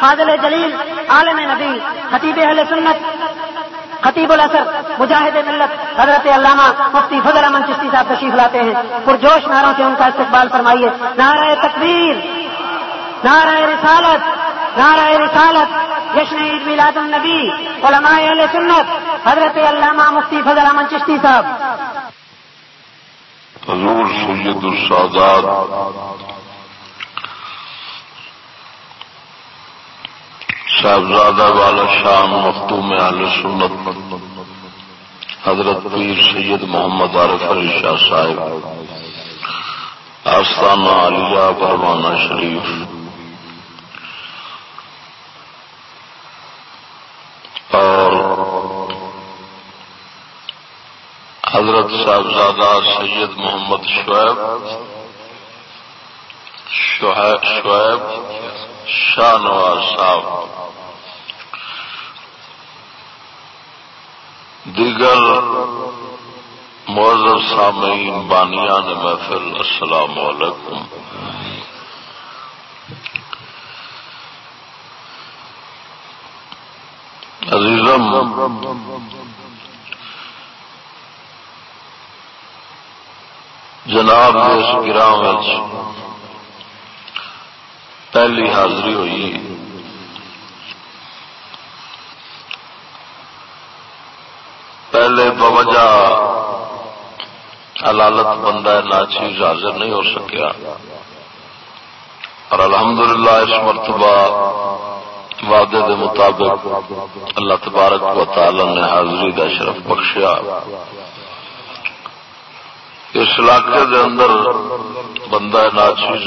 فاضل جلیل، عالم نبی، خطیب اہل سنت، خطیب الاثر، مجاہد ملت، حضرت علامہ مفتی فضل امن چشتی صاحب تشریف لاتے ہیں۔ پرجوش نعروں سے ان کا استقبال فرمائیے۔ نعرہ تکبیر، نعرہ رسالت نعرہ رسالت جشن عید میلاد النبی، علماء اہل سنت، حضرت علامہ مفتی فضل امن چشتی صاحب۔ حضور سید السادات صاحبزادہ والا شام مختو میں عال سنت، حضرت پیر سید محمد عارف علی شاہ صاحب، آستانہ عالیہ پروانہ شریف۔ اور حضرت صاحبزادہ سید محمد شعیب شعیب شاہ نواز صاحب دیگر معذر سامعین بانیان محفل السلام علیکم۔ عزیزم جناب اس گرام پہلی حاضری ہوئی پہلے بوجہ علالت بندہ ناچیز حاضر نہیں ہو سکیا۔ اور الحمدللہ اس مرتبہ وعدے دے مطابق اللہ تبارک و تعالی نے حاضری کا شرف بخشیا۔ اس علاقے دے اندر بندہ ناچیز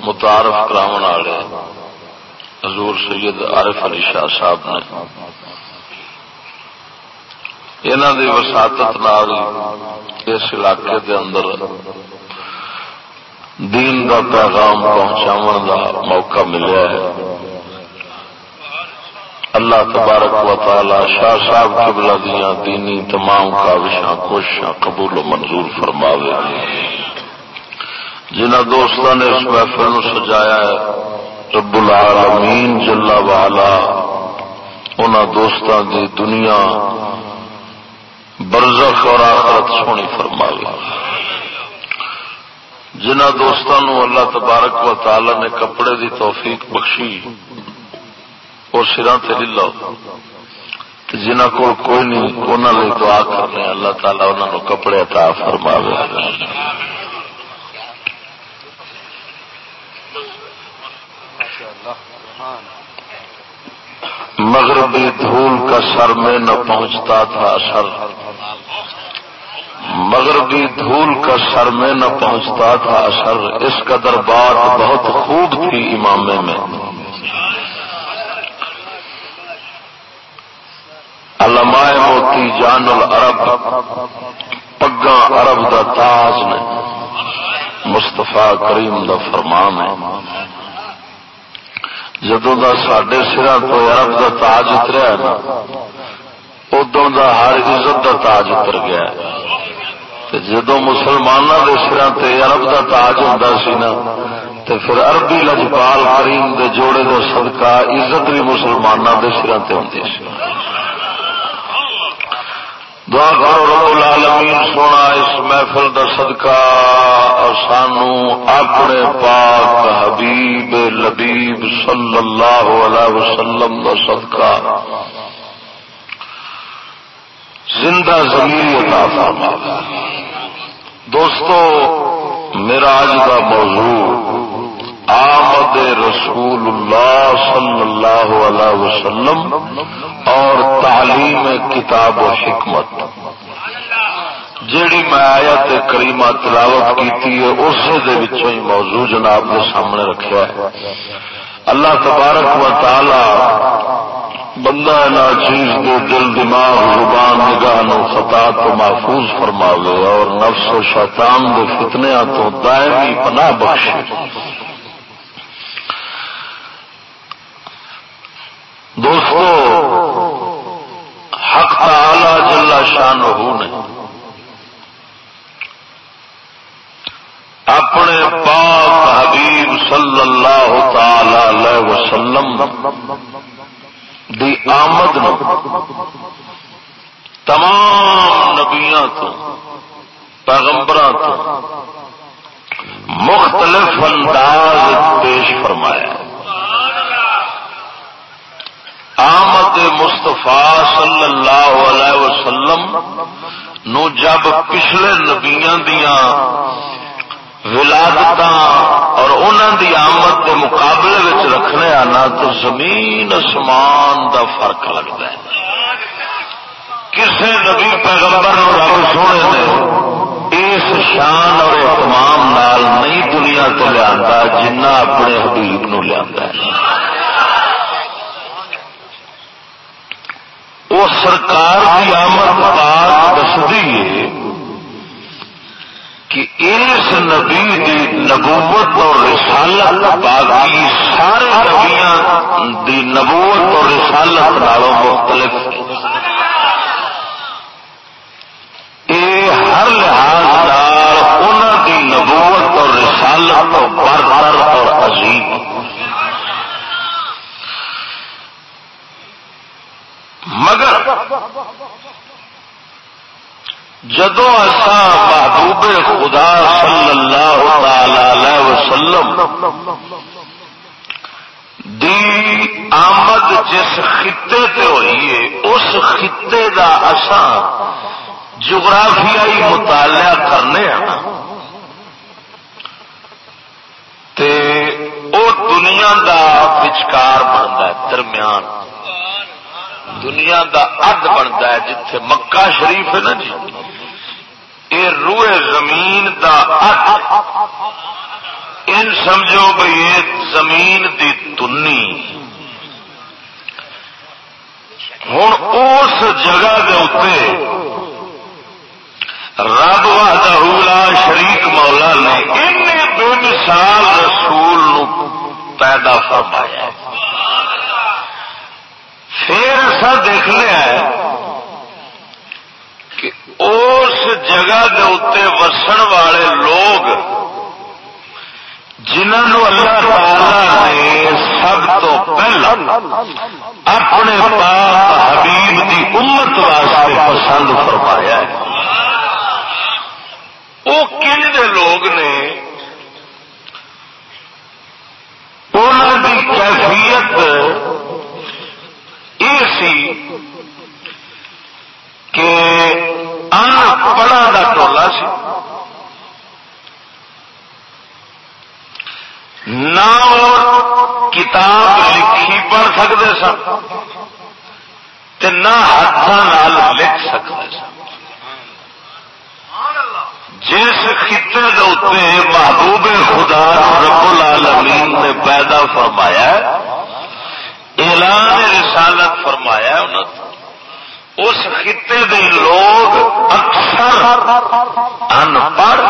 متعارف کراؤن والے۔ حضور سید عارف علی شاہ صاحب نے۔ انہوں کی وساطت نال اس علاقے دے اندر دین دا پیغام پہنچاو دا موقع ملیا ہے۔ اللہ تبارک و تعالی شاہ صاحب قبلہ دیا دینی تمام کاوشاں کوششاں قبول و منظور فرماوے۔ جنہ دوستوں نے اس محفل سجایا ہے، رب العالمین جلا والا ان دوستوں کی دنیا برزخ اور آخرت سونی فرما جنہ دوستوں اللہ تبارک و تعالی نے کپڑے دی توفیق بخشی وہ سرا تے لو جنہ کو کوئی نہیں انہوں نے دعا کرنے اللہ تعالیٰ انہوں نے کپڑے عطا فرما مغربی دھول کا سر میں نہ پہنچتا تھا سر مغربی دھول کا سر میں نہ پہنچتا تھا اثر۔ اس کا دربار بہت خوب تھی امامے میں۔ علماء موتی جان العرب پگا عرب دا تاج نے مستفا کریم دا فرمان ہے۔ جدو دا سڈے سرا تو عرب دا تاج اتریا نا ادو دا ہر عزت دا تاج اتر گیا جدو مسلمانوں کے سرا ارب کا تاج ہوں نا تو پھر اربی لجپال کریم دے جوڑے کا صدقہ عزت بھی مسلمانوں کے سرا ہوں دعا کرو رب العالمین، سونا اس محفل کا صدقہ سانو اپنے پاک حبیب لبیب صلی اللہ علیہ وسلم کا صدقہ زندہ زمین عطا فرما دوستو، میرا آج کا موضوع آمد رسول اللہ صلی اللہ علیہ وسلم اور تعلیم کتاب و حکمت۔ جیڑی میں آیت کریمہ تلاوت کی اس موضوع جناب کے سامنے رکھا ہے۔ اللہ تبارک و تعالی بندہ نا چیز کو دل، دماغ، زبان، نگاہ نو خطا تو محفوظ فرماوے اور نفس و شیطان دے فتنیا تو دائمی پناہ بخشے۔ دوستو، حق تعالی جلا شان نے اپنے پاک حبیب صلی اللہ تعالی وسلم دی آمد نو تمام نبیاں تو پیغمبر تو مختلف انداز پیش فرمایا۔ آمد مستفا صلی اللہ علیہ وسلم نو جب پچھلے نبیا دیا ولادت اور انہوں دی آمد کے مقابلے رکھنے آنا تو زمین اسمان دا فرق لگتا ہے۔ کسی نبی پیغمبر رب سونے نے اس شان اور اہتمام نال نئی دنیا تو لیا جنہ اپنے حبیب نو لیا وہ سرکار کی آمد پاک دستی ہے کہ اس نبی دی نبوت اور رسالت باقی سارے نبیاں دی نبوت اور رسالت نالوں مختلف یہ ہر لحاظ انہوں کی نبوت اور رسالت برتر اور عظیم مگر جدو ایسا محبوب خدا صلی اللہ تعالی وسلم دی آمد جس خطے تے ہوئی ہے اس خطے دا اصا جغرافیائی مطالعہ کرنے ہاں۔ تے او دنیا دا بچکار بنتا ہے، درمیان۔ دنیا دا اد بنتا ہے، جتھے مکہ شریف ہے نا جی۔ یہ روئے زمین دا اد ان سمجھو بھائی یہ زمین دی تنی۔ ہوں اس جگہ دے اتنے رب وا شریک مولا نے ان بے مثال رسول نو پیدا فرمایا۔ پھر ایسا دیکھ لیا کہ اس جگہ کے اتنے وسن والے لوگ جنہوں اللہ تعالی نے سب تو پہلا اپنے پاپ حبیب کی امت واسطے پسند فرمایا ہے۔ وہ کن دے لوگ نے؟ انہوں کی کیفیت یہ سی کہ پڑھا کا ٹولا سی نہ کتاب لکھی پڑھ سکتے سن نہ ہاتھوں لکھ سکتے سن جس خطے کے محبوب خدا رب العالمین نے پیدا فرمایا اعلان رسالت فرمایا انہوں نے اس خطے دے لوگ اکثر ان پڑھ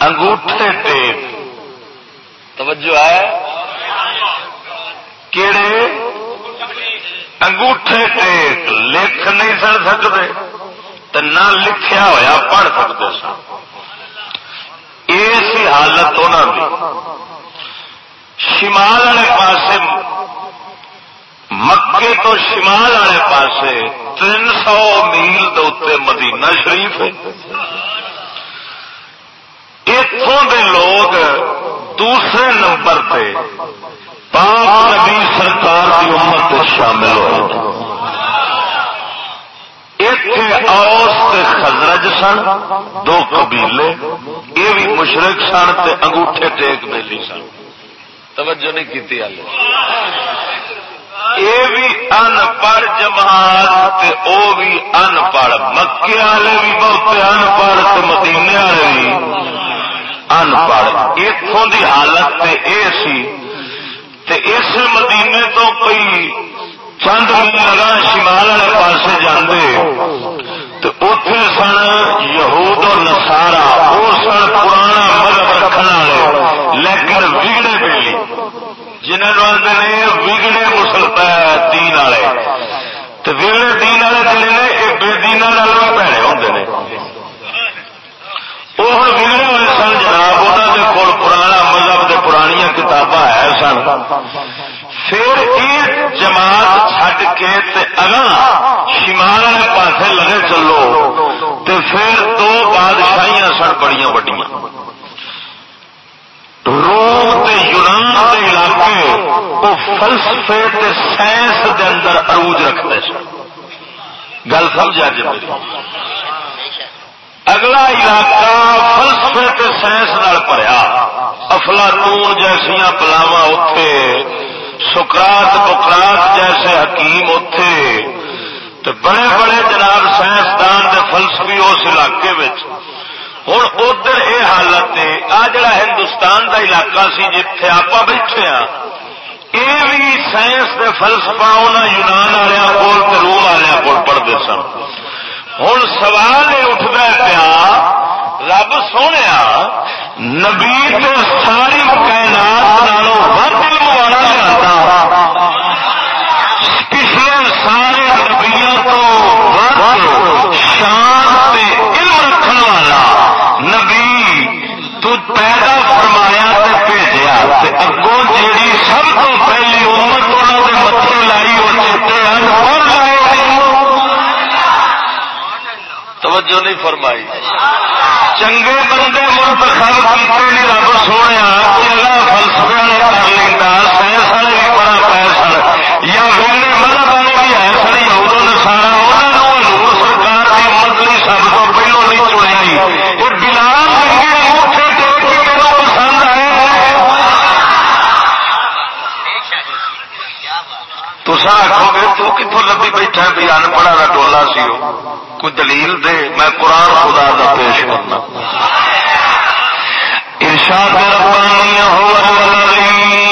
انگوٹھے ٹیپ توجہ ہے کہڑے انگوٹھے ٹیپ لکھ نہیں سن سکتے تو نہ لکھیا ہوا پڑھ سکتے سن۔ اس حالت انہوں نے شمال والے پاس مکے تو شمال والے پاس تین سو میل دے مدینہ شریف اتوں دے لوگ دوسرے نمبر پہ پاک نبی سرکار کی امت شامل ہوئے۔ اتے اوس خزرج سن، دو قبیلے، یہ بھی مشرق سن انگوٹھے ٹیک میلی سن۔ توجہ نہیں کی یہ بھی ان پڑھ جماعت او بھی ان پڑھ مکے والے بھی بہت ان پڑھ مدینے والے بھی ان پڑھ اتوں کی حالت یہ سی تے اس مدینے تو کوئی چند لگا شمال والے پاس جاندے۔ تو اتے سن یہود و نسارا وہ سن پرانا مذہب رکھنے والے، لیکن بگڑے پہلی جنہوں آدھے وگڑے مسلط دین والے۔ تو وگڑے دین والے جڑے نے یہ بے دین بھی پیڑے ہوتے ہیں وہ ہوں وگڑے ہوئے سن جناب انہوں نے کول پرانا مذہب کے پرانیاں کتاباں ہے سن۔ پھر یہ جماعت چھڈ کے اگاں شمال والے پاسے لگے چلو۔ تو پھر دو بادشاہیاں سن بڑی وڈیاں۔ روم تے یونان تے کے وہ فلسفے تے سائنس دے اندر عروج رکھتے سن۔ گل سمجھا جی اگلا علاقہ فلسفے تے سائنس نال پڑیا افلاطون جیسیا بلاوا اتے سکرات، بکرات جیسے حکیم اتے تو بڑے بڑے جناب سائنسدان دے فلسفی اس علاقے ہوں ادھر یہ حالت ہے آ جڑا ہندوستان دا علاقہ سی جتھے آپ بیٹھے ہاں یہ بھی سائنس دے فلسفہ انہوں یونان والوں کو روم والوں کو پڑھتے سن ہوں سوال یہ اٹھتا پیا رب سونے نبی تو ساری کائنات نالوں ود والا جاتا پچھلے سارے نبیوں تو شان علم رکھنے والا نبی تو پیدا فرمایا بھیجا اگوں جیڑی سب تو پہلی امت انہوں نے متھے لائی وہ چیتے ہیں توجہ نہیں فرمائی۔ چنگے بندے منتخب کیتے نہیں، رب سونے اللہ فلسفے نے کر لینا سائنس والے بھی بڑا پائے سن یا ویلے مذہب والے بھی ہے سن یہودوں نے سارا انہوں حضور سرکار کی امت نہیں، سب تو پہلو نہیں چنیا یہ بلال چنگے موٹے ٹوٹ کے پسند آئے تو آخو گے لبی بیٹھا بھی انپڑھا کا ٹولا سی کوئی دلیل دے؟ میں قرآن خدا کا پیش کرنا۔ ارشاد ربانی ہو نعرے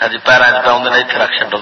ہاں جی، اج پیروں چ پاؤں نے اتنے رکھ چڈو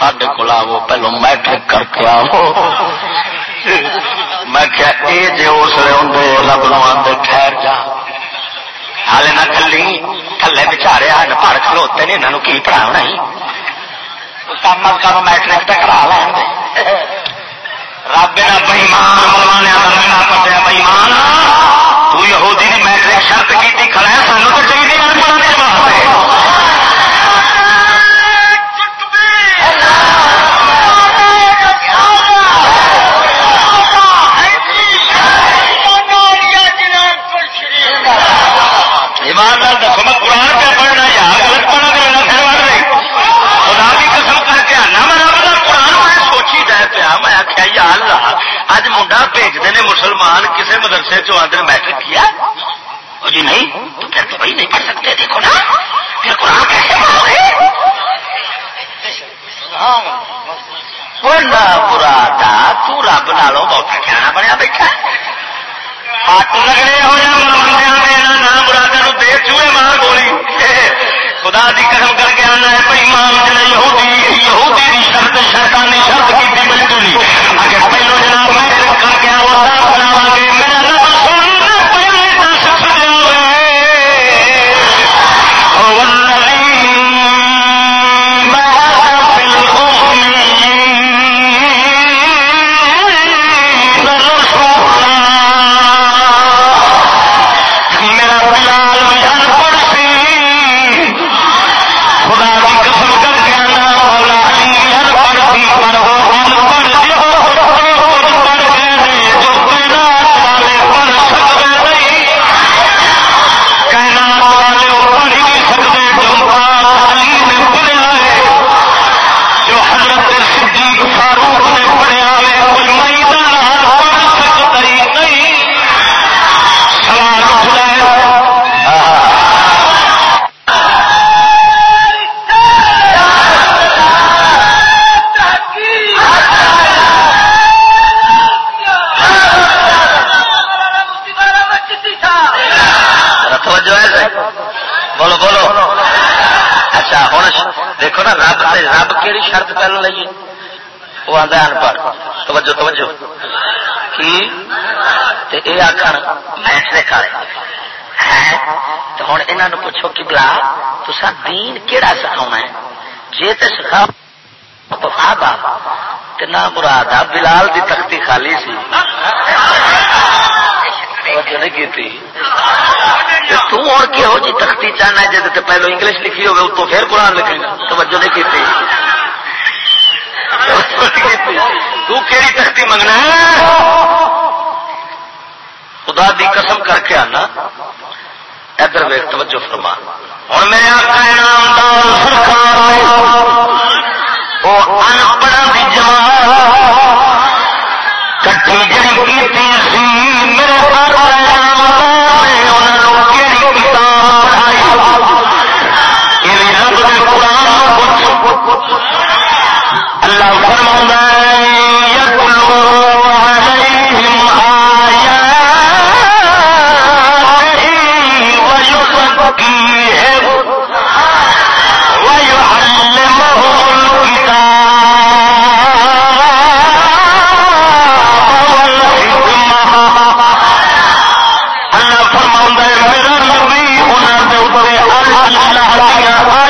سڈے کو آو پہلو میٹرک کر کے آو میں کیا یہ جی اسلے آدھے رب نو آدھے ٹھہر جا ہال نہ کلی تھلے بچارے ہن پڑ کھلوتے نے یہاں کی پڑھا کام کرو میٹرک تو کرا لین رب نہ بئیمان ملوانے کا پٹیا بئیمان تو یہودی میٹرک شرط کی کھڑا سانو تو چاہیے ایماندار دسو میں قرآن پہ پڑھنا یا غلط پڑھنا تو پھر بڑھ رہی خدا کی قسم کر کے آنا میں رب کا قرآن میں سوچی رہ پیا میں آخیا یا اللہ اج منڈا بھیجتے ہیں مسلمان کسی مدرسے چ آدھے میٹرک کیا؟ جی نہیں تو پھر تو بھائی نہیں پڑھ سکتے دیکھو نا۔ پھر قرآن کیسے پڑھنا برا تھا تو رب نالوں بہت کھانا بنیا بیٹھا۔ ہاتھ لگڑے ہو جا برادر دے چوہے مار گولی۔ خدا دی قسم کر کے آنا ہے، بھائی مام جنا یہودی یہودی دی شرط شرطانی شرط کی تھی اگر پہلو جناب میں کر کے آؤں بناوا گے میرا رب سن پہلے دس سجاوے دیکھو رب سے کہڑی شرط پہلے لئیے وہ آدھا ان پڑھ توجہ توجہ۔ کی؟ یہ آخر میٹرک والے تو ہوں یہاں پوچھو کہ بلا تسا دین کہڑا سکھاؤنا ہے؟ جی تو سکھاؤ تو نہ مراد آ، بلال دی تختی خالی سی۔ نہیں کی تھی تر کہو جی تختی چاہنا ہے جی پہلو انگلش لکھی ہوگی اتوں پھر قرآن لکھے گا توجہ نہیں کی تھی۔ تو کیڑی تختی منگنا ہے؟ خدا دی قسم کر کے آنا۔ ادھر ویک توجہ فرما۔ ہوں میرے آقا انعامدار سرکار وہ انپڑھا دی جماعت۔ کٹی جڑی کی اللہ فرما یتلو اللہ فرما میرا نبی انہوں نے اتنے اللہ دیا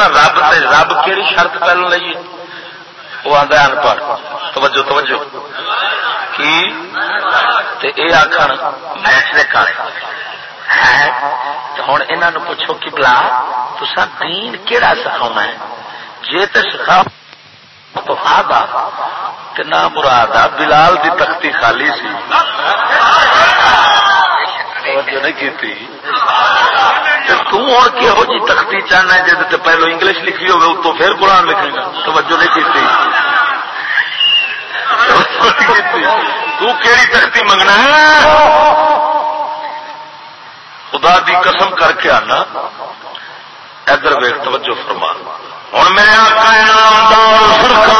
نا رب سے رب کہڑی شرط پہلو لئیے وہ آتا ان پڑھ توجہ توجہ۔ کی؟ یہ آخر میں کالے ہوں یہ پوچھو کہ بلا تو دین کہڑا سکھاؤنا ہے؟ جی تو سکھا تو آدھا کہ نہ مراد بلال دی تختی خالی سی۔ توجہ نہیں کی توں کہہو جی تختی چاہنا ہے؟ جی پہلو انگلش لکھی ہوگی تو پھر قرآن لکھے گا۔ توجہ نہیں کی تیری تختی منگنا ہے؟ خدا دی قسم کر کے آنا۔ ادھر ویخ توجہ فرما۔ ہوں میرے آقا سرکار۔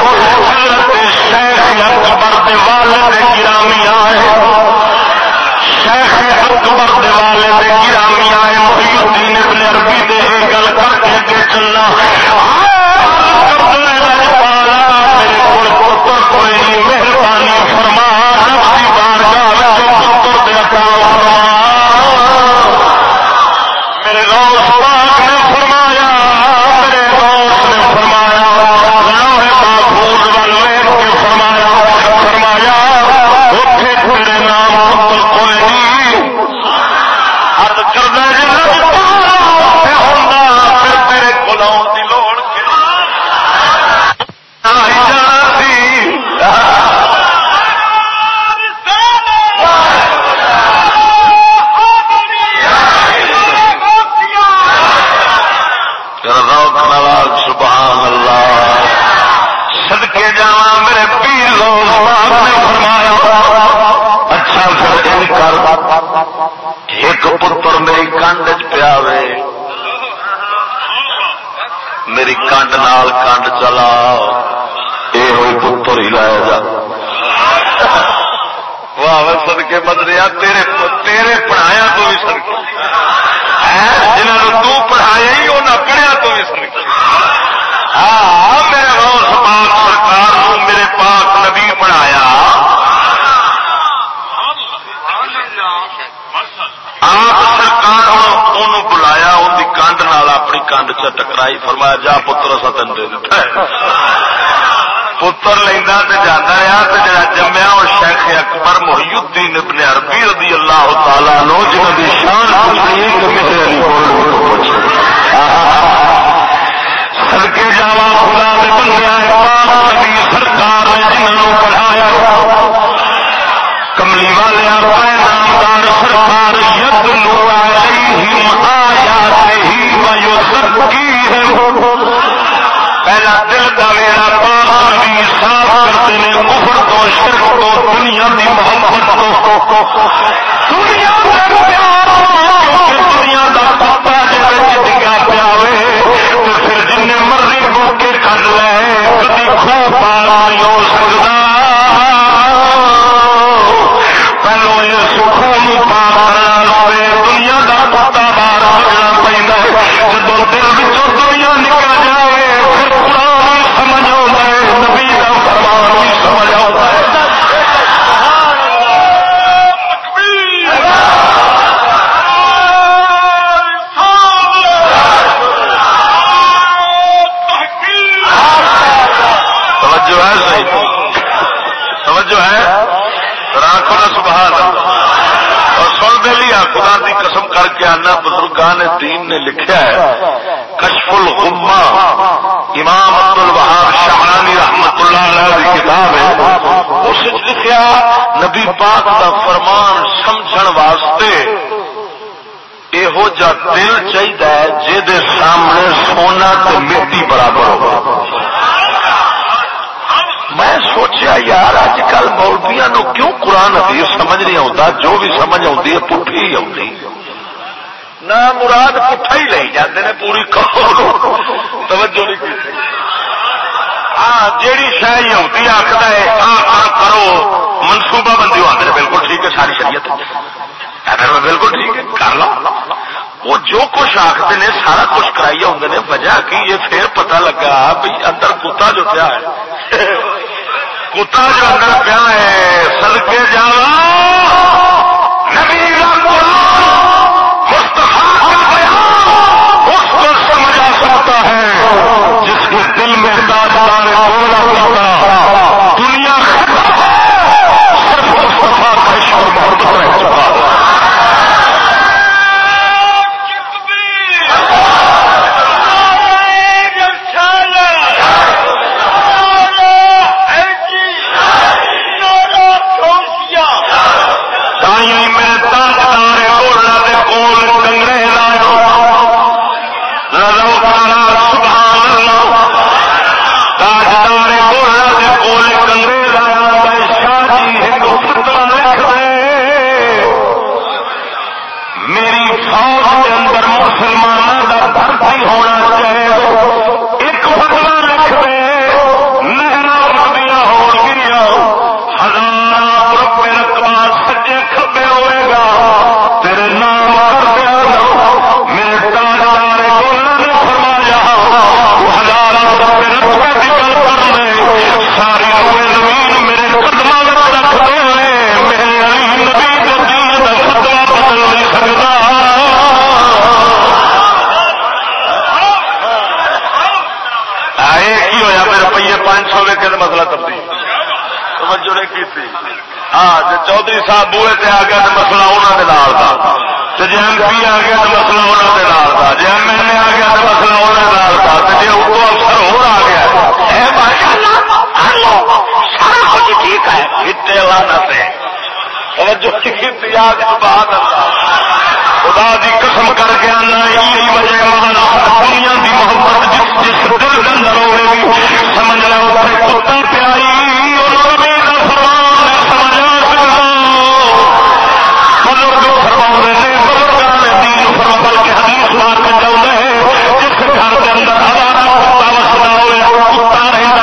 دے والد گرامی آئے شیخ اکبر والد گرامی آئے محی الدین ابن عربی دے گل کر کے اگے چلنا مہربانی فرما۔ نفسی بارگاہ میرے روز پاک نے فرما۔ کنڈ نال کنڈ چلا یہ ہوئی پتر ہی لایا جا واہ سدکے بدلیا تیرے تیرے پڑھایا تو بھی سدکے جنہوں تڑھایا ہی انہیں پڑھیا تو بھی سدکے ہاں میرے روس پاک سرکار میرے پاک نبی پڑھایا آپ سرکار ہوں بلایا اپنی کنڈ چ ٹکرائی، فرمایا، جا پتر ستن دے دیتا ہے۔ پتر لینا تو جانا رہا تے جڑا جمیا وہ شیخ اکبر محی الدین ابن عربی رضی اللہ تعالی نو جنہوں دی شان سڑکے جاوا خدا دے بندے سرکار نے جنہوں پڑھایا کملی والے روئے نامدار پہلا دل دا میرا پاک صاف کرتے نے کفر تو، شرک تو، دنیا کی محبت دنیا دا پیار دنیا دا کتا جے وچ پیا تو پھر جن مرضی موقع کر لے، کدی خوف آ نہیں ہو سکدا پہلو یہ سکھوں پا دنیا کا پتا باہر آنا پہ جب دل بچوں دنیا نکل جائے، پھر قرآن سمجھ آتا ہے نبی کا فرمان بھی سمجھ آتا ہے توجہ ہے صحیح توجہ ہے راکھو نا سبحان اللہ اور سن دے لیا خدا کی قسم کر کے آنا بزرگان دین نے لکھا ہے. کشف الغمہ امام عبد الوہاب شاہرانی رحمت اللہ علیہ کی کتاب ہے. اس لکھا نبی پاک کا فرمان سمجھن واسطے یہو جا دل چاہیے جہد سامنے سونا تو مٹی برابر ہو میں سوچیا یار اج کل مولبیا نو کیوں قرآن حدیث سمجھ نہیں آتا جو بھی سمجھ آتی ہے، پٹھی ہی آتی نہ مراد پٹھا ہی لے جاتے ہیں پوری توجہ نہیں کی ہاں جیڑی شہ ہی آتی آخر ہے ہاں کرو، منصوبہ بندی آتے ہیں بالکل ٹھیک ہے، ساری شریعت۔ بالکل ٹھیک ہے، کر لو وہ جو کچھ آخر نے، سارا کچھ کرائیے ہوں نے۔ وجہ کی؟ یہ پھر پتہ لگا بھائی اندر کتا جو پیا ہے۔ کتا جو اندر پیا ہے، سڑکے جا اس کو سمجھا سکتا ہے، جس کے دل میں دادا ہوتا دنیا صرف مصطفیٰ کا شور محبت رہ چکا تائیں میرے تاجدار بولنا دے کول ڈنگرے لایا رضا سبحان اللہ تاجدار بولنا دے کول ڈنگرے لایا میں شاہ جی ایک فتوا لکھ دے میری فوج کے اندر مسلمانوں کا بھرتی ہونا چاہیے ایک فتوا لکھ دے نہرا رکھدیا ہو گیا ہزار روپے رقبہ سجے کھبے ہوئے گا تیرے نام کر دیا میرے تاجدار بولنا نے فرمایا وہ ہزار روپے رقبے کی گل کر لے ساری روئے زمین میرے قدموں میں رکھ دے میرے علی نبی کے دین کا فتوا بدل نہیں سکتا آئے کی ہویا میرے روپیے پانچ سو کے مسئلہ تبدیل توجہ نہیں کی تھی ہاں جی چودھری صاحب بوئے تے آ گیا مسئلہ انہوں نے نال تھا تو جی ایم پی آ گیا تو مسئلہ انہوں نے نال تھا جی ایم ایل اے آ گیا تو مسئلہ انہوں نے نال تھا تو جی وہ افسر ہو آ گیا۔ سارا کچھ ٹھیک ہے۔ توجہ کی سبحان اللہ۔ خدا دی قسم کر کے آنا یہی وجہ والا دنیا دی محبت جس جس دل کے اندر ہوئے سمجھ لو کتا پیائی اور نبی دا فرمان سمجھا سکتا بزرگ فرما بلکہ حدیث مار جس گھر کے اندر ہزارہ ہوئے کتا رہتا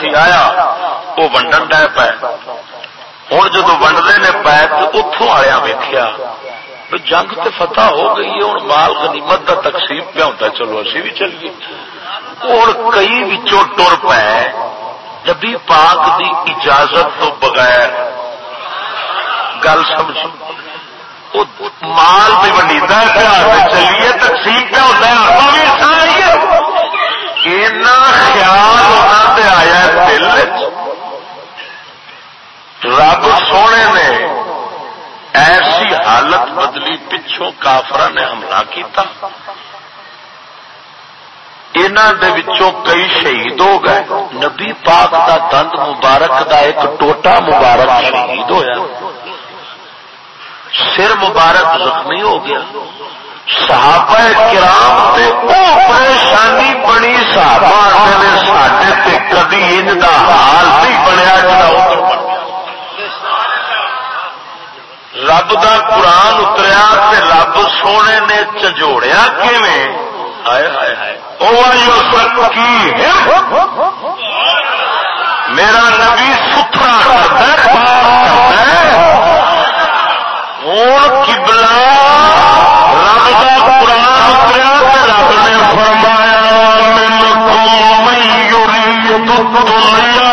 دے آیا، وہ ونڈن ڈے پے۔ ہوں جدو ونڈتے نے پے، تو اتوں آیا ویخیا جنگ تو فتح ہو گئی ہے ہوں مال غنیمت کا تقسیم پہ ہوتا چلو اسی بھی چلیے اور کئی بچوں ٹر پے۔ نبی پاک دی اجازت تو بغیر گل سمجھ۔ مال بھی ونڈیتا چلیے، تقسیم پہ ہوتا ہے خیال آیا دل رب سونے نے ایسی حالت بدلی، پچھوں کافر نے حملہ کیتا۔ دے وچوں کئی شہید ہو گئے۔ نبی پاک دا دند مبارک دا ایک ٹوٹا مبارک شہید ہویا۔ سر مبارک زخمی ہو گیا۔ صحابہ کرام پریشانی بنی صحابہ نے سڈے کدی ان کا حال نہیں بنیا جا رب دا قرآن اتریا رب سونے نے چجوڑیا کی میرا نبی ستھرا ہوں کبلا رب دا قرآن اتریا رب نے فرمایا من کو میں یوری دنیا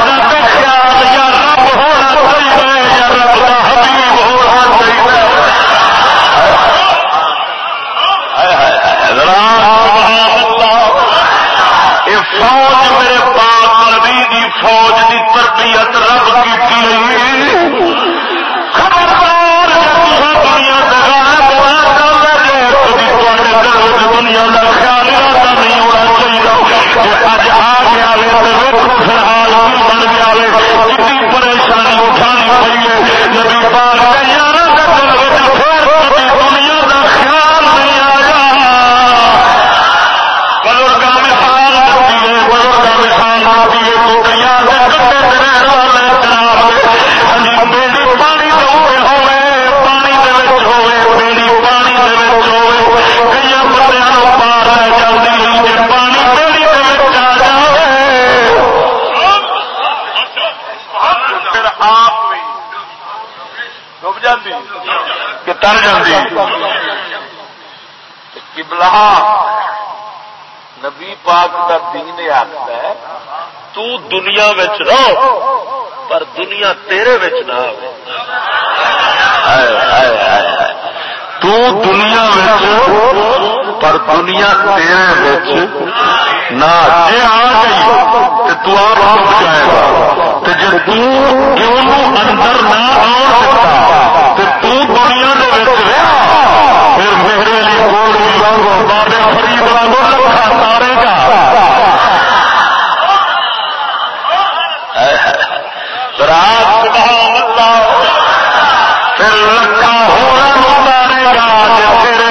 پریشانی اٹھانی پڑی ڈر جاتی کبلا نبی پاک کا دین آخر ہے، تو دنیا رہو، پر دنیا تیرے نہ آئے تو دنیا پر دنیا تیرے نہ جی آ گئی تو آپ جائے گا. توں اندر نہ آ تو دنیا پھر میرے لیے بابے فرید واگو لکھا تارے گا رات پھر لکھا تارے گا تیرے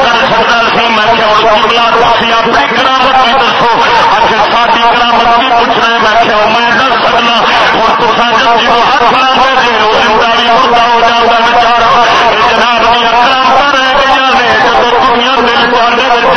سکتا سی میں کیا تھی اپنی کرامت بھی دسو اچھا ساری کرامت بھی پوچھنا میں کیا میں دس سکنا ہوں تو جی وہ زندہ بھی مردہ ہو جاتا بچارا جناب دیا کرامت رہ گئی نے جب دنیا دل پانے گئی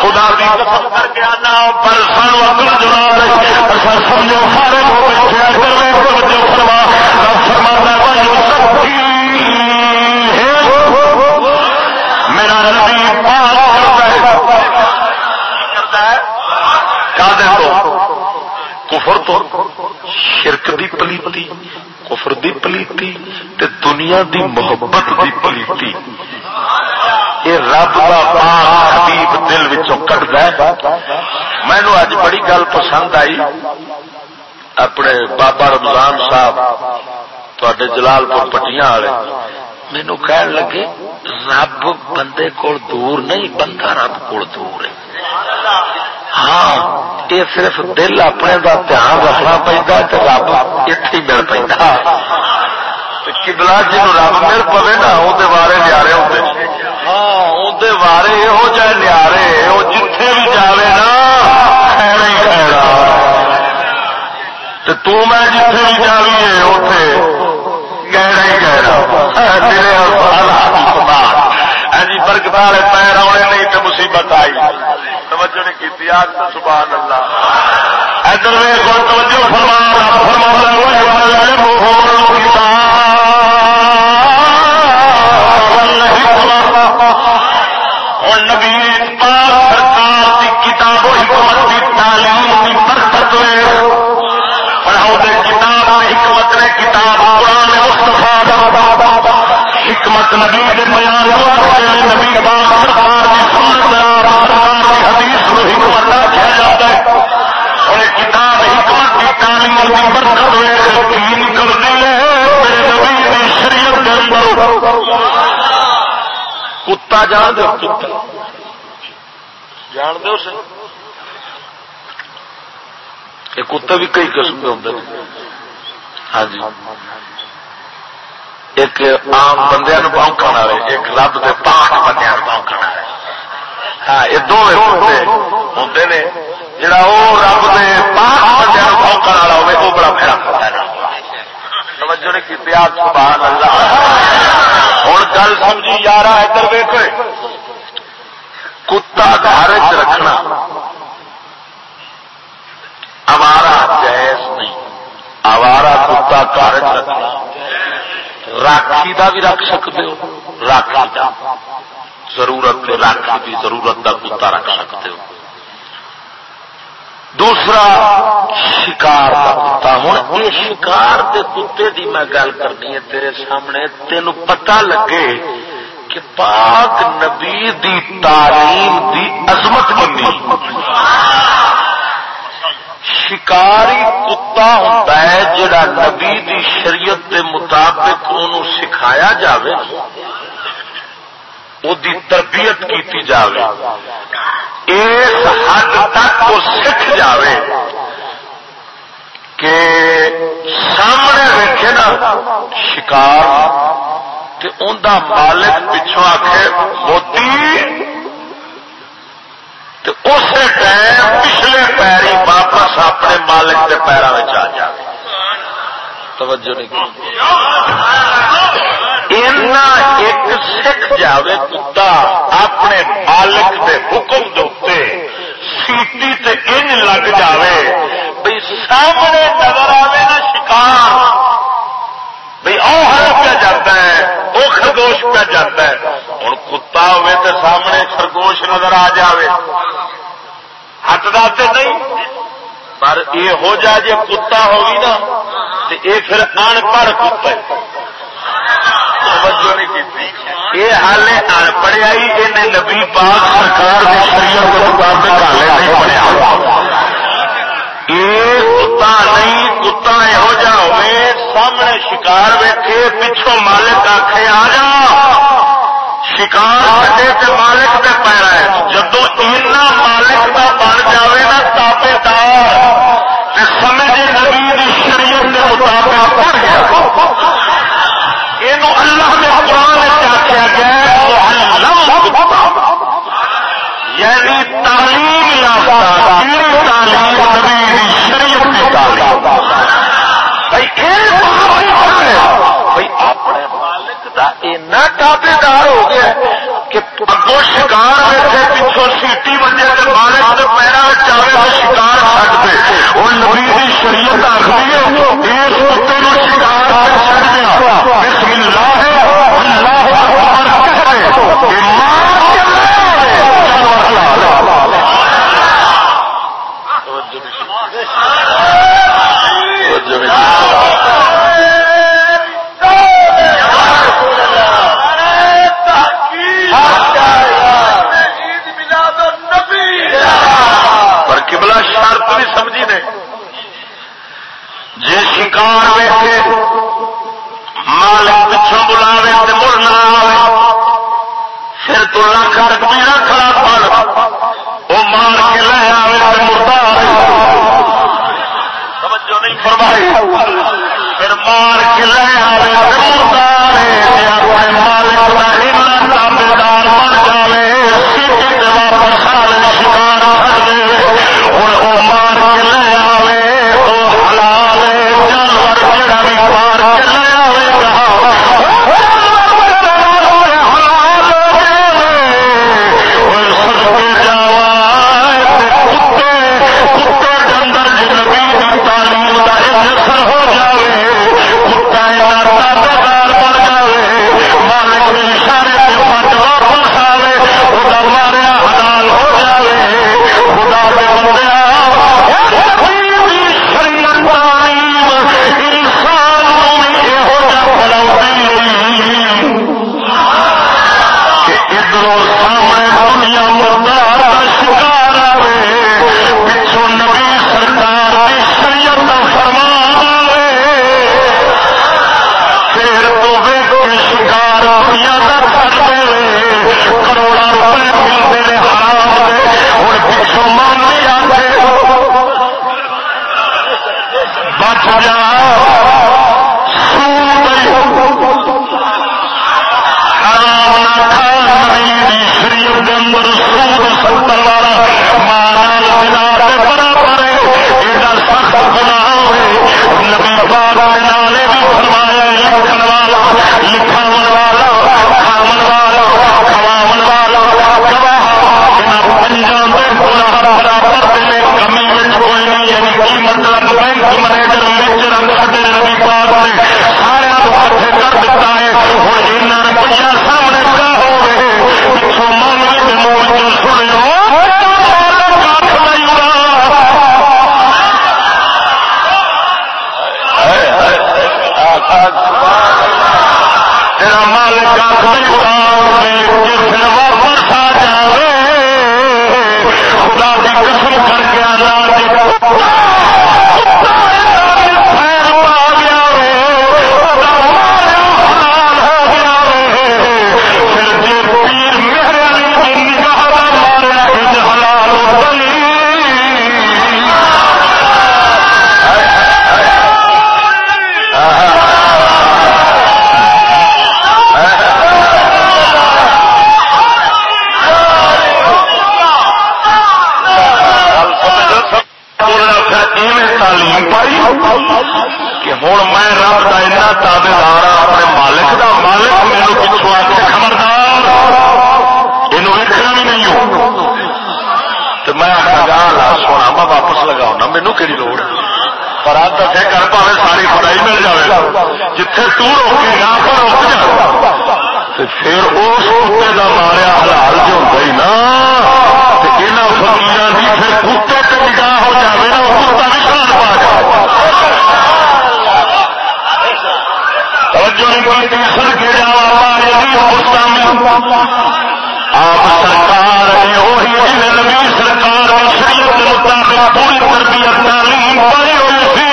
خدا قسم کر کے آنا، پر سن وقت جنا سمجھو سارے بیٹھے توجہ فرما میرا نبی پاک کرتا ہے۔ کفر تو۔ شرک دی پلیتی، کفر دی پلیتی، تے دنیا دی محبت دی پلیتی۔ یہ رب کا پاک حبیب دل وچوں کٹدا ہے مینو اج بڑی گل پسند آئی۔ اپنے بابا رمضان صاحب تے جلال پور پٹیاں والے۔ مینو کہن لگے، رب بندے کول دور نہیں، بندہ رب کول دور ہے۔ ہاں یہ صرف دل اپنے کا دھیان رکھنا پہنتا تو رب اتنے مل پہ کبلا جی رب مل پوے نا وہ بارے نیارے ہوتے ہاں اندر بارے یہو جہ نیارے وہ جتھے بھی جاوے نا خیر ہی خیر تو میں جتھے بھی جاویے اتے گہرا ہی گہرا ہاں، تیرے ہاں، ہاں، جی برکت پیر آنے نہیں تو مصیبت آئی۔ توجہ نے کی آج تو سبحان اللہ۔ ادھر توجہ فرمان فرمان ہوئے فرما ہوں نبی پاک سرکار کی کتاب و حکمت کی تعلیم کی برکت ہے۔ پڑھاؤ کتاب حکمت نے کتاب قرآن مستفا حکمت نبی کے بیان یعنی نبی پاک سرکار کی سنت سرکار کی حدیث کو حکمت آخیا جاتا ہے۔ کتاب حکمت کی تعلیم کر میرے نبی کی شریعت کے اندر کتا جان دو کتا۔ جان دو یہ کتے بھی کئی قسم کے ہوتے ہاں جی۔ ایک عام بندے پونکن والے ایک رب کے پاک بندے پونکن والے ہاں یہ دو ہوتے نے۔ جڑا وہ رب کے پاک بندے پونکن والا ہوے وہ بڑا پھیرا توجہ نے کی سبحان اللہ۔ ہوں گل سمجھی یار ادھر ویک کتا گھر چ رکھنا۔ اوارا جائز نہیں۔ اوارا کتا گھر چ رکھنا۔ راکھی دا بھی رکھ سکتے ہو۔ راکھی دا۔ ضرورت راکھی بھی ضرورت دا کتا رکھ سکتے ہو۔ دوسرا شکار کا کتا ہوں۔ یہ شکار کے کتے دی میں گل کرنی ہے تیرے سامنے۔ تین پتا لگے کہ پاک نبی دی تعلیم دی عظمت بنی۔ شکاری کتا ہوتا ہے جڑا نبی دی شریعت کے مطابق ان سکھایا جاوے۔ دی تربیت کی جائے اس حد تک وہ سکھ جائے کہ سامنے ویکے نا شکار ان مالک پچھوں آخ موتی اس ٹائم پچھلے پیری واپس اپنے مالک کے پیروں میں آ جائے توجہ نہیں ایک سکھ جاوے کتا اپنے مالک کے حکم دے سیٹی تے ان لگ جاوے۔ بھائی سامنے نظر آئے نا شکار۔ بھائی او ہر پہ جاتا ہے وہ خرگوش پہ جاتا ہے۔ ہوں کتا ہوے تو سامنے خرگوش نظر آ جاوے۔ ہٹ دے نہیں، پر یہ ہو جائے جی کتا ہوگی نا تو یہ پھر ان پڑھ کتا ہے۔ یہ حال ان پڑھیا یہ نبی پاک سرکار کی شریعت کے مطابق حالے نہیں پڑھیا یہ کتا نہیں، کتا یہو جہ ہوئے، سامنے شکار ویکے پچھوں مالک آخے آ جا۔ شکار کٹے مالک پہ پیرا ہے جدو اینا مالک کا بن جائے نا، تابے دار۔ سمجھے نبی شریعت کے مطابق۔ پڑ گیا یہ اللہ نے قرآن آخیا گیا یعنی تعلیم یافتہ تعلیم، نبی، شریعت کی تعلیم۔ بھائی اپنے تابے دار ہو گیا کہ اگو شکار بیٹھے پچھوں سیٹی بجے تو مالک کے پیروں میں چاہے تو شکار چڑھ دے وہ نبی کی شریعت آخری ہے، اس کتے کو شکار چڑھ دیا۔ بسم اللہ ہے، اللہ شرط بھی سمجھی نے جی شکار ویسے مالک پچھوں بلاوے تو مڑ نہ آئے پھر تو لکھ رکھ میرا کھڑا پڑ وہ مار کے لے آئے تو مردہ سمجھو نہیں فرمائی۔ پھر مار کے لے آئے تو مردہ جی اپنے مالک کا ہی تابے دار بن جائے واپس آ شکار کر دے ہوں وہ مار کے لے آئے تو حلال جانور جڑا بھی مار کے لے آئے سامنے دنیا مردار کا شکار آئے پچھوں نبی سرکار کی شریعت فرمان آئے پھر تو ویک شکار دنیا کا کر دے کروڑا روپئے ملتے ہیں حرام دے ہوں پچھوں مان نہیں آتے بچ جا شریف کے اندر سود ستر والا مارا برابر ایڈا سخت گنا ہوئے نبی پاک نالے بھی فرمایا لکھن والا لکھن والا کھاون والا کھواون والا گواہ پنجاب کے گنا برابر میں کمی کوئی نہیں یعنی کی مطلب بینک مینیجر میچر سڈے نبی پاک نے سارے ہاتھ کر دیتا ہے ہوں یہاں روپیہ سامنے کیا ہوئے پچھوں مانگنے کے منہ چ سن لو تیرا مالک ہوں میں رب کا ایسا تابے دار اپنے مالک کا مالک میرے پچھو آ کے خبردار یہ ویکنا بھی نہیں ہوں تو میں لگا لا سونا میں واپس لگا مینو کہڑی لوڑ پر آپ دسے کر پا ساری خدائی مل جائے جتھے تو روکے گا پر روک جا پھر اس کتے کا ماریا حلال جو ہوتا ہی نا یہاں فکیر کی پھر کتے سے نگاہ ہو جائے نا وہ کتا بھی شان پا جائے آپ سرکار نے وہی نبی سرکار شریعت مطابق پوری تربیت تعلیم پائی ہوئی سی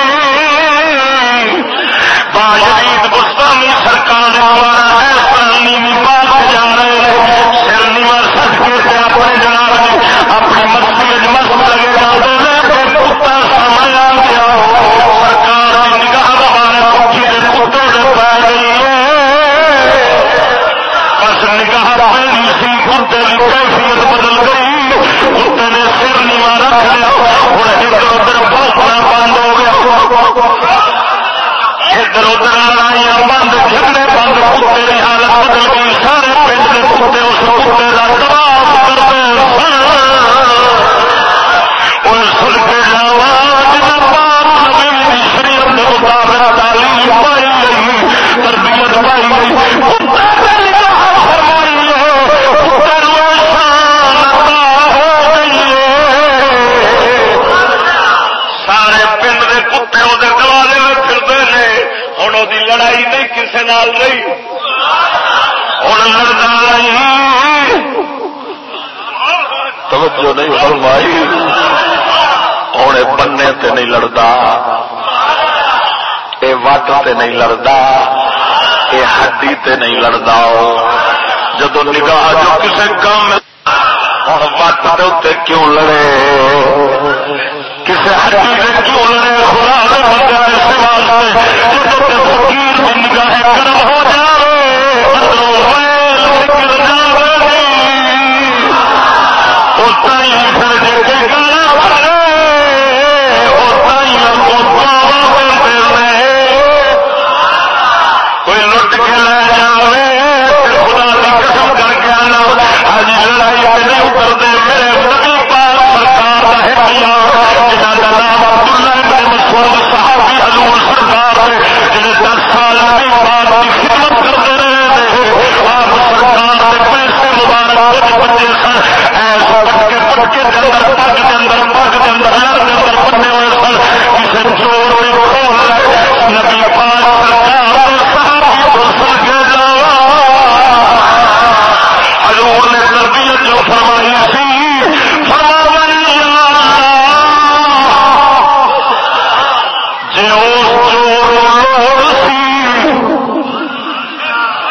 باجید گستامی سرکار دوارا ادھر بدل گئی سارے پنڈ کے کتے اس کتے کا دباؤ کرتے سن کے جاوا شریعت کے مطابق تعلیم پائی گئی گئی سارے پنڈ کے کتے وہ دروازے میں توجہ نہیں فرمائی۔ ہوں بننے تے نہیں لڑتا وٹ تے نہیں لڑتا یہ ہڈی تے نہیں لڑتا جدو نگاہ جو کسی کام ہوں وٹ کے اتنے کیوں لڑے؟ کسی ہڈی سے کیوں لڑے؟ خدا فکیر کی نگاہ کرم ہو جائے پھر دیکھے گا کوئی لٹ کے لے جائے خدا کی قسم کر کے آنا آج لڑائی میں نہیں اترتے میرے نبی پاک سرکار کا ہے جنہاں کا نام عبداللہ بن مسعود صحابی حضور سرکار ہے جنہیں دس سال نبی پاک کی خدمت کرتے رہے آپ سرکار کے پیسے مبارک کچھ بچے سن ایسا پٹکے پٹکے کے اندر پگ کے اندر پگ کے اندر لڑ کے اندر پڑنے ہوئے سن اسے جوڑ میں کھول نبی پاک سرکار صحابی کو سن کے جاوا حضور نے تربیت جو فرمائی سی فرمائی جی اس چور لوڑ سی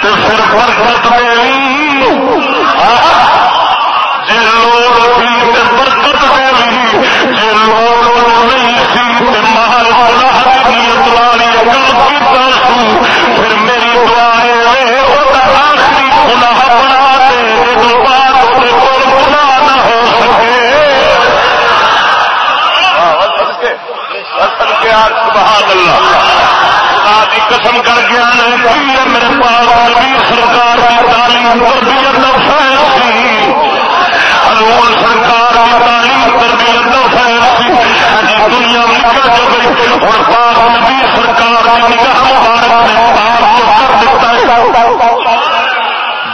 تو پھر برکت میری جی لوڑ سی تو برکت میری جی لوڑ نہیں سی تو مہر گناہ کی اتواری اکل کیتا سو پھر میری دعائیں وہ آخری گناہ بنا دے جب بات ہوتے کول گناہ نہ ہو سکے سبحان اللہ ختم کر گیا میرے پاس نبی سرکار کی تعلیم تربیت کا فیل سی حضور سرکار کی تعلیم تربیت کا سی یعنی دنیا میں جو گئی اور پاک نبی سرکار کی نگاہ مبارک نے پاک کو کر دیتا ہے۔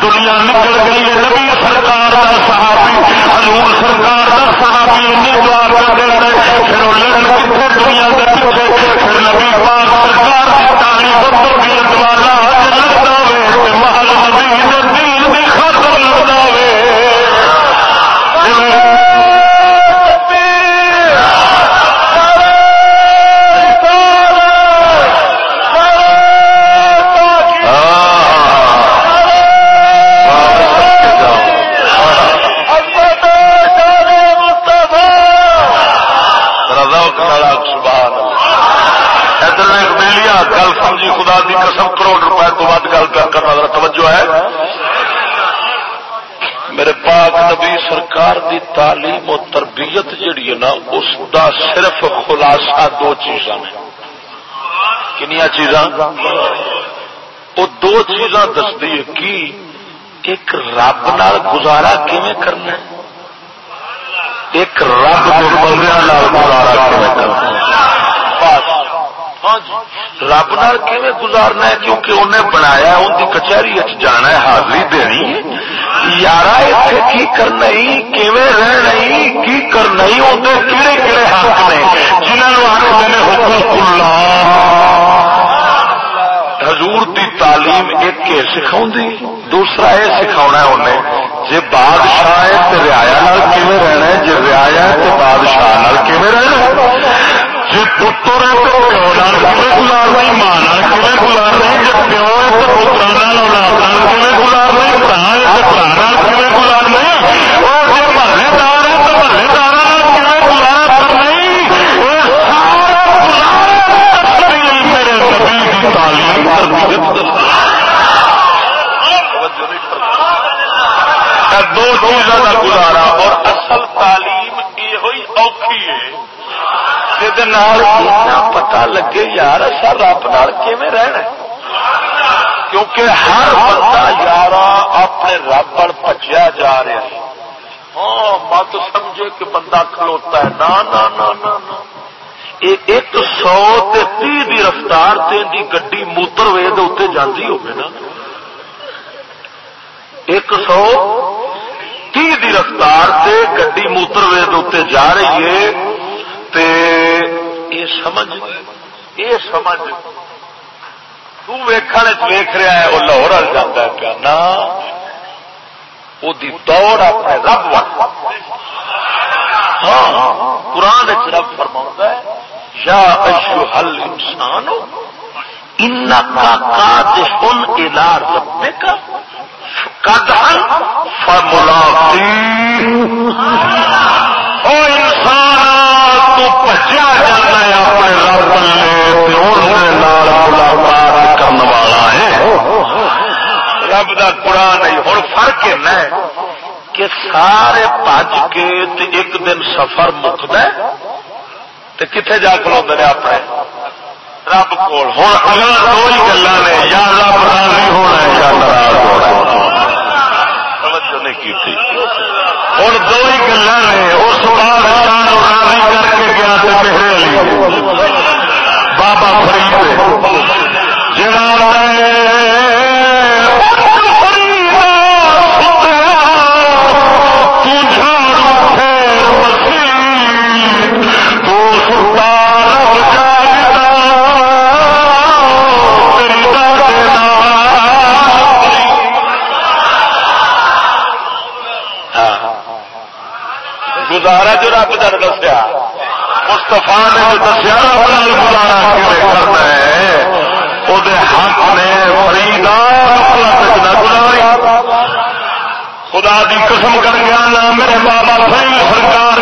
دنیا نکل گئی ہے، نبی سرکار کا صحابی، حضور سرکار کا صحابی نہیں دعا کر دیتا ہے، پھر وہ لڑن کتنے دنیا کے پیچھے پھر نبی پاک سرکار کی تعلیم تربیت والا لگتا ہوئے محل نبی نے دین بھی ختم لگتا گل سمجھی، خدا دی قسم کروڑ روپئے تو ود گل کر کرنا ذرا توجہ ہے۔ میرے پاک نبی سرکار دی تعلیم و تربیت جڑی ہے نا، اس دا صرف خلاصہ دو چیزاں نے۔ کنیا چیزاں؟ وہ دو چیزاں دستی ہے کی ایک رب نال گزارا کیویں کرنا ہے؟ ایک رب گزارا کیویں کرنا رب نال کیویں گزارنا ہے؟ کیونکہ انہیں بنایا ان کی کچہری جانا ہے، حاضری دینی۔ یار اتنے کی کرنا کیویں رہنا کی کرنا اندر کہڑے کہڑے حق نے جنہوں آنے حکم اللہ۔ حضور دی تعلیم ایک یہ سکھاؤں دوسرا یہ سکھا انہیں۔ جی بادشاہ ہے تو ریا رہنا ہے؟ جی ریا ہے تو بادشاہ کیون رہنا جی پتر ہے تو پیو گزارنا ماں کیون گزارنا جی پیو ہے تو پترا کیون گزارنا برا ہے تو برا کیون اور جی محلے دار ہے تو محلے دار گزارا دو چیزوں کا گزارا اور اصل تعلیم یہ ہوئی اوکھی ہے پتا لگے یار اصل رب نال کیون رہنا کیونکہ ہر بندہ یار اپنے رب پر پچیا جا رہا ہے ہاں مت سمجھے کہ بندہ کھلوتا ہے نہ نہ نہ نہ ایک سو تی دی رفتار تے دی گڈی موتر وے اتنے جاتی ہوگی نا ایک سو تی دی رفتار تے گڈی موتر وے اتنے جا رہی ہے تے سمجھ یہ سمجھ۔ ویخ رہا ہے وہ لاہور ہل جاتا ہے پیا نہ وہ دوڑ اپنے رب ہاں قرآن رب فرما ہے یا اشو حل انسان ان کا کادن الا رب کا او انسان! تو پچیا جانا ہے اپنے رب ملاقات کرنے والا ہے رب کا قرآن نہیں ہوں فرق ہے کہ سارے پج کے ایک دن سفر مکد کتنے جا کلو نے اپنے، رب کو ہوں اگر دو ہی گلا نے یا رب راضی ہونا ہے یا ناراض ہونا ہے توجہ نہیں کی ہوں دو ہی گلا نے اس بادشاہ راضی کر کے گیا تو پہلے لیے بابا فرید۔ جڑا مستفا نے جو دسیا اپنا گزارا کرنا ہے وہ حق نے گزاری۔ خدا دی قسم کر گیا، نہ میرے بابا فریم سرکار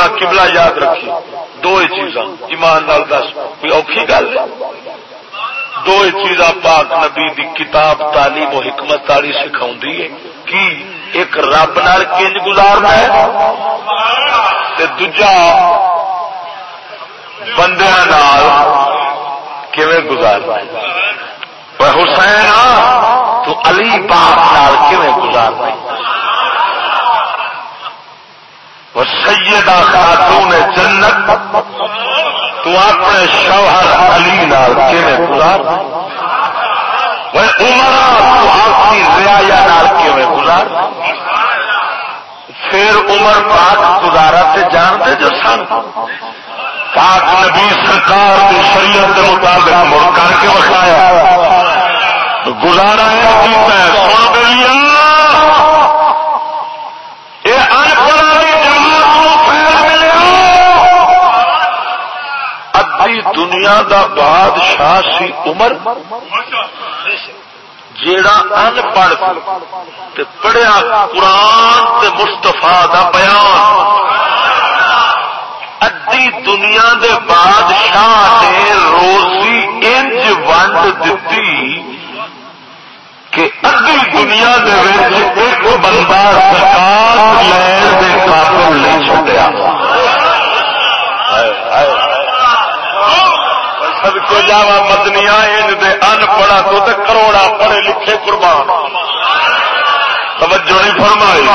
قبلہ یاد رکھی۔ دو چیزاں، ایمان دس۔ کوئی اوکھی گل؟ دو چیزاں پاک نبی دی کتاب، تعلیم و حکمت والی سکھاؤں ہے۔ کی؟ ایک رب نال کنج گزارنا ہے۔ دجا بندے نال کیویں گزارنا ہے؟ حسین، تو علی پاک نال کیویں گزارنا ہے؟ وہ سیدہ خاتون جنت، تو اپنے شوہر علی نال کیویں گزار؟ وہ عمر تو آپ کی رعایا نال کیویں گزار؟ پھر عمر پاک گزارا تے جانتے جو سن؟ پاک نبی سرکار کی شریعت کے مطابق مڑ کر کے بخایا گزارا ہے سن دیا دنیا دا بادشاہ سی عمر، جیڑا ان پڑھ پڑھیا قرآن مستفا دا بیان۔ ادی دنیا دے بادشاہ نے روزی انج ونڈ دیتی کہ ادی دنیا دے ایک بندہ سرکار لین دے قابل نہیں چڈیا سب کو جاوا مدنیا دے ان پڑھا تو تے کروڑا پڑھے لکھے قربان۔ توجہ نہیں فرمائی۔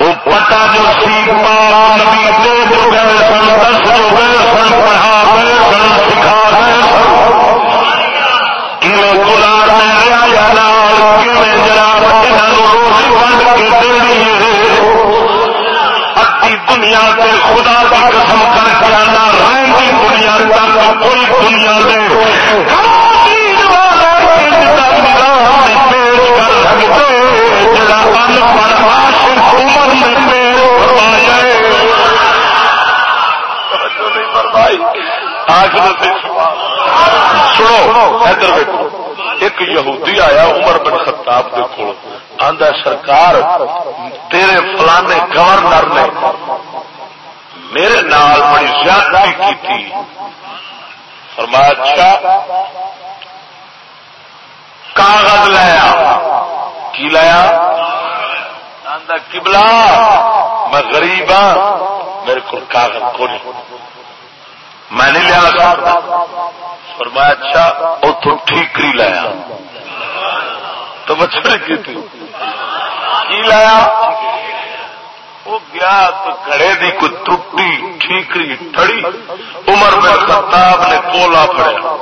وہ پتا جو سی پاک نبی ہو گئے سن، دس ہو گئے سن، پڑھا گئے سن، سکھا گئے سن۔ گلار میں جناب روزی کے دینی اتی دنیا کے خدا کی قسم کر کے آنا رہی دنیا تک، کوئی دنیا دے سنو، ادھر دیکھو۔ ایک یہودی آیا عمر بن خطاب کے کول، آندا سرکار، تیرے فلانے گورنر نے میرے نال بڑی زیادتی کی تھی فرمایا اچھا کاغذ لایا کی لایا کبلا میں غریب ہاں میرے کو کاغذ کو نہیں میں نہیں لیا اور میں اچھا اتوں ٹھیکری لایا تو بچے کی تھی؟ کی لایا وہ گیا تو گڑے دی کوئی ترٹی ٹھیکری، ٹھڑی۔ عمر میں خطاب نے کولا پڑیا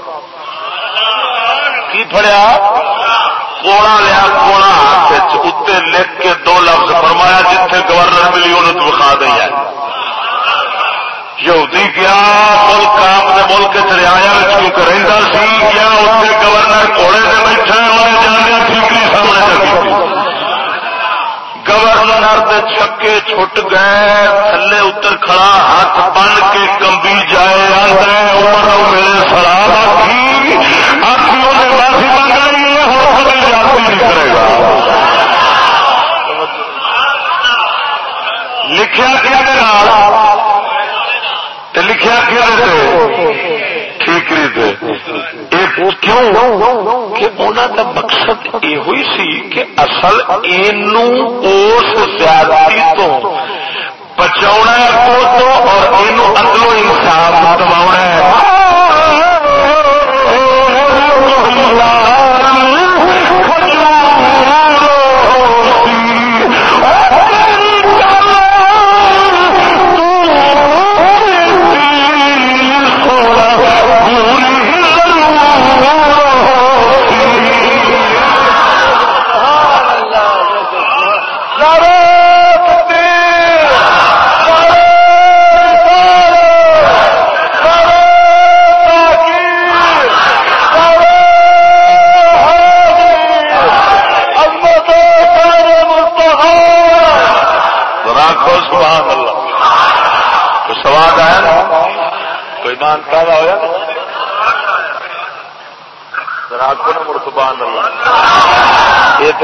کی پڑیا کوڑا لیا کوڑا ہاتھ اتنے لکھ کے دو لفظ فرمایا جتنے گورنر ملی انہوں تو بخا دیا یہودی گیا، ملک اپنے ملک چریا کیونکہ رہتا سی؟ گیا اتنے گورنر گھوڑے سے بیٹھا انہیں جانیا ٹھیکری سامنے چکی گورنر کے چھکے چھٹ گئے، تھلے اتر کھڑا، ہاتھ بن کے کمبی جائے آتا عمر میرے سلام آخی آخی انہیں معافی منگنی ہے ہر کبھی یاد نہیں کرے گا۔ لکھا کیا لکھا ٹھیکری کیوں؟ کہ انہوں کا مقصد یہ سی کہ اصل اس زیادتی تو بچا تو اور یہ اندروں انصاف دما ہے۔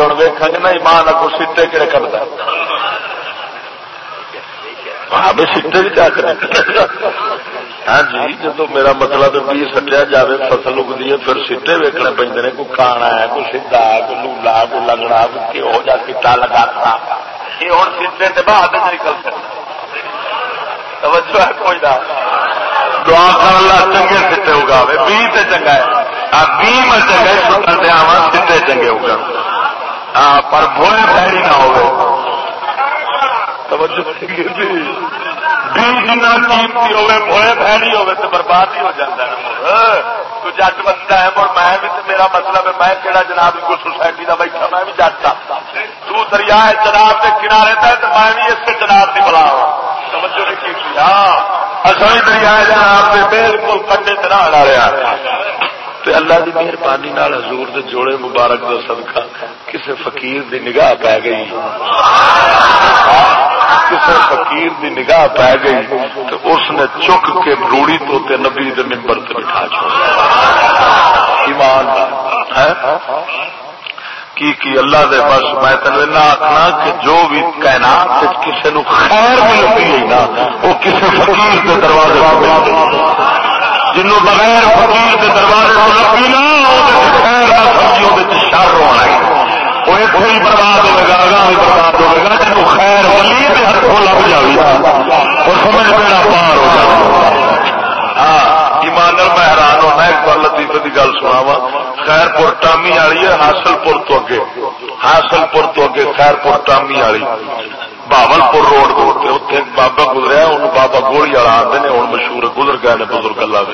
ہوں ویکا گے جی، نا ایمان کو سیٹے کہڑے کرتا ہاں بھی سیٹے بھی چک ہاں جی جب میرا مطلب بھی سٹیا جائے فصل اگتی ہے، پھر سیٹے ویکنے پہ کوئی کھانا ہے، کوئی سیدا کوئی لولا کوئی لگنا کوئی کہو جا سیٹا لگا یہ ہوں سیٹے بعد نکل سکتا توجہ ہے کوئی نہ۔ دعا کر اللہ چنگے سیٹے اگا بی چنگا ہے۔ ہاں، بی میں چنگا دیا سیٹے چنگے اگا ہاں، پر بھوئے پیڑی نہ ہو بہنی ہوے تو برباد ہی ہو جاتا ہے۔ ہاں، تو جٹ بنتا ہے، اور میں بھی میرا مطلب ہے، میں کہڑا جناب کو سوسائٹی کا بیٹھا، میں بھی جٹ ہوں تو دریا جناب کے کنارے تھا تو میں بھی اس جناب کی بلا ہاں۔ توجہ نہیں کی ہاں اصل دریا جناب بالکل کنڈے چنا رہا تے اللہ کی مہربانی نال حضور دے جوڑے مبارک کا صدقہ کسی فقیر دی نگاہ پی گئی۔ کسی فقیر دی نگاہ پی گئی تو اس نے چک کے روڑی تو تے نبی دے ممبر سے بٹھا چھوڑا۔ ایمان ہاں؟ کی کی اللہ دے بس میں تین آخنا کہ جو بھی کائنات کسی نو خیر ملتی ہے نا، وہ کسی فقیر کے دروازے جنوں بغیر فقیر کے دروازے کو لگی نا خیر نہ سبزیوں شر ہونا ہے۔ وہ ایک ہی برباد ہوئے گا اگاں بھی برباد ہوئے گا، جنوں خیر ولی کے ہاتھوں لگ جائے اور سمجھ میرا پار ہو جائے ہاں ایماندر میں حیران ہونا، ایک بار لطیفے کی گل سنا وا خیر پور ٹامی والی ہے حاصل پور تو اگے۔ حاصل پور تو اگے خیر پور ٹامی والی۔ باول پور روڈ کے اتنے بابا گزریا ان بابا گولی والا آتے ہیں ہوں مشہور گزر گئے نے بزرگ اللہ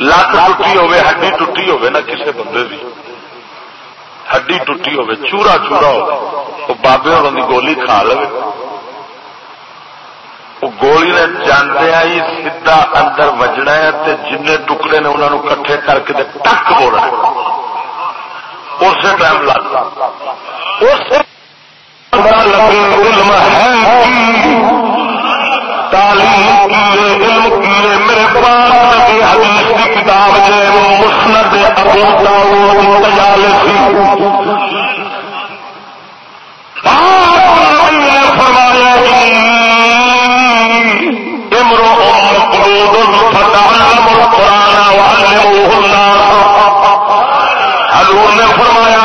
لت ٹوٹی ہوے ہڈی ٹوٹی ہوے نا کسی بندے کی ہڈی ٹوٹی ہوے چورا چورا ہو بابے اور گولی کھا لو وہ گولی نے جانے ہی سیدا اندر وجنا ہے جن ٹکڑے نے انہوں کٹھے کر کے ٹک بولنا اسی ٹائم لگ علم ہے تعلیم کیے علم کیے میرے پاس نبی حدیث کی کتاب ہے۔ مسند ابو داؤد تجالسی فرمایا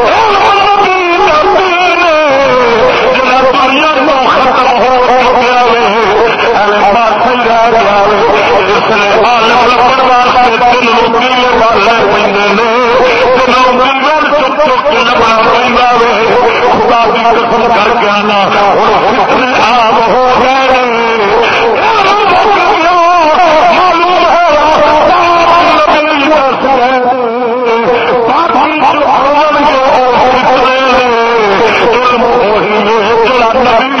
اس نے عالم لبن واسطے تین روپیے والے پیندے نے تینوں منگل چپ چپ کے لبنا پیندا وے خدا دی قسم کر کے آنا ہن حسن عام ہو گئے معلوم ہے نبی رسول علم وہی ہے جڑا نبی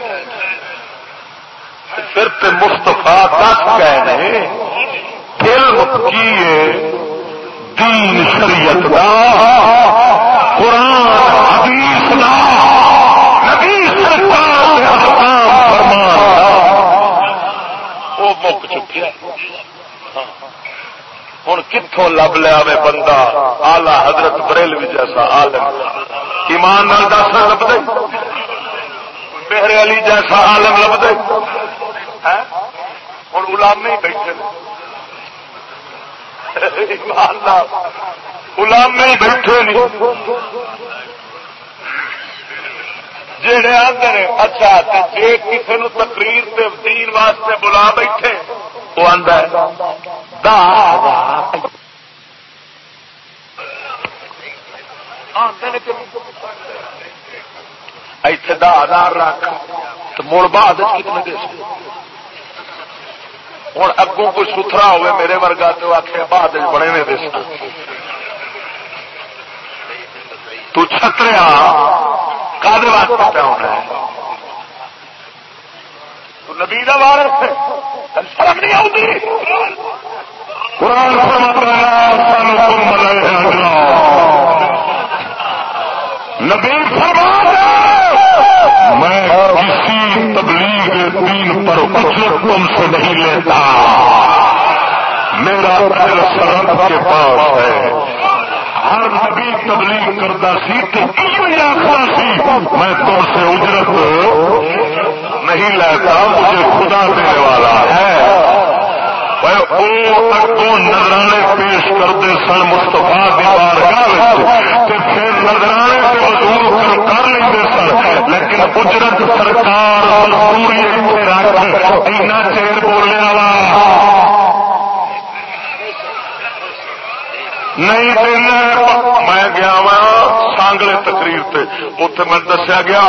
پھر مستفا دس گئے علم کی دین شریعت دا، قرآن، حدیث دا، نبی سرکار احکام فرمان وہ مک چکے۔ ہاں۔ ہوں کتوں لب لیا میں بندہ آلہ حضرت بریلوی جیسا عالم۔ ایمان نال دس لب دے۔ میرے علی جیسا عالم لب دے۔ ہوں غلامے بیٹھے غلامے بیٹھے نہیں۔ جڑے آدھے اچھا جی کسی نو تقریر تے دین واسطے بلا بیٹھے وہ آدھا۔ ایتھے دا ہزار رکھ تو مڑ بعد کتنے دے ہوں اگوں کوئی ستھرا ہوئے میرے ورگا تو آخر بعد بڑے نے دس تو چھتریا کدے واسطے پہ ہونا ہے؟ تو نبی کا وارس شرم نہیں آتی قرآن نبی فرما میں کسی دین پر اجرت تم سے نہیں لیتا۔ میرا پیر سرحد کے پاس ہے۔ ہر نبی تبلیغ کرتا سی تو آخر سی میں تم سے اجرت نہیں لیتا، مجھے خدا دینے والا ہے۔ اگوں نظرانے پیش کرتے سن مستفا دیوار پھر نظرانے سے وصول کر لیں سن لیکن اجرت سرکار مزدوری رکھ اینا چیر بولنے والا نہیں دینا میں گیا وا سانگلے تقریر سے اتنے میں دسیا گیا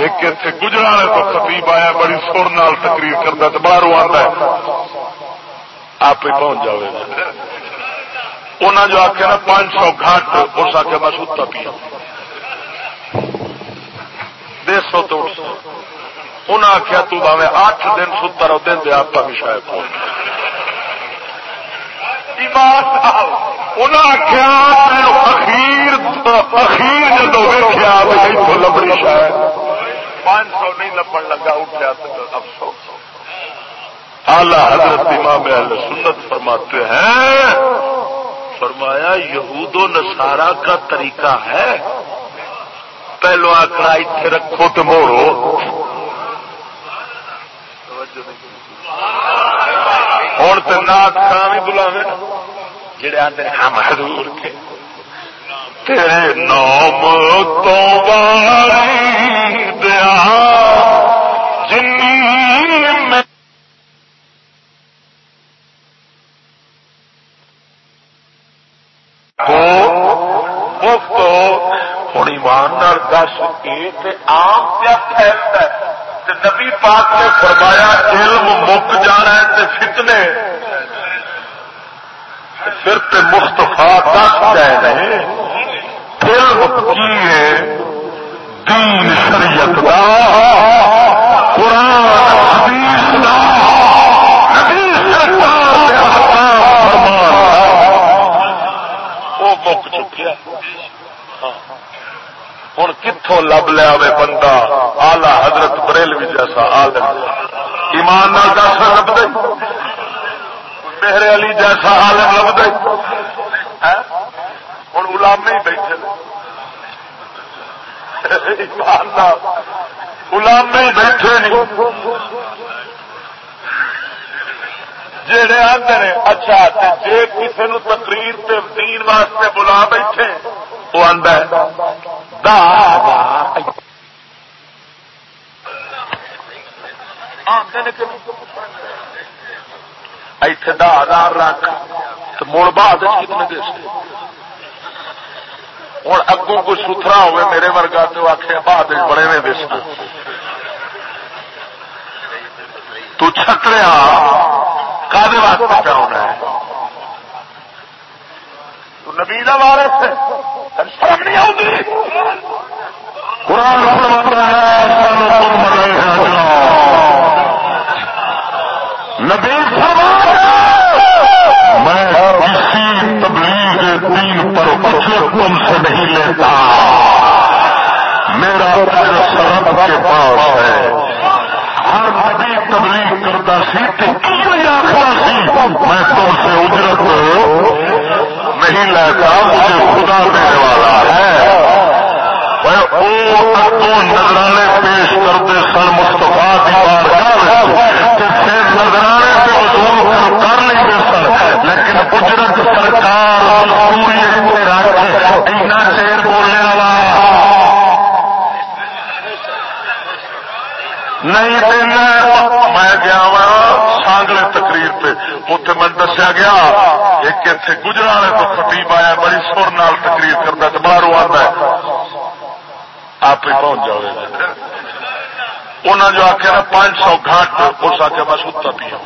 ایک اتنے گجرا تو خطیب آیا بڑی سر نال تقریر کرتا تو باہر آتا ہے آپ ہی پہنچ جائے انہیں جو آخیا نا پانچ سو گھاٹ اس آخیا میں ستا پیا۔ ڈیڑھ سو تو انہیں آخیا تو اٹھ دن ستا رہو، دن دے آپ بھی شاید انہیں آخیا اخیر اخیر جدو ویکیا لبڑی شاید پانچ سو نہیں لبن لگا اٹھا افسوس۔ اعلی حضرت امام اہل سنت فرماتے ہیں، فرمایا یہود و نصارہ کا طریقہ ہے۔ پہلو آکڑا اتنے رکھو تو موڑو ہوں تو نات خان ہی بلاوے۔ جڑے آتے ہم حضور تھے تیرے نام تو دیا ہوں ایمان دس آم کیا پھیلتا ہے۔ نبی پاک نے فرمایا علم مک جانا ہے تے فتنے۔ پھر تے مستفا دس گئے علم کی دین شریعت دا۔ قرآن، حدیث دا نبی سرکار وہ مک چکیا۔ ہاں۔ ہوں کتوں لب لیا بندہ۔ آلہ حضرت بریلوی جیسا آلم ایمان نال دس لب دے۔ میرے علی جیسا آلم لب دے۔ ہوں غلامے ہی بیٹھے ایمان غلامے ہی بیٹھے نہیں جڑے آتے ہیں اچھا جی کسی نو تقریر دین واسطے بلا بیٹھے وہ آدھا ایتھے دا ہزار رکھ تو مڑ بعد کتنے دے۔ ہوں اگوں کوئی ستھرا ہوئے میرے ورگا تو آخر بعد بڑے نے دس تو چھتریا کادے واسطے پہ ہونا ہے۔ تو نبی کا وارث قرآن نبی میں کسی تبلیغ دین پر اچھے تم سے نہیں لیتا۔ میرا سرحد کے پاس ہے۔ ہر نبی تبلیغ کرتا سی، تو میں تم سے اجرت نہیں لیتا، مجھے خدا دینے والا ہے۔ نظرانے پیش کرتے سن مستفا کی بار نظرانے سے وصول کر لیں گے سر، لیکن اجرت سرکار پوری رکھ اینا چیر بولنے والا۔ نہیں دینا میں گیا سانگلے تقریر پہ۔ اتنے میں دسیا گیا ایک اتنے گجرا والے تو خطیب آیا بڑی سر نال تقریر کرتا تو باہر آتا ہے۔ آپ ہی پہنچ جاؤ انہوں جو آخیا نا، پانچ سو گھاٹ اس آخیا میں ستا پیا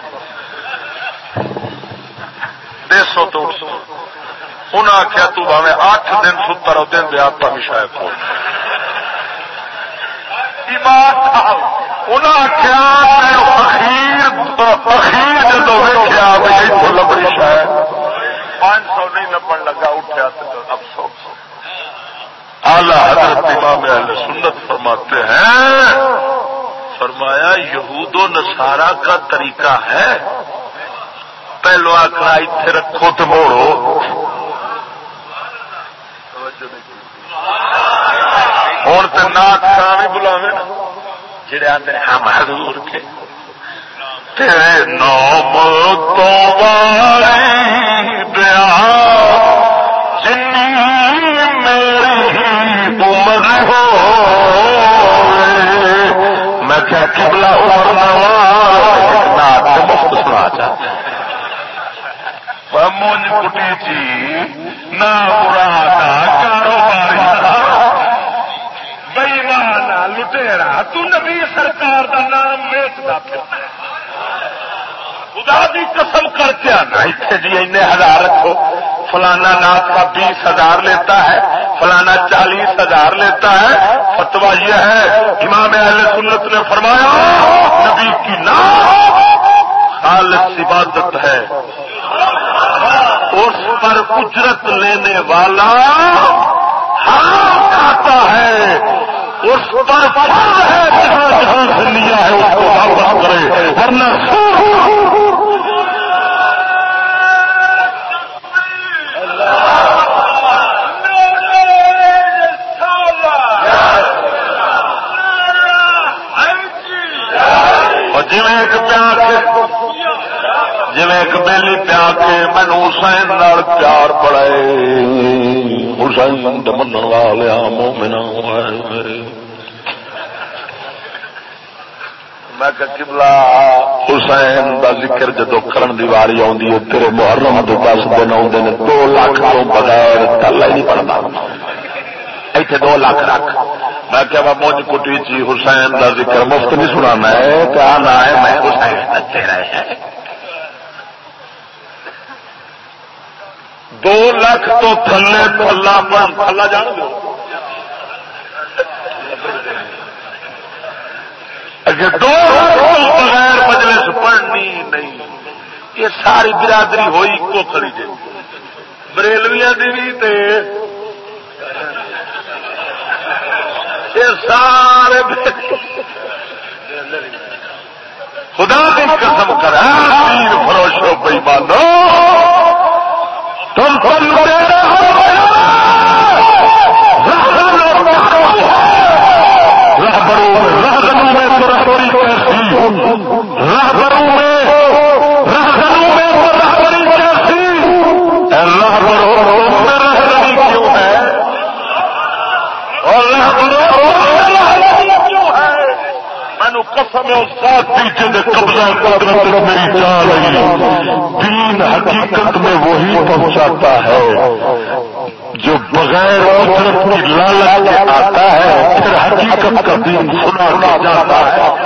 ڈیڑھ سو تو انہیں آخیا تو بھاوے اٹھ دن ستا رہو، دن دیا آپ بھی شاید ہو۔ انہیں آخیا اخیر لبڑی شاید پانچ سو نہیں لبن لگا اٹھا افسوس۔ اعلی حضرت امام اہل سنت فرماتے ہیں، فرمایا یہود و نصارہ کا طریقہ ہے۔ پہلو آخر اتنے رکھو تو موڑو۔ ہوں تو نات بھی بلاوے جڑے آتے ہم ہاں حضور کے تیرے نام تو دیا میں کیا قبلہ عمر نات مفت سنا چاہتا مونج کٹی تھی، نہ برا کاروباری بئیمانا تو نبی سرکار دا نام ویچتا پھر خدا دی قسم کر کے آنا اتنے جی این ہزار رکھو۔ فلانا نات کا بیس ہزار لیتا ہے، فلانا چالیس ہزار لیتا ہے۔ فتوا یہ ہے، امام اہل سنت نے فرمایا، نبی کی نام خالص عبادت ہے۔ اس پر اجرت لینے والا آتا ہے۔ اس پر فرض ہے جہاں جہاں سے لیا ہے، اس کو واپس کرے۔ ورنہ جی ایک پیار جی ایک بیلی پیا کے مینو حسین پیار پڑے حسین من والے مومنا میں کبلا حسین کا ذکر جدو کرن دی واری آدھی ہے تیرے محرم تو دس دن آتے ہیں دو لاکھ تو بغیر تلا ہی نہیں پڑتا اتنے دو لاکھ رکھ میں کیا میں مونج کٹی چی حسین کا ذکر مفت نہیں سنا میں کیا نہ ہے میں حسین رہے ہیں دو لاکھ تو تھلے تھلا پر تھلا جان دو۔ اگر دو بغیر مجلس پڑھنی نہیں۔ یہ ساری برادری ہوئی کو کھڑی جی بریلویا دی بھی تے۔ یہ سارے خدا کی قسم کر فروشو بھائی مانو تم قسم قبضہ قدرت میری جا رہی دین حقیقت میں وہی پہنچاتا ہے۔ جو بغیر قدرت کی لالچ کے آتا ہے، پھر حقیقت کا دین سنا جاتا ہے۔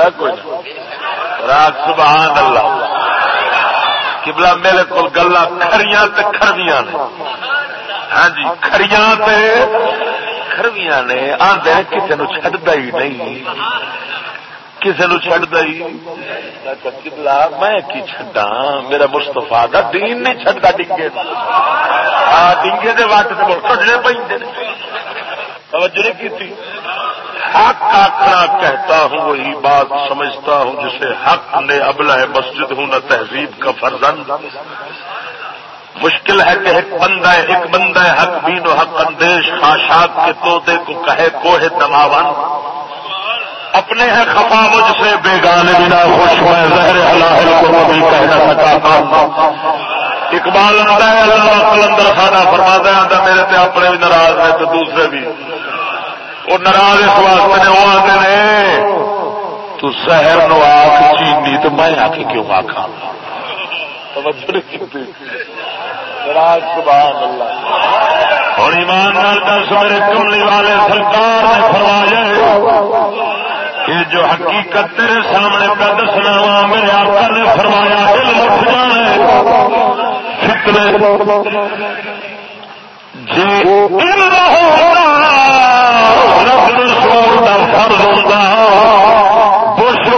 توجہ ہے کوئی راگ، سبحان اللہ۔ کبلا میرے کو گلا کھڑیاں کھڑویاں نے۔ ہاں جی کھڑیاں کھڑویاں نے۔ آدھے کسی نو چڈتا ہی نہیں۔ کسی نو چڈتا ہی۔ کبلا میں کی چڈا میرا مستفا کا دین نہیں چڈتا ڈنگے ڈنگے کے وٹ سے کٹنے پہ توجہ نہیں کی حق آخنا کہتا ہوں، وہی بات سمجھتا ہوں جسے حق نے ابلا ہے مسجد ہوں، نہ تہذیب کا فرزن مشکل ہے کہ ایک بندہ ہے ایک بندہ ہے حق بین و حق اندیش خاشاک کے توتے کو کہے، کوہ تماون اپنے ہیں خفا مجھ سے بیگانے بنا خوش میں، زہر اللہ کو بھی کہہ نہ سکا اقبال آتا ہے، اللہ کلندر خانہ فرما دیا میرے تے اپنے بھی ناراض ہے تو دوسرے بھی۔ وہ ناراض اس واسطے نے، وہ آتے نے، تو سہر نو آخ چینی تو میں آخ کیوں آخا اور ایمان دس، میرے کملی والے سرکار نے فرمایا یہ جو حقیقت تیرے سامنے پہ دسنا وا میرے آقا نے فرمایا علم اٹھ جانا فتنے جی فرض ہوتا بش جی،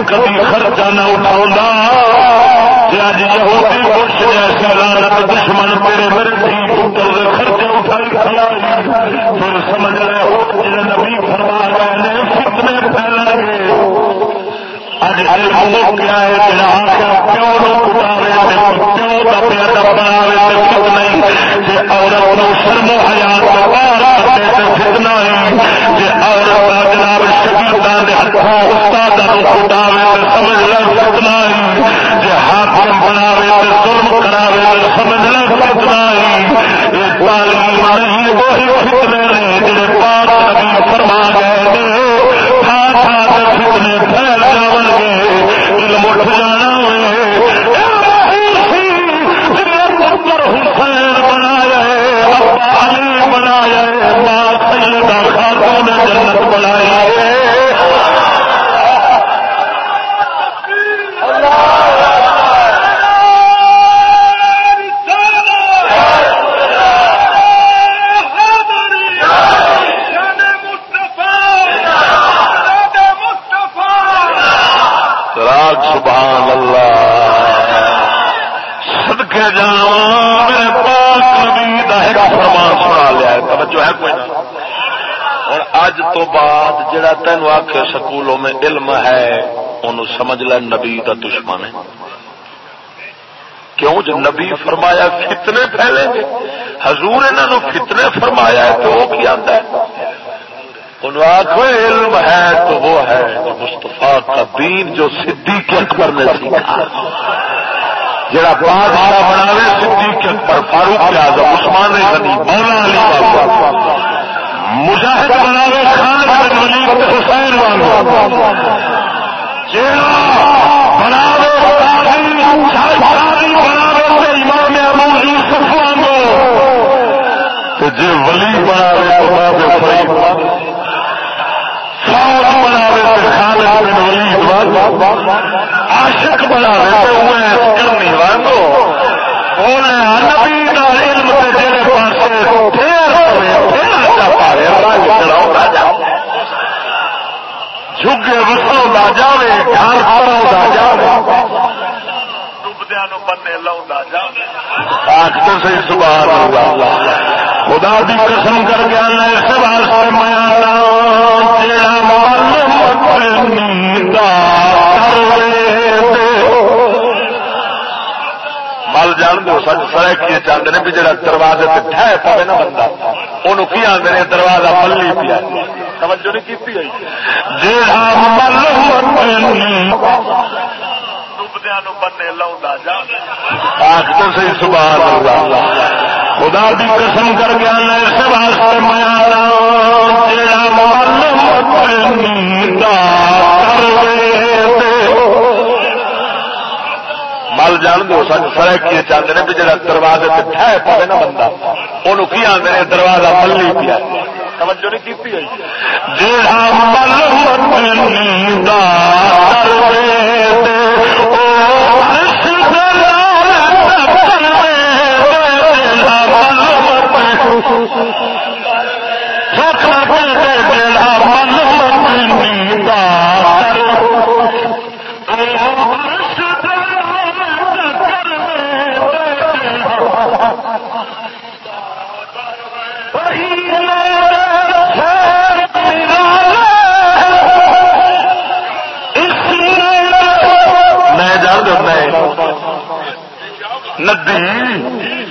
کبھی خرچہ نہ اٹھا جی، اج یہودی بش جیسے لانت دشمن میرے میرے پتر خرچے اٹھائی کھڑا پھر سمجھ رہے ہو جی نبی فرما فرما گئے تھا تھا فتنے پھیل علم اٹھ جانا جنت تو بعد جڑا تین آخ سکولوں میں علم ہے ان سمجھ لے نبی کا دشمن ہے۔ کیوں؟ جو نبی فرمایا فتنے پھیلیں گے۔ حضور انہوں فتنے فرمایا ہے تو وہ کی آتا ہے؟ ان آخو علم ہے تو وہ ہے۔ مستفا کا دین جو صدیق اکبر نے سیکھا۔ جڑا بادشاہ بنا صدیق اکبر فاروق اعظم، عثمان غنی، مولا علی بابا۔ مجاہد بناوے خان بن حسین بناوے بناوے امام ابو یوسف وانگو جی ولی بناوے بناوے فرید۔ فوج بناوے تو خالد بن ولید وانگو عاشق بناوے تو کرنی وانگو بولے نبی دا علم تے جڑے پاسے پھر ہوے جائے گھر ہرا جائے صحیح سبحان اللہ خدا دی قسم کر گیا اس واسطے میں تیرا مال مل جان دو سچ سر کی چاہتے ہیں بھی جڑا دروازے ٹھہ پے نا بندہ انہوں کی آدھے دروازہ ملی پیا توجہ نہیں کی صحیح سبحان اللہ۔ خدا دی قسم کر گیا اس واسطے میں جڑا مل جان دو سچ فرق کی چاہتے ہیں بھی جڑا دروازے ٹھہ پے نا بندہ انہوں کی آدھے دروازہ ملی پیا؟ توجہ نہیں کی پی من ندی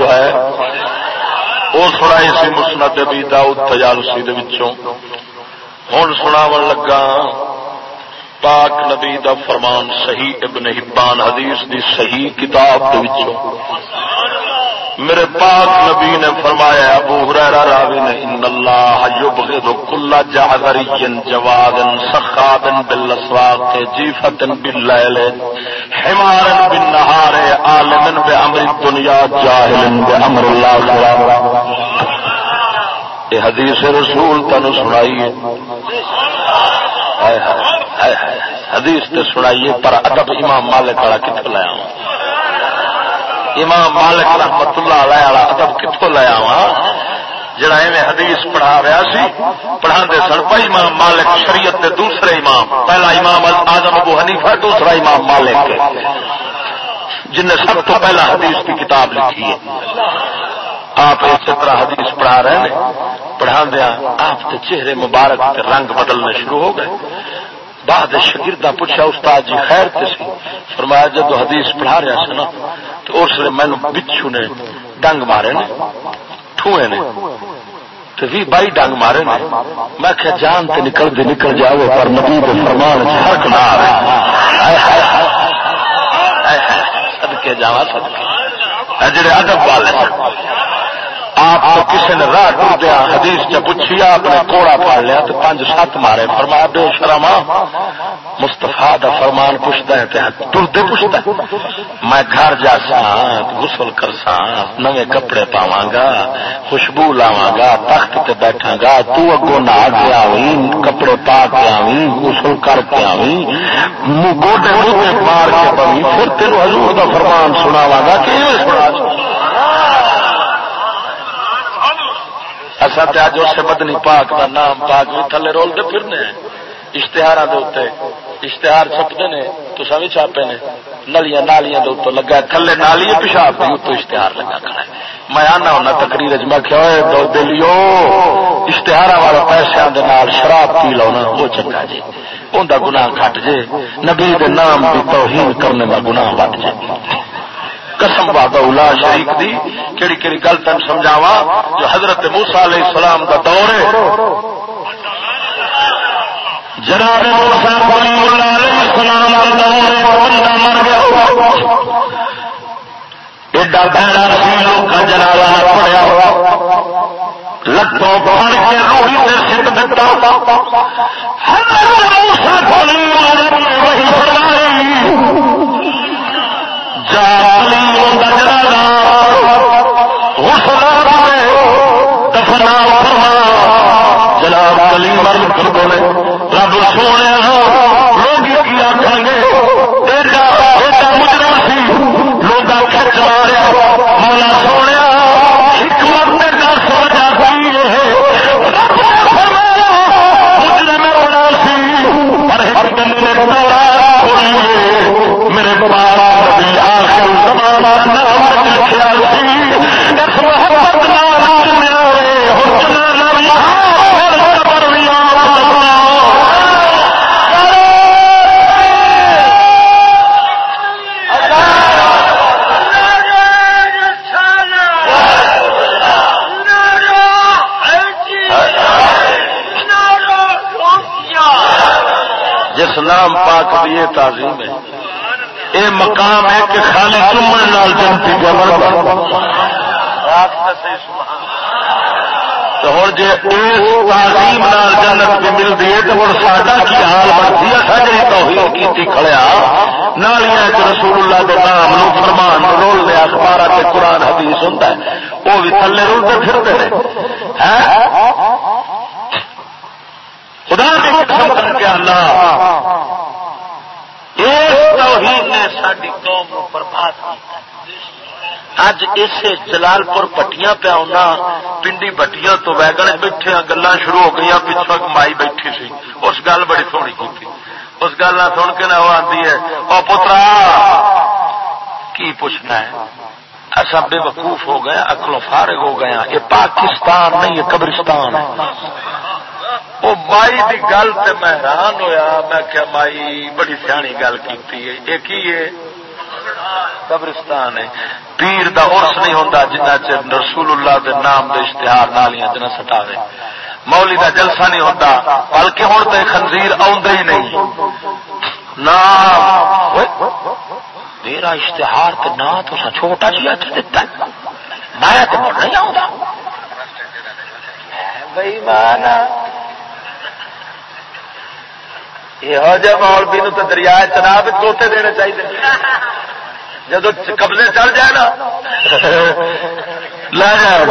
جو ہے، وہ سنائی سی مسند بھی داؤد تجالسی ہوں سناو لگا، پاک نبی دا فرمان صحیح ابن حبان حدیث دی صحیح کتاب میرے پاک نبی نے فرمایا، ابو ہریرہ راوی نے، ان اللہ یبغض کل جعذری جواد سخاب بالاسواق جیفت باللیل حمار بالنهار عالم بامر الدنيا جاهل بامر الله یہ حدیث رسول تن سنائیے۔ حدیث تے سنائیے، پر ادب امام مالک والا کتنے لایا ہوں امام مالک رحمت اللہ علیہ والا ادب کتوں لیا وا جڑا ایویں حدیث پڑھا رہا سی پڑھا سن پہ امام مالک، شریعت دے دوسرے امام۔ پہلا امام آزم ابو حنیفہ، دوسرا امام مالک۔ جن نے سب تو پہلا حدیث کی کتاب لکھی ہے۔ آپ اسی طرح حدیث پڑھا رہے ہیں پڑھا دیا آپ کے چہرے مبارک رنگ بدلنے شروع ہو گئے۔ بعد شگردہ پوچھا، استاد جی خیر سی؟ فرمایا جب حدیث پڑھا رہا سا نا، تو اس لیے مینو بچھو نے ڈنگ مارے نے، ٹھوئے نے۔ تو بھی بائی ڈنگ مارے نے۔ میں کہ جان تے نکل دے، نکل جاؤ پر نبی کے فرمان فرق نہ آ سدکے جا سدکے جڑے ادب والے آپ کسی نے راہ ٹر دیا حدیث چ پوچھی آپ نے کوڑا پاڑ لیا تو پانچ سات مارے، فرمایا بے شرما مستفا دا فرمان پوچھتا ہے ٹرتے پوچھتا میں گھر جا سا گسل کر سا نوے کپڑے پاوا گا، خوشبو لاوا گا، تخت تے بیٹھا گا، تو اگو نہ کے آئی کپڑے پا کے آئی گسل کر کے آئی گوڈے مار کے پوی پھر تین حضور دا فرمان سناوا گا کہ سنا اصا تو اج اس بدنی پاک کا نام، پاک بھی تھلے رولتے پھرنے ہیں۔ اشتہار اشتہار چھپتے نے تو سب چھاپے نے، نلیاں نالیاں دے لگا تھلے نالی پیشاب بھی اتو اشتہار لگا کھڑا ہے۔ میں آنا ہونا تقریر چ میں دو دلیو اشتہار والا پیسوں پیسے شراب پی لو نا، وہ چنگا جی ان کا گناہ کٹ جے۔ نبی نام کی توہین کرنے کا گناہ بٹ جائے قسم باد شریف دی کہڑی کہڑی گل تین سمجھاوا جو حضرت موسا علیہ السلام کا دور ہے۔ جناب موسا علیہ السلام کا دور بندہ مر گیا ایڈا بہنا سی کا جنازہ پڑیا لتوں پڑ کے روحی سے سٹ دتا۔ حضرت موسا وہی فرمائی جا آپ کلمر کرتے رب سونے پاک دیے تعظیم ہے۔ یہ مقام ہے کہ خالی چمن لال جنتی جمر تو ہوں جی تعظیم نال جنت بھی ملتی ہے، تو ہوں ساڈا کی حال بنتی ہے؟ ساری توہین کی کھڑیا نالیاں رسول اللہ کے نام نو فرمان رول لیا اخبار کے قرآن حدیث ہوں وہ بھی تھلے رولتے پھرتے ہیں؟ خدا کے قسم کر کے اللہ توحید نے ساری قوم برباد اج اسے جلال پور پٹیاں پیا ہونا، پنڈی بٹیاں تو ویگن بیٹھے گلا شروع ہو گئی پچھو ایک مائی بیٹھی سی۔ اس گل بڑی سونی کی تھی اس گل سن کے نہ وہ آتی ہے وہ پترا، کی پوچھنا ہے؟ ایسا بے وقوف ہو گیا اکلو فارغ ہو گیا یہ پاکستان نہیں، یہ قبرستان ہے۔ وہ مائی کی گل سے میں حیران ہویا، میں کیا مائی بڑی سیانی گل کی یہ کی ہے؟ قبرستان ہے۔ پیر دا عرس نہیں ہوتا جنہ چر رسول اللہ دے نام دے اشتہار نالیاں جنہ سٹاوے۔ مولی دا جلسہ نہیں ہوتا بلکہ ہوں تو خنزیر آدھا ہی نہیں۔ میرا اشتہار تو نہ تو سا چھوٹا جی اچھا دتا میں تو نہیں آؤں بھائی مانا یہ جہ مولوی نو تو دریا چناب چوتے دینے چاہیے۔ جب قبضے چڑھ جائے نا۔ لے جائے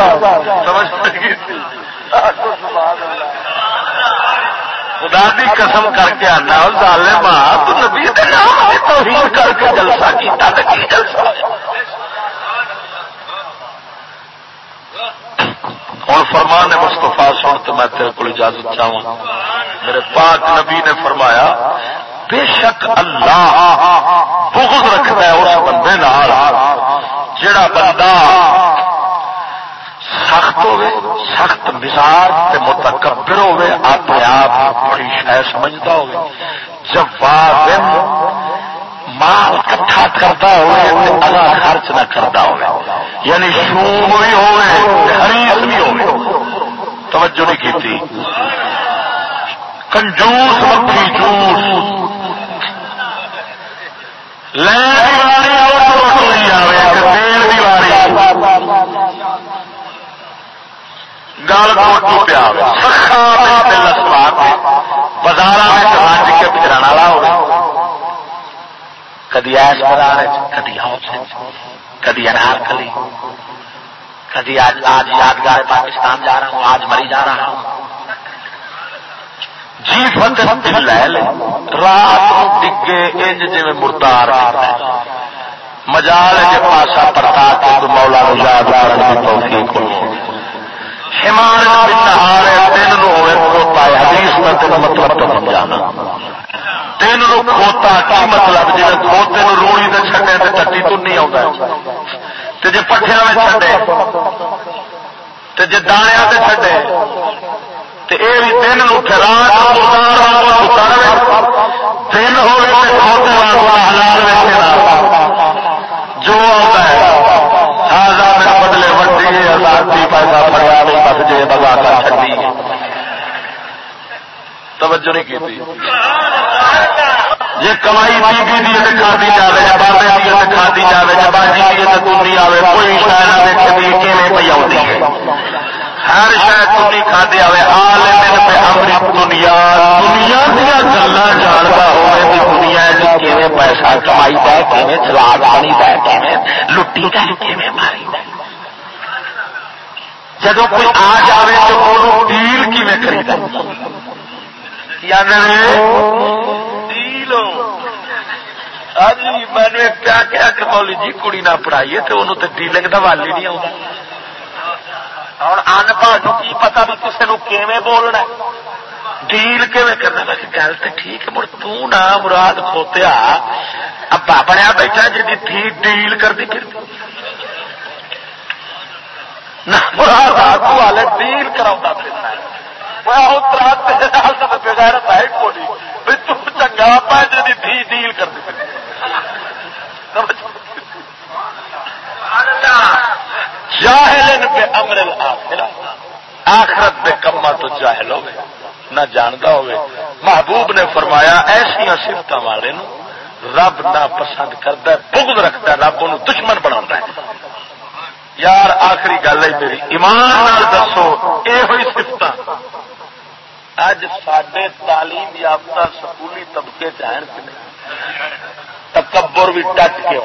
خدا دی قسم کر کے آنا، ظالم تو نبی توہین کر کے جلسہ کیتا کی جلسہ؟ ہوں فرمان مستفا سن تو میں تیرے کو اجازت چاہوں۔ میرے پاک نبی نے فرمایا، بے شک اللہ بغض رکھتا ہے اس بندے جڑا بندہ سخت ہوے سخت مزاج متکبر ہوے اپنے آپ بڑی شہ سمجھتا ہوے جب مال کٹھا کرتا ہوگا خرچ نہ کرتا ہوگا یعنی شوم بھی ہوریس بھی ہو توجہ نہیں کی کنجوس مکھی جوس۔ گل کو پیا سکھا بازار میں کے پچرانا والا ہو کدی ایس بازار کدی ہاؤس کدی انار کلی کدی آج آج یادگار پاکستان جا رہا ہوں، آج مری جا رہا ہوں۔ جی فتح دل لے لے، رات کو ڈگے انج جی مردار مجال کے پاسا پرتا کے مولا یاد کرنے کی توفیق ہو۔ ہمان دن نو ہوئے کھوتا حدیث جی، میں تین مطلب تو سمجھانا۔ تین نو کھوتا کی مطلب جی کھوتے نو روڑی تے چھڈے تے ٹٹی تو نہیں آتا جی پٹھیا میں چھڈے، تے جی دانیا تے چھڈے، تے اے بھی تین نو رات تین ہوئے تے کھوتے والا حلال ویسے جو آتا ہے ہزار بدلے وڈی آزادی پیسہ پڑیا نہیں، بس جی بگا کر چڈی توجہ نہیں کی جی کمائی بی بی دی کھادی جائے یا بابے دی کھادی جائے یا باجی دی تھی آئے کوئی شاید دیکھتی کیون پہ آتی ہے۔ ہر شاید تھی کھادی آئے آل پہ امرت دنیا دنیا دیا گلا جانتا ہوئے دنیا کیون پیسہ کمائی ہے کیون چلا پانی ہے کیون لٹی ہے ماری جب کوئی آ جائے تو وہ ڈیل یعنی کیون میں نے کیا کیا کہ مولی جی کڑی نہ پڑھائیے تو انہوں تو ڈیلنگ کا ہی نہیں آتا ہوں ان پڑھ کی پتا بھی کسی نے بولنا ڈیل کیون کرنا میں گل تو ٹھیک ہے، مڑ تا مراد کھوتیا ابا بنیا بیٹھا جی تھی ڈیل کر دی پھر مراد والے ڈیل کرا چنگا ڈیل کر جاہل پہ آخرت پہ کما تو جاہل ہوگی نہ جانتا ہوگی محبوب نے فرمایا ایسا سفت والے رب نہ پسند کرتا بغض رکھتا رب ان دشمن بنا یار آخری گل ہے میری ایمان دسو یہ ہوئی سفت اج سڈے تعلیم یافتہ سکولی طبقے چین تکبر بھی ٹچ کے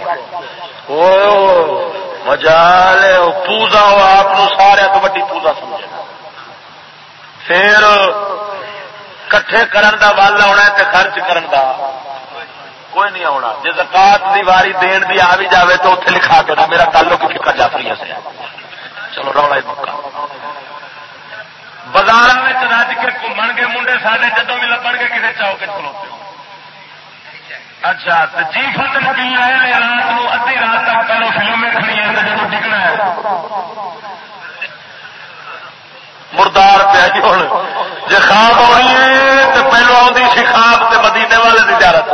مزا لے پوزا آپ سارے تو ویڈی پوزا سمجھے پھر کٹھے کرن دا ول آنا تے خرچ کرن دا۔ کوئی نہیں آنا جی زکات دی واری دین دی آ بھی جاوے تو اتنے لکھا کے نا، میرا تعلق فکر جعفری سے چلو، رولا ہی موقع۔ بازار رج کے گھومن گے، منڈے سارے جدو بھی لبن گے کسی چوک کھلوتے اچھا تو جی فتن کی رہے رات کو ادھی رات تک پہلو فلم کھڑی ہے جب ڈگنا ہے۔ مردار پیا جی ہوں جی خواب ہونی ہے تو پہلو آدھی سی خواب مدینے والے تجارت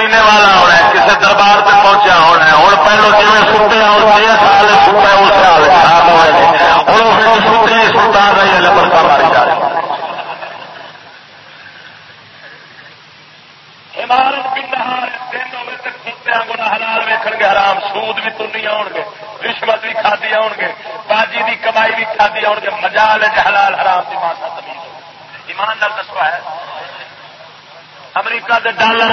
مدینے والا ہونا ہے، کسی دربار سے پہنچا ہونا ہے۔ ہوں پہلو جی سوتے آؤ چھ سال سوتا اس سال خواب ہوئے ہوں پھر سوتے سوتا رہی ہے لبرتا ماری جا رہی حلال ویکن گے، حرام سود بھی تنی آؤ گے، رشوت بھی کھادی آؤ گے، باجی کی کمائی بھی کھادی آؤ گے، مجال حلال حرام کی ماسا تمیز ایمان نال دسوا ہے امریکہ کے ڈالر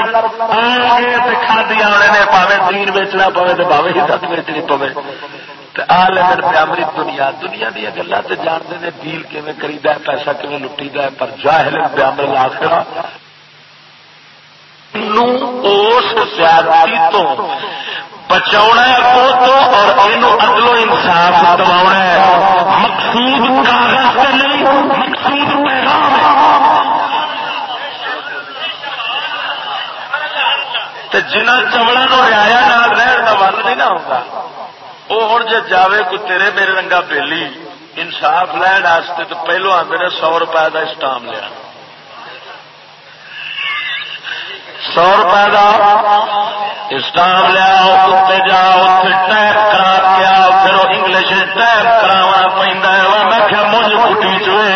کھادی آنے نے، پاوے دین ویچنا پوے تو پاوے حصت ویچنی پوے امرت دنیا دنیا دیا گلا تو جانتے ہیں ڈیل کیون کری پیسہ کیون لٹی ہے، پر جاہل بیامر آخر اس زیادتی تو بچا تو اور عدل و انصاف دوا مقصود کاغذ نہیں، مقصود جنہ چمڑا نو ریا نال رہن کا ون نہیں نہ ہوگا۔ وہ ہوں جی جائے کوئی تیرے میرے رنگا بیلی انصاف لین تو پہلو آتے نے سو روپئے کا اسٹام لیا۔ سو روپئے کا اسٹام لیا اتنے جاؤ ٹیپ کرا کے آؤ پھر انگلش ٹیپ کرا پہ میں کیا مجھ کٹی چوے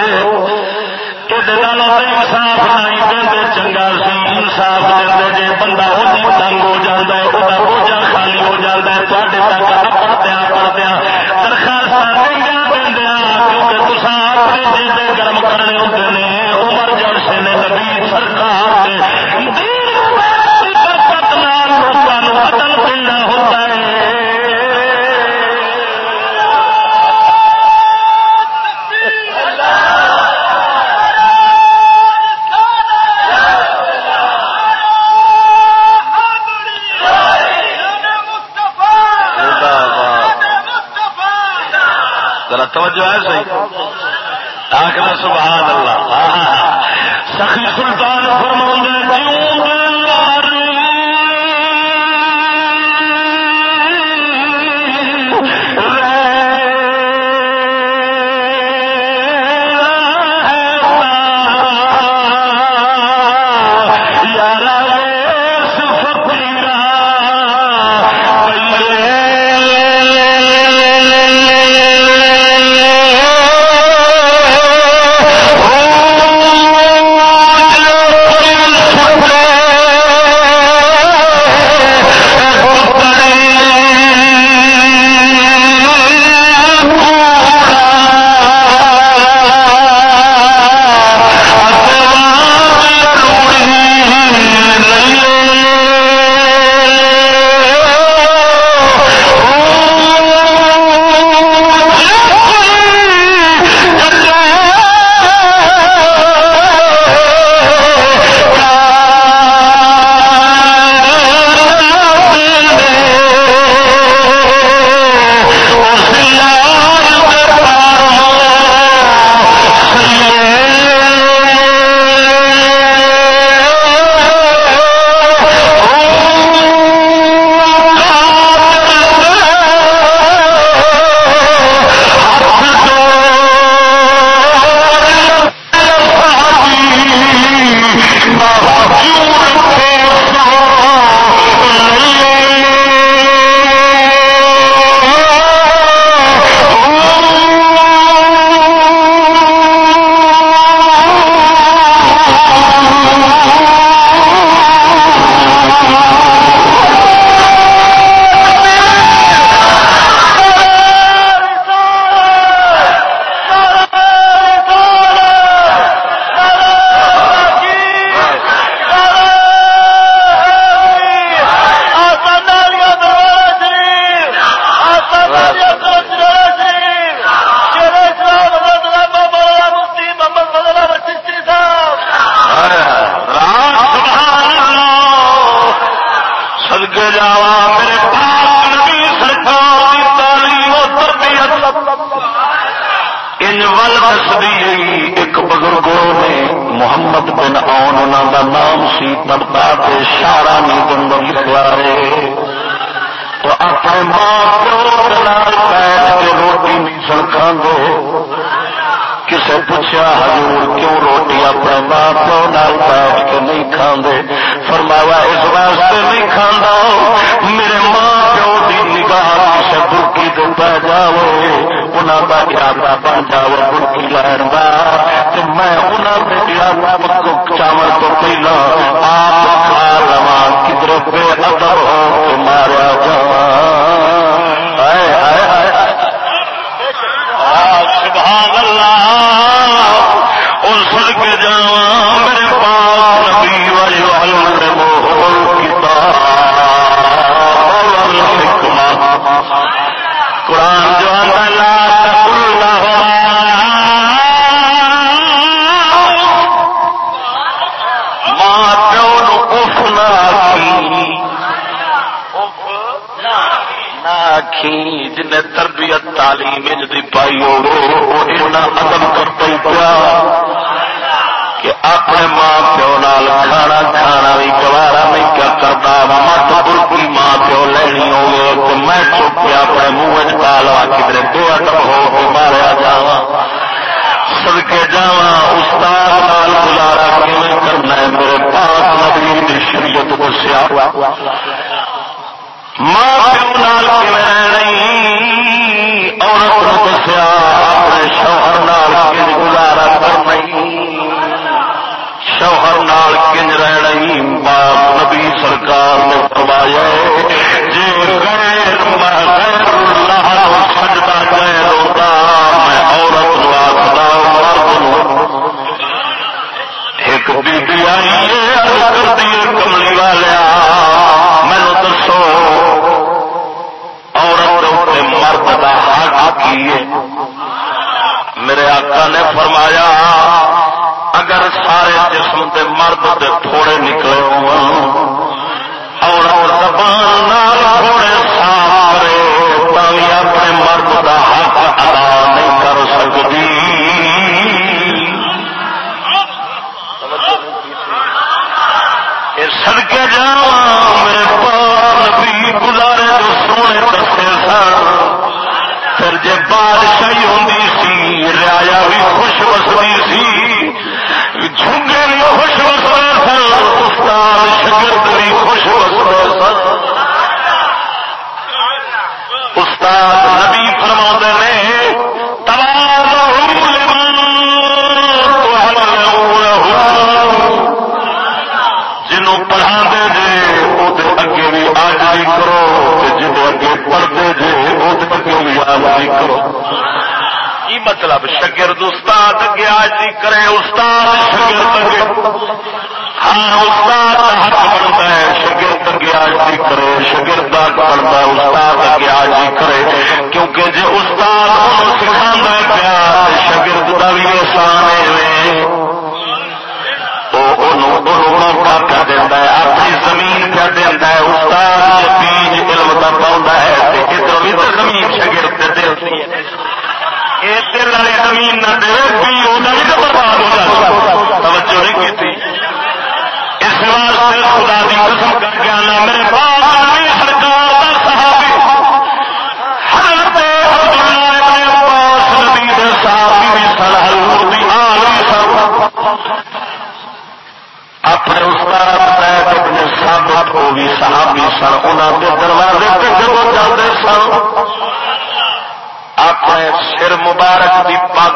انصاف نہیں دے چنگا سی انصاف ہے بندہ وہ تنگ ہو جاتا ہے وہ بوجھا خالی ہو جاتا ہے تک اپنا پڑھدیا پڑھدیا توجہ ہے صحیح آخر سبحان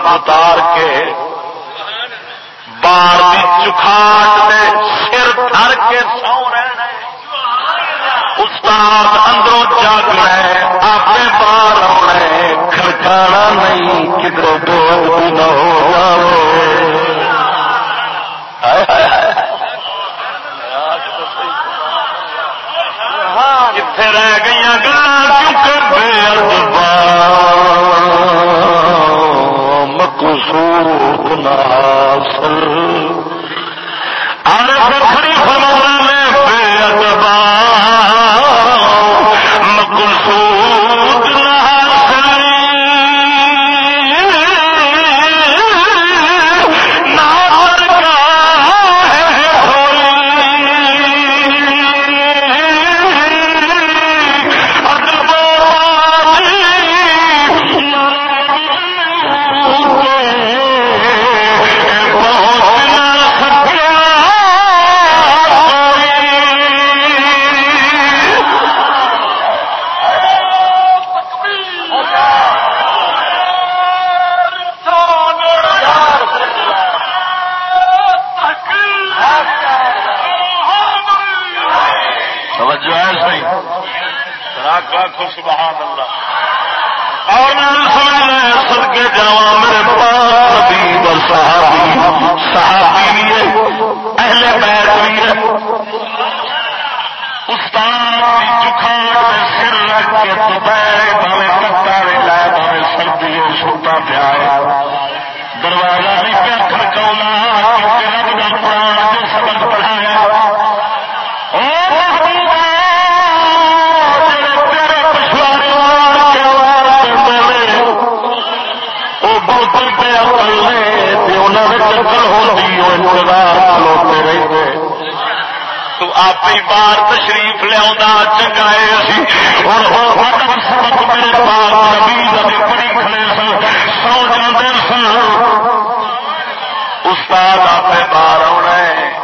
اتار کے بار کی چکھاٹ میں سر دھر کے سو رہے استاد اندروں جاگ رہے آپ بار ہو رہے کھڑکھانا نہیں، کدھر بول نہ ہو رہ گئی گلا چکر بے ادبار مقصور ناصر عارف کے دوپہر بھاوے پتا لائے بھاوے سردی سوتا پیا دروازہ نہیں پیا کھڑکا رب کا پرانا جو سبق پڑھایا تو آپ ہی بار تشریف لیا چنگا میرے پاس کھڑے سن، سو سن۔ استاد آپ باہر آنا ہے۔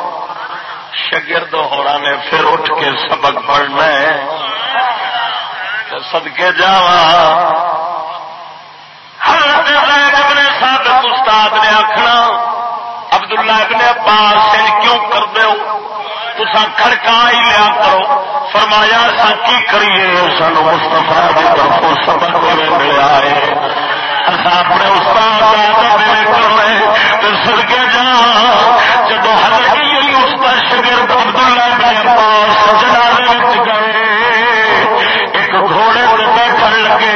شگرد ہونا نے پھر اٹھ کے سبق پڑھنا ہے۔ سدکے جا اپنے سابق استاد نے آخنا عبداللہ ابن عباس یعنی کیوں کر دو تسا کھڑکا ہی لیا کرو۔ فرمایا سا کی کریے؟ سن مستفا کی طرف سبق ملیا ہے اپنے استاد سر کے جا۔ جب ہر اس کا شگرد عبداللہ ابن عباس جنازے گئے، ایک گھوڑے پر بیٹھنے لگے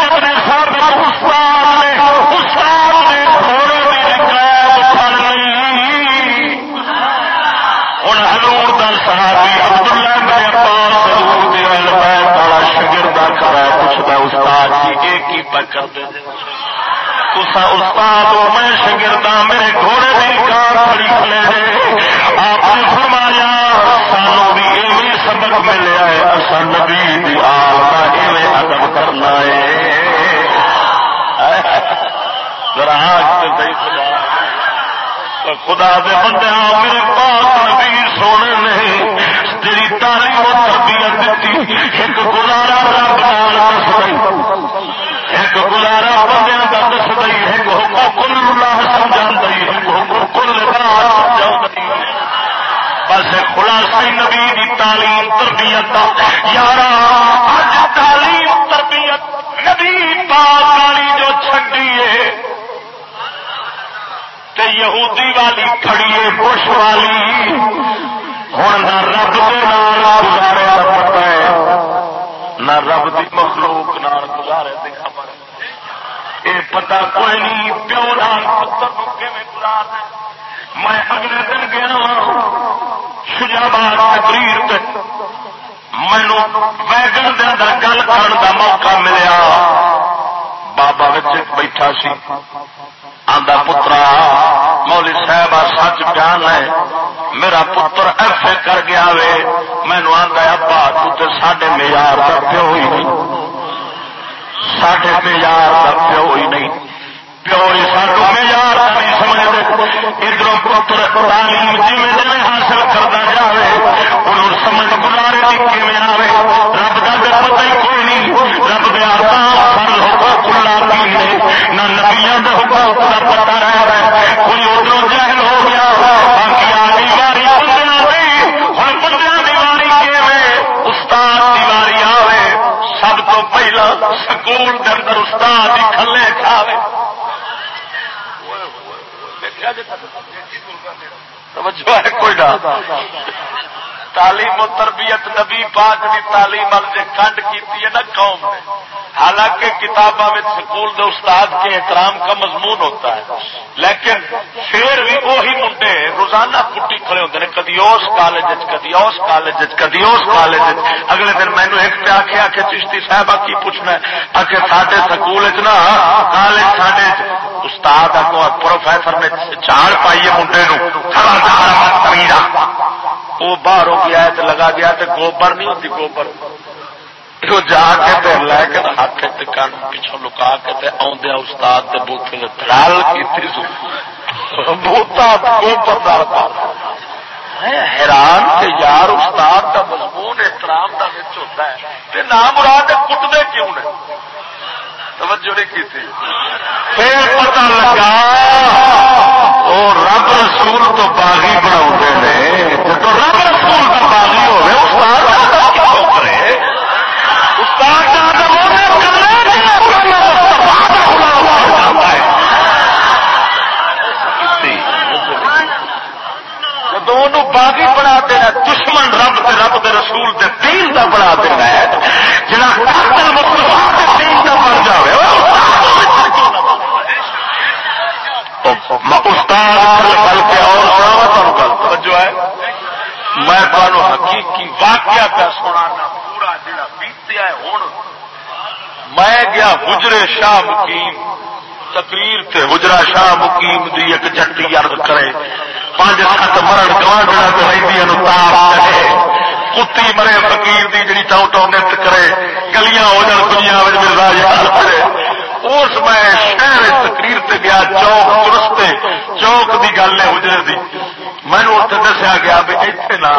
اپنے سابق استاد نے استاد نے گھوڑے کی قید پڑ لی ہوں ہلور کا صحابی عبداللہ بن عباس حضور دے ول بیت والا شاگرد کرا پوچھتا استاد جی یہ کی پکڑ دے تسا استاد ہو، میں شگردا میرے گھوڑے کی کار کھڑی کھلے آپ نے فرمایا، سانو بھی ایویں سبق ملیا ہے اصا نبی دی آل کا ایویں ادب کرنا ہے۔ ذرا آج تو صحیح خدا دے بندے میرے پاس نبی سونے نے تیری تعلیم و تربیت دیتی۔ ایک گزارا رب نال دس گئی ایک گزارا بندے کا دس گئی ایک حکم کل اللہ سمجھا گئی ایک حکم کل سمجھا گئی بس خلاصی نبی دی تعلیم، تربیت۔ یار اج تعلیم، تربیت۔ نبی پاک والی جو چھڈی تے یہودی والی کھڑیے بش والی۔ ہوں نہ رب کے نال گزارے کا پتا ہے، نہ رب دی مخلوق نال گزارے دی خبر یہ پتا کوئی نہیں، پیو نال پتر گزار میں اگلے دن گیا شجاباد تقریر پہ مینو ویگن کے اندر گل کرنے کا موقع ملیا۔ بابا بیٹھا سی۔ آدھا پترا مولی صاحب سچ بیان ہے، میرا پتر ایف اے کر گیا وے مینو آدھا ابا تو ساڈے معیار کا پیو ہی نہیں۔ ساڈے معیار کا پیو ہی نہیں۔ پیو ہی سانو معیار نہیں سمجھتے ادھر پتر تعلیم جی جی حاصل کرتا جائے انہوں سمجھ گزارے کی کیون آئے رب کا پتہ ہی کوئی نہیں۔ سکول کے اندر استاد ہی کھلے کھاوے توجہ ہے کوئی ڈا تعلیم و تربیت نبی پاک کی تعلیم والے کنڈ کی نا قوم نے۔ حالانکہ کتابوں میں سکول دے استاد کے احترام کا مضمون ہوتا ہے۔ لیکن پھر بھی وہی منڈے روزانہ کٹی کھڑے ہوتے ہیں کدی اس کالج کدی اس کالج کدی اس کالج اگلے دن مینو ایک پہ آخیا کہ چشتی صاحب کی پوچھنا ہے؟ آخر سارے سکول نا، کالج سڈے استاد پروفیسر نے چاڑ پائی ہے منڈے نو وہ باہر ہو گیا ہے تو لگا گیا تو گوبر نہیں ہوتی گوبر۔ تو جا کے لے کے ہاتھ کن پچھوں لکا کے آدھا استاد کے بوتے نے ترال کی بوتا گوبردار حیران کہ یار استاد کا مضمون احترام کا ہوتا ہے۔ نام مراد کٹتے کیوں نے؟ توجہ نہیں کی تھی پھر پتا لگا وہ رب رسول تو باغی بنا جب رب رسول کا باغی ہو رسول دے دین دا بڑا دینا ہے جہاں مسلمان دے دین دا بن جائے استاد گل کے اور گل توجہ ہے میں تمہوں حقیقی واقعہ پہ سنانا پورا جڑا بیتیا ہے ہوں میں گیا گجرے شاہ مقیم। تقریر تے گجرا شاہ مقیم دی ایک جنٹی عرض کرے۔ پانچ سات مرن گوانڈا رہے کتی مرے فقیر دی جڑی ٹاؤ ٹاؤ نت کرے۔ گلیاں ہو جان دنیا مرزا یاد کرے۔ اس میں شہر تقریر سے گیا چوک رستے چوک کی گل ہے اجرے کی مینو اتنے دسیا گیا بھی اتنے نا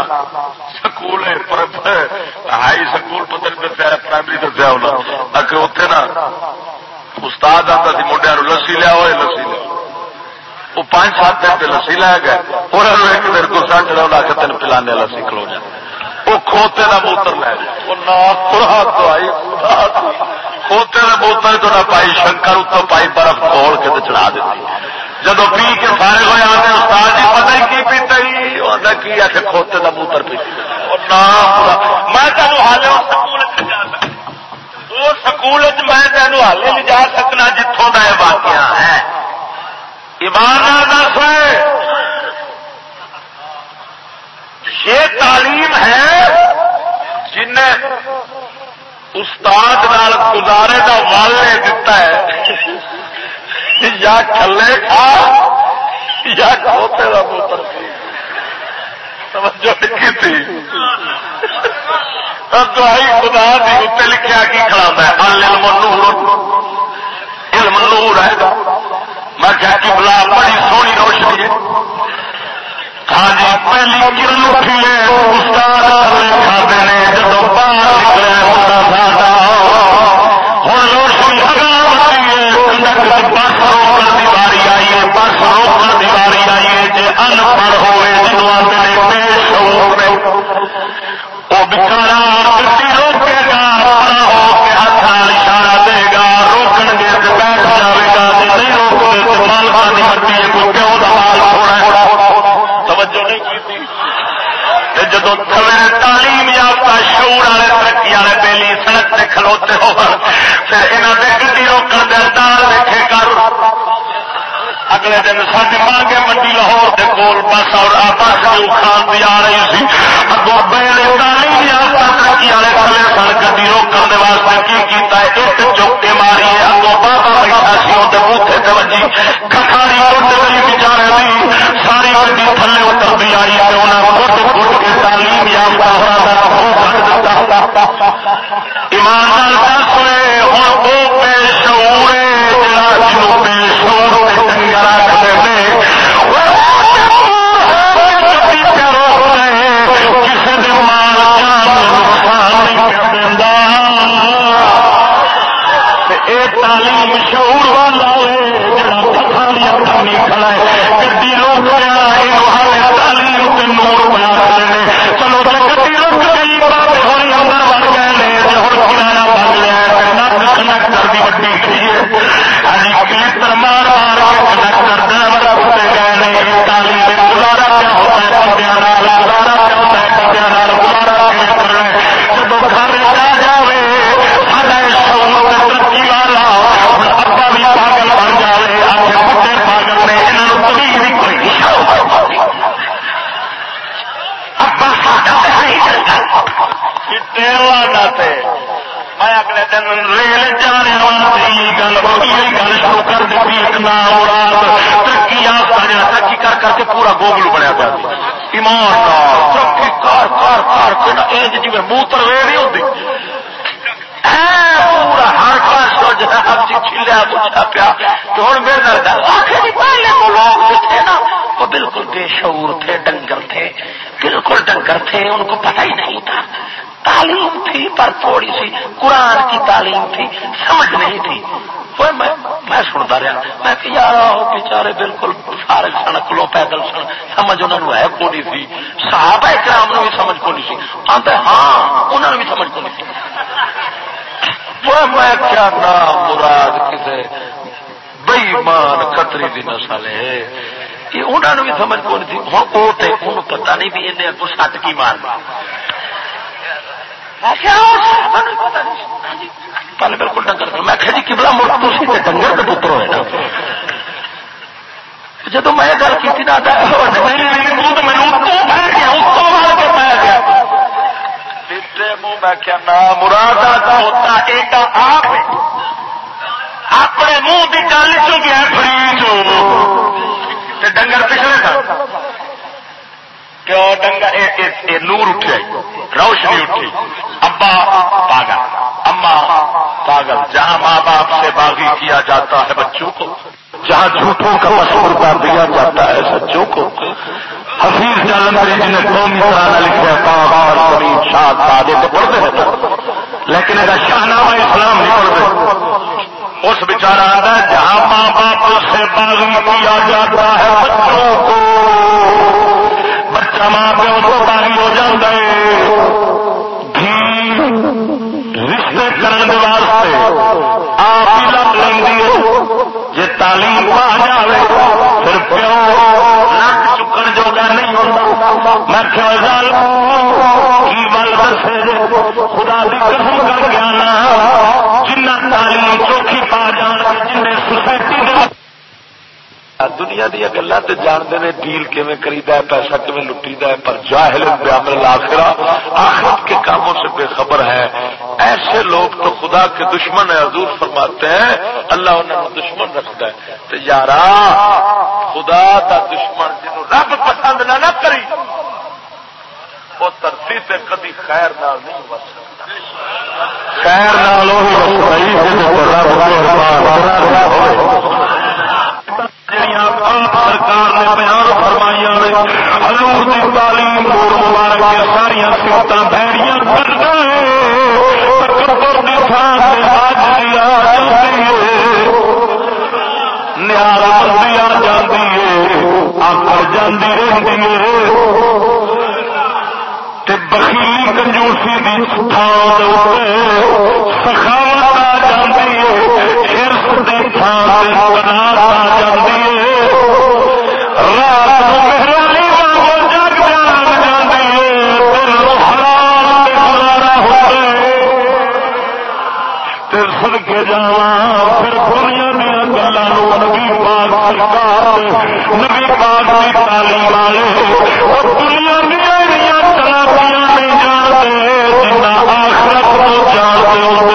سکول ہائی سکول پتہ نہیں دسیا پرائمری دسیا ہونا۔ اگر اتنے نا استاد آتا سی منڈیا لسی لیا ہوئے لسی لیا۔ وہ پانچ سات دن پہ لسی لے گئے۔ اور ایک دن کو سا چلا لا کے تین پلانے لسی کھلو جائے وہ کھوتے کا موتر لے جائے کھوتے کا موتر تو نہ پائی شنکر اتو پائی برف کھول کے چڑھا دیتی۔ جب پی کے سارے ہوئے آتے استاد جی پتہ ہی کی پیتا ہی؟ کی آ کے کھوتے کا موتر پی میں تمہیں حال وہ سکول میں تینوں ہال نہیں جا سکنا جتوں کا یہ واقعہ ہے۔ ایمان دس یہ تعلیم ہے جن استاد نال گزارے کا وال نے دتا ہے۔ یا کھلے کھا یا کھوتے کا پوتر توجہ لکھی تھی۔ دوائی خدا دی اتنے لکھا کی کھڑا ہے علم نور علم نور ہے۔ میں کیا کہ جی بلا، بڑی سونی روشنی ہے۔ ہاں جی پہلی کرن اٹھی ہے، استاد کھاتے ہیں جب باہر نکلے ہوتا ساڈا ہوں روشنی اگا ہے بس روکن کی باری آئی ہے، بس روکن کی آئی ہے۔ جی ان پڑھ ہوئے جنوب آتے بے وہ بچارا روکے گا ہو کے ہاتھ اشارہ دے گا، روکن گے تو بیٹھ جائے گا، نہیں تو مالکا کیوں توجہ نہیں کی سویرے تعلیم یافتہ شعور والے، ترقی والے بیلی سڑک سے کھلوتے ہو پھر یہاں نے روکن دے دال دیکھے کر۔ اگلے دن سج ماں کے منڈی لاہور کے کول بس اور آپس خان بھی آ رہی سی۔ اگو بیلے تعلیم یافتہ ترقی والے کھلے سن، گڈی روکن واسطے کی کیتا ہے؟ ایک چوکے ماری ہے اگو بابا بیٹھا سی وہ بوٹے سے وجی۔ کھاڑی ٹوٹ بچارے دی، ساری گڈی تھلے اتر دی آئی ہے انہیں کٹ کٹ کے تعلیم یافتہ ہوا ایمان دس ہوئے ہوں وہ بے شعور چلو تو گڈی روک گئی تھوڑی اندر بن گئے ہر کنارا بن لیا نک کنکٹر وڈی کھی ہے کلکٹر مار مار کے ڈرائیور ہوتے گئے ہیں تعلیم گزارا کیا ہوتا ہے بندیا گزارا کیا ہوتا ہے بندیا گزارا کیا کرنا جب گھر جا جائے سارا شعور ترقی والا ابا بھی پاگل بن جائے آگے بڑے پاگل نے یہاں کبھی بھی کوئی نہیں میں اگلے دن ریل جانے گل گل شروع کر دیتی ایک نام ترقی ترقی کر کر کے پورا گوگل بنیا پیا ایمان ترقی کر کر کر جی منہ تروے نہیں ہوتی پورا ہر پوچھا جی پیا۔ تو ہوں میرے جی، پہلے وہ لوگ جو تھے نا، وہ بالکل بے شعور تھے، ڈنگر تھے۔ بالکل ڈنگر تھے، ان کو پتہ ہی نہیں تھا۔ تعلیم تھی، پر تھوڑی سی قرآن کی تعلیم تھی، سمجھ نہیں تھی۔ میں سنتا رہا۔ میں کہ یار وہ بےچارے بالکل سارے سن کلو پیدل سن سمجھ انہوں نے ہے کونی سی۔ صاحب کرام بھی سمجھ کونی سی۔ آتا ہاں انہوں نے بھی سمجھ کونی سی۔ میں کیا نام مراد کسی بئیمان کتری دی نسل ہے۔ یہ انہوں نے بھی سمجھ کون تھی ہوں وہ پتا نہیں بھی انہیں اگو سٹ کی مارنا پہلے بالکل ڈنگر میں جی کبلا ملک ڈنگر کے پتر ہوئے نا۔ جب میں گل کی نا منہ میں کیا نام مراد ہوتا ایک آپ اپنے منہ کی گل چ گیا فریج ڈنگر پچھلے سن نور اٹھے روشنی اٹھی۔ ابا پاگل۔ اما پاگل۔ جہاں ماں باپ سے باغی کیا جاتا ہے بچوں کو، جہاں جھوٹوں کا مشہور کر دیا جاتا ہے سچوں کو۔ حفیظ جالندری جی نے قومی قرآن لکھا پاغار شاد تادے تو پڑھتے رہتا لیکن اگر شاہنامہ اسلام نہیں پڑھتے، اس بیچارہ آتا ہے، جہاں ماں باپ سے باغی کیا جاتا ہے بچوں کو۔ بچہ ماں پیو تو باغی ہو جاتا ہے رشتے کرنے واسطے آپ ہی لگ لیں جی تعلیم پا جائے پھر پیو نک چکن جوگا نہیں ہوتا میں خیال کی بل دسے خدا کی قسم کر گیا نا جنہ تعلیم چوکھی پا جان جن سوسائٹی دنیا دیا گلا تو جانتے ہیں ڈیل کیون کریدا ہے، پیسہ کیون لٹیدا ہے، پر جاہل بیامل آخرا آخرت کے کاموں سے بے خبر ہے۔ ایسے لوگ تو خدا کے دشمن ہے حضور فرماتے ہیں، اللہ انہوں نے دشمن رکھتا ہے۔ تو یار خدا کا دشمن جنہوں رب پسند نہ نہ کری وہ ترسی سے کدی خیر نال نہیں بچ سکتا۔ خیر نال سرکار نے بیان فرمائی ہلور کی تعلیم دور مبارک کے ساریا سفت بھڑیاں کر گئے نیارا بندی آ جاتی ہے آکر جاتی رہتی ہے بخیلی کنجوسی کی تھان سخاوت آ جاتی ہے ہرس کی تھان آ جاتی ہے نبی پاک کی تعلیم والے اور دنیا دیا چلاکیاں نہیں جانتے جنا آخرت کو جانتے ہو۔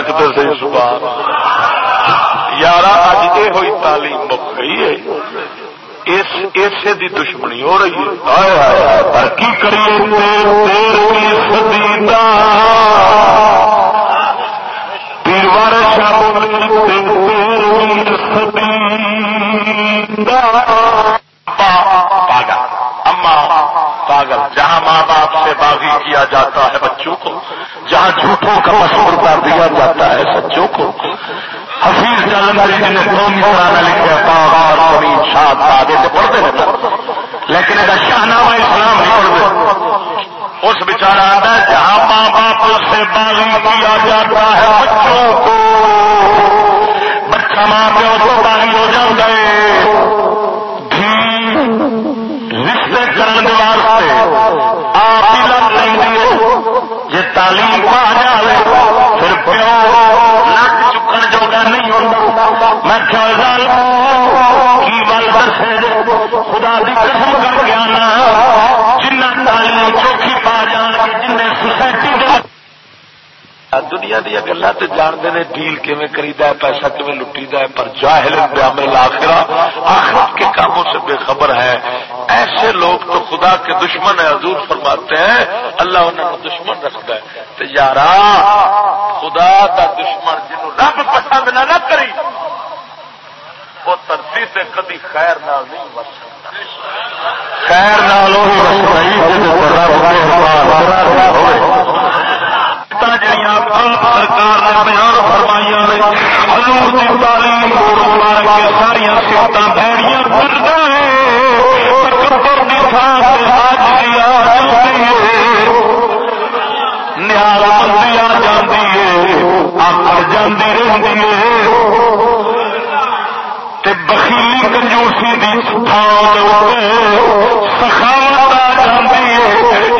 سکتے سی سبحان یار اج یہ ہوئی تعلیم مک گئی ہے اسے دی دشمنی ہو رہی ہے۔ پر کی کریے؟ پیروار شام سدی پاگل اما پاگل، جہاں ماں باپ سے باغی کیا جاتا ہے بچوں کو، جہاں جھوٹوں کا مشہور کر دیا جاتا ہے سچوں کو۔ حفیظ جالندری جی نے قومی قرآن لکھا پاغار شاد آگے سے پڑھتے رہتا لیکن اگر شاہنامہ اسلام نہیں پڑھتے اس بیچارہ آتا ہے، جہاں ماں باپ سے باغی کیا جاتا ہے بچوں کو۔ بچہ ماں پیو تو باغی ہو جاتا ہے رشتے کرنے واسطے آپ ہی لگ لیں جی تعلیم آ جائے پھر پیو نک چکن جوگا نہیں ہوتا میں خیال کی بل دسے خدا دی قسم کر گیا نا جنہ تعلیم چوکھی پا جان جن سوسائٹی دنیا دیا گلا تو جانتے ہیں ڈیل کیون کریدا ہے، پیسہ کیون لٹیدا ہے، پر جاہل بیامل آخرا۔ آخرت کے کاموں سے بے خبر ہے۔ ایسے لوگ تو خدا کے دشمن ہے حضور فرماتے ہیں، اللہ انہوں نے دشمن رکھتا ہے۔ تو یار خدا کا دشمن جنہوں رب پسند نہ نہ کری، وہ ترسی سے کدی خیر نال نہیں بچ سکتا۔ خیر نال سنت جہاں آپ سرکار نے بیان فرمائیاں نے ساریا سفت بہڑیاں کرتا ہے تکبر کی تھان سے آج بھی آ جاتی ہے۔ نہار بندی آ جاتی آخر جاندی رہتی بخیلی کنجوسی کی سخاوت آ جاتی ہے۔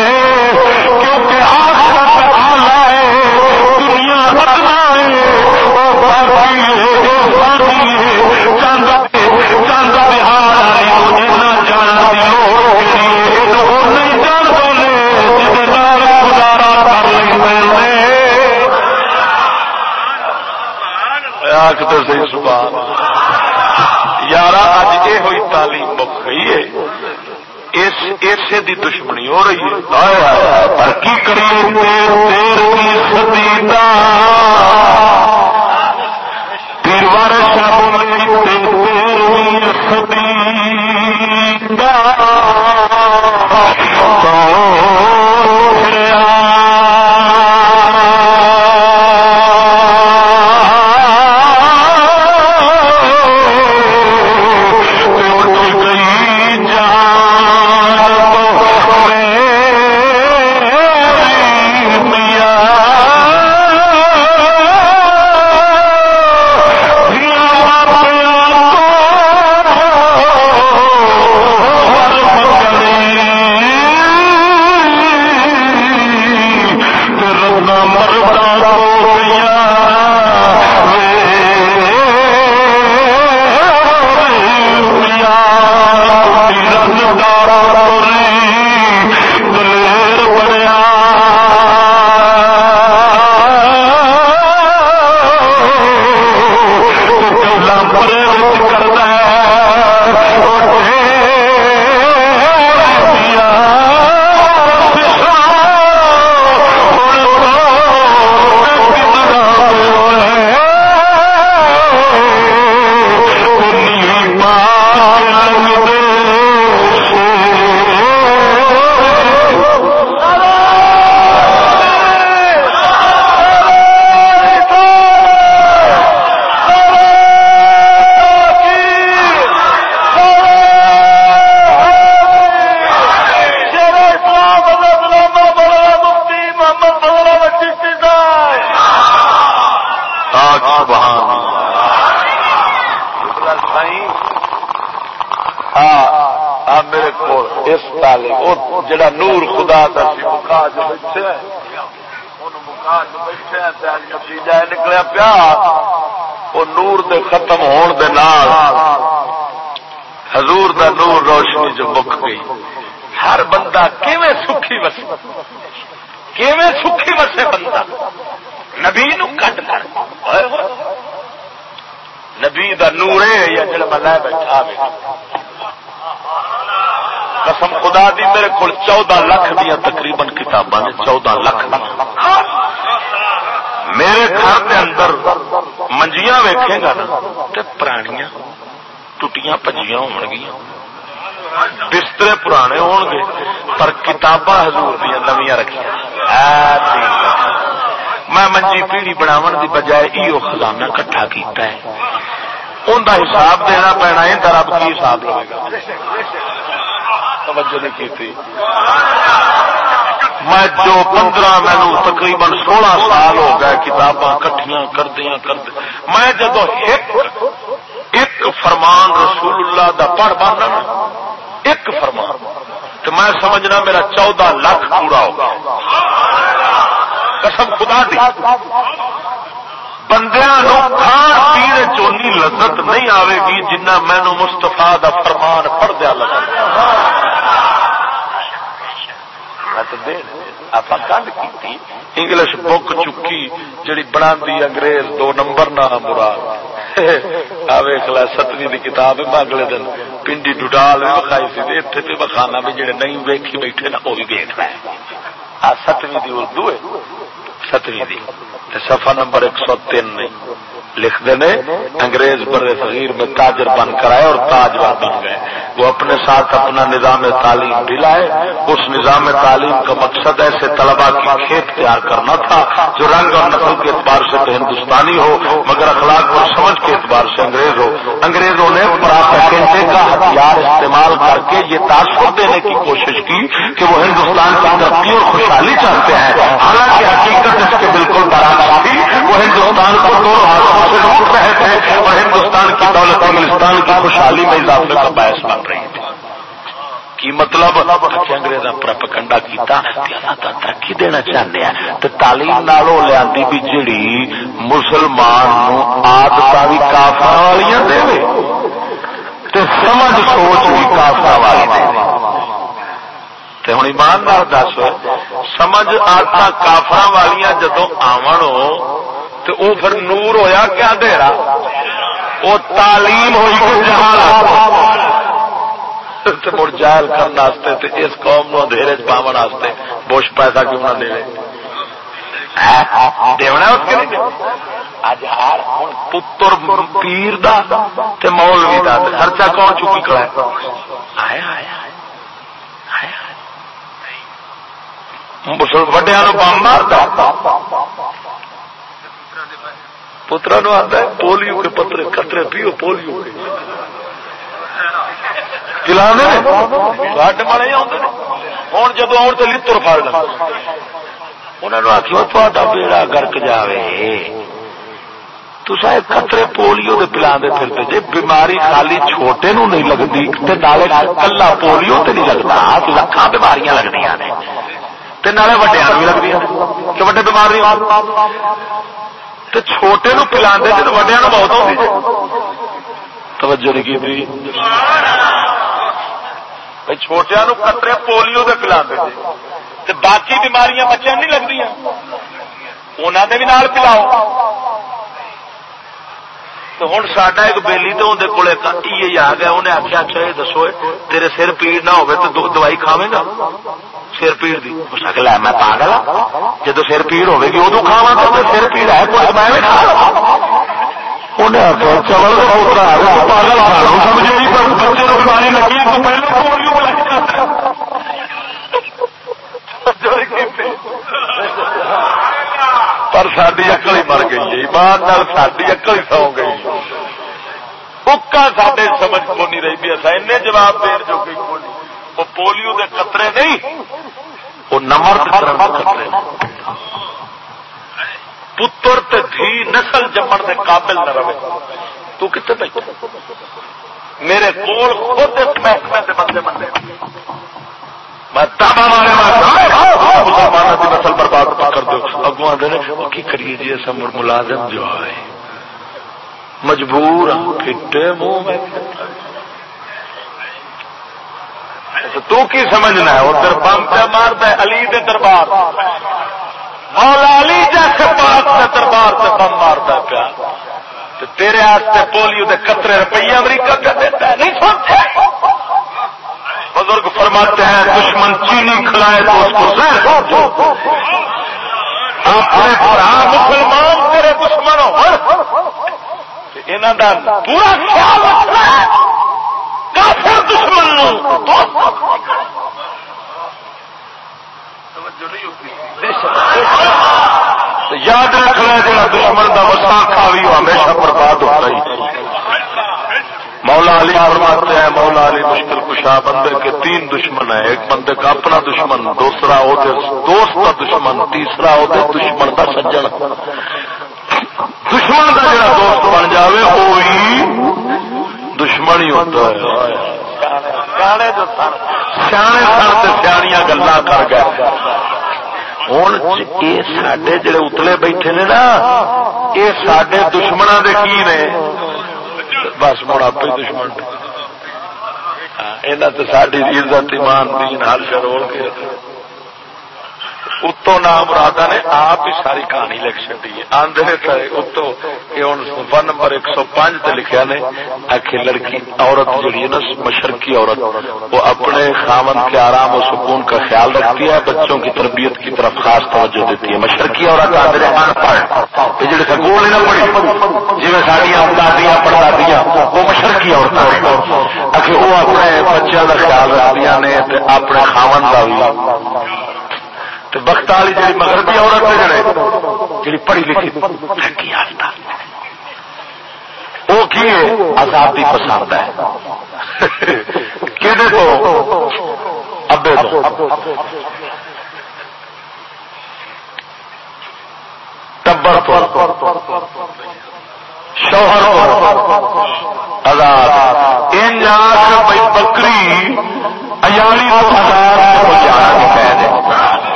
پاک تو صحیح سبحان یار اج یہ ہوئی تعلیم مک گئی ہے اسے دی دشمنی ہو رہی ہے۔ پر کریے تیروار شاہ رہا پیا، وہ نور دے ختم ہون دے نال حضور دا نور روشنی جو مک گئی۔ ہر بندہ کیویں سکھی وسے؟ کیویں سکھی وسے بندہ؟ نبی نو کٹ کر۔ نبی دا نور ہے یا جڑا میں بیٹھا بیٹھا قسم خدا دی، میرے کو چودہ لکھ دیا تقریباً کتاباں چودہ لکھ۔ میرے گھر اندر منجیاں ویکھے گا نا تو پرانیاں ٹوٹیاں پجیاں ہون گیاں بسترے پرانے ہون گے پر کتاباں حضور دیا نمیاں رکھیاں میں منجی پیڑی بناون دی بجائے ایو خزانہ کٹھا کیتا ہے ان کا حساب دینا پینا ہے رب کی حساب ہوئے گا میں جو پندرہ مینو تقریباً سولہ سال ہو گئے کتاباں معافیاں کردیا کرد میں جب ایک ایک فرمان رسول اللہ دا پڑھ بانا ایک فرمان۔ تو میں سمجھنا میرا چودہ لاکھ پورا ہوگا قسم خدا دی۔ بندیاں کھان پینے چونی لذت نہیں آئے گی جنہ مینو مستفا دا فرمان پڑھ دیا لگا انگلش بک کی جڑی بنا دی انگریز دو نمبر نہ برا آوے ستویں دی کتاب اگلے دن پنڈی ڈڈال بھی بخائی سی بخانا بھی جڑے نہیں ویکھی بیٹھے نا وہ بھی ویکھنا آ ستویں اردو ہے۔ ستویں دی۔ سفا نمبر ایک سو تین لکھ دینے انگریز بر صغیر میں تاجر بن کر آئے اور تاجور بن گئے۔ وہ اپنے ساتھ اپنا نظام تعلیم بھی لائے۔ اس نظام تعلیم کا مقصد ایسے طلبا کی کھیت تیار کرنا تھا جو رنگ اور نسل کے اعتبار سے تو ہندوستانی ہو، مگر اخلاق اور سمجھ کے اعتبار سے انگریز ہو۔ انگریزوں نے پراپیگنڈے کا ہتھیار استعمال کر کے یہ تاثر دینے کی کوشش کی کہ وہ ہندوستان کی ترقی اور خوشحالی چاہتے ہیں۔ حالانکہ حقیقت اس کے بالکل برابر تھی وہ ہندوستان کو دو ہاتھوں سے روک رہے تھے اور ہندوستان کی دولت انگلستان کی خوشحالی میں اضافے کا باعث بن رہی تھی کی مطلب؟ اچھا انگریز پرپکنڈا کیتا ترقی دینا چاہتے ہیں۔ تو تعلیم نالوں لیا بھی جڑی مسلمان آدت بھی کافا والی دے سمجھ سوچ بھی کافا والی دے ہوں ایمان نال دس، سمجھ آدت کافر والیاں جدو آن تو وہ پھر نور ہویا کیا دےرا وہ تعلیم ہوئی مڑ جائل کرنے اس قوم نو اندھیرے پاون بش پیسہ کیوں نہ دے؟ ہاں؟ پتر پیر دا تے مولوی دا خرچہ کون چکی کڑا آیا آیا آیا وڈیا بم مارتا۔ پترا نو آتا ہے، پولیو کے پتر کترے پیو پولیو کے ہوں جدو آن تو لر پڑ انہوں نے۔ آخو تا بیڑا گرک جائے تصا کترے پولیو کے پلا پھرتے جی بیماری خالی چھوٹے نو نہیں لگتی کلا پولیو تو نہیں لگتا لکھان ہاں، بیماریاں لگتی نالے وڈیا بھی لگتی کہ وڈے بیمار نہیں تو چھوٹے نو پلا جب وڈیا نو بہت ہوتی توجہ نہیں کی چھوٹیا نو کترے پولیو کے پلا باقی بیماریاں بچے نہیں لگتی انہوں نے بھی نال پلاؤ تو ہوں سڈا ایک بےلی تو اندر کول آ گیا انہیں آخیا اچھا یہ دسو تیرے سر پیڑ نہ ہو تو دوائی کھاوے گا سر پیڑ کی اس آ لے، میں پاگل ہاں۔ جب سر پیڑ ہوے گی ادو کھاوا تو سر پیڑ ہے۔ کوئی میں انہیں آخیا چول پاگل ہاں۔ بچے بیماری لگی تو پر ساری اکل ہی مر گئی ایمان ساری اکل ہی سو گئی اکا سڈے سمجھ کو نہیں رہی بھی۔ اصا این جواب دین جو کہ وہ پولیو کے خطرے نہیں۔ وہ نمر خطرے پتر تھی نسل جمن کے قابل نہ رہے۔ تو کتنے بیٹھے میرے کول خود محکمے سے بندے بندے۔ میں تابا مارے مسلمانوں کی نسل برباد کر دو۔ اگو آدھے کی کریے جی ایسا ملازم جو ہے مجبور ہوں پھٹے منہ میں۔ تو کی سمجھنا ہے، ادھر بم پہ مارتا ہے، علی دے دربار مولا علی جیسے پاس سے دربار سے بم مارتا پیا۔ تیرے آستے پولیو دے قطرے روپیے امریکہ کا دیتا ہے، نہیں سوچتے بزرگ فرماتے ہیں، دشمن چینی کھلائے تو اس کو زہر اپنے برا مسلمان، تیرے دشمنوں۔ انہوں کا پورا خیال رکھنا ہے۔ کافر دشمن یاد رکھنا جا دشمن کا وساخا بھی ہمیشہ برباد ہو رہی مولا علی فرماتے ہیں مولا علی مشکل کشا بندے کے تین دشمن ہیں۔ ایک بندے کا اپنا دشمن دوسرا دوست کا دشمن تیسرا دشمن کا سجن۔ دشمن کا جڑا دوست بن جائے وہی دشمن ہی ہوتا ہے۔ سیانے سن سیاح گلا کر گئے۔ ہوں یہ سڈے جڑے اتلے بیٹھے نے نا یہ سڈے دشمنوں کے کی نے؟ بس مڑ آپ دشمن۔ یہاں تو ساری عزت ایمان دین ہر شروع کے اتو نام مرادا نے آپ ہی ساری کہانی لکھ چی ہے آدھے اتو یہ ہوں سفا نمبر ایک سو پانچ لکھا نے آخر لڑکی عورت جڑی ہے نا مشرقی عورت وہ اپنے خامن کے آرام و سکون کا خیال رکھتی ہے بچوں کی تربیت کی طرف خاص توجہ دیتی ہے مشرقی عورت آدھے ان پڑھ جڑے سکول نہ پڑھی جی ساریا دادیاں پڑدادیاں وہ مشرقی عورت آخر وہ اپنے بچوں کا خیال رکھدیا نے اپنے خامن کا بھی بخت والی جی مغربی عورت ہے جڑے جی پڑھی لکھی وہ کی ہے؟ آزادی پسند ہے۔ کہ ابے تو۔ ٹبر شوہر آزاد بکری، ایالی تو ہزار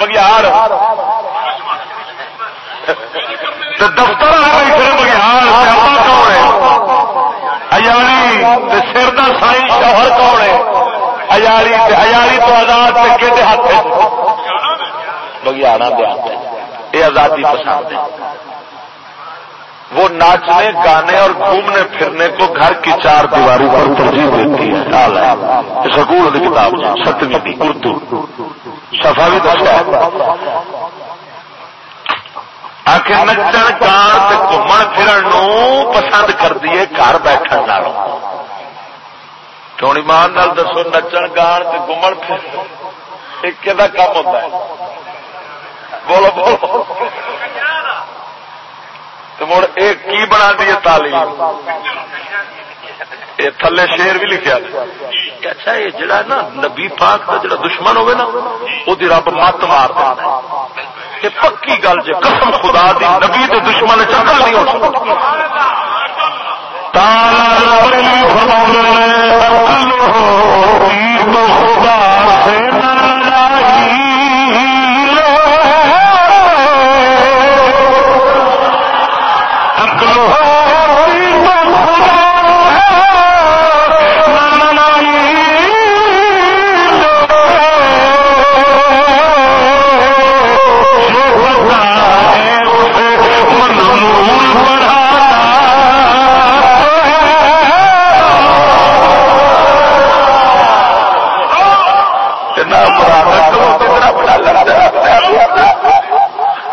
بگیار دفتر بگیار کون ہے؟ ایالی سر کا سائی شوہر کون ہے؟ ایالی ایالی تو آزاد کے ہاتھ بگیارا دیا یہ آزادی پسند ہے۔ وہ ناچنے، گانے اور گھومنے، پھرنے کو گھر کی چار دیواری پر ترجیح دیتی ہے۔ سکول کی کتاب ستویں اردو۔ سفا بھی دستا آخر نچن گان گھومن پھرن پسند کر دیے گھر بیٹھ کیوں ایمان نال دسو، نچن گان گھومن پھر ایک کام ہوتا ہے۔ بولو بولو۔ تو مڑ ایک کی بنا دیے تعلیم؟ تھلے شیر بھی لکھا اچھا یہ جڑا نا نبی پاک کا جڑا دشمن ہوگا نا، وہ رب مت مار یہ پکی گل جی قسم خدا دی، نبی دے دشمن چکر نہیں ہو خدا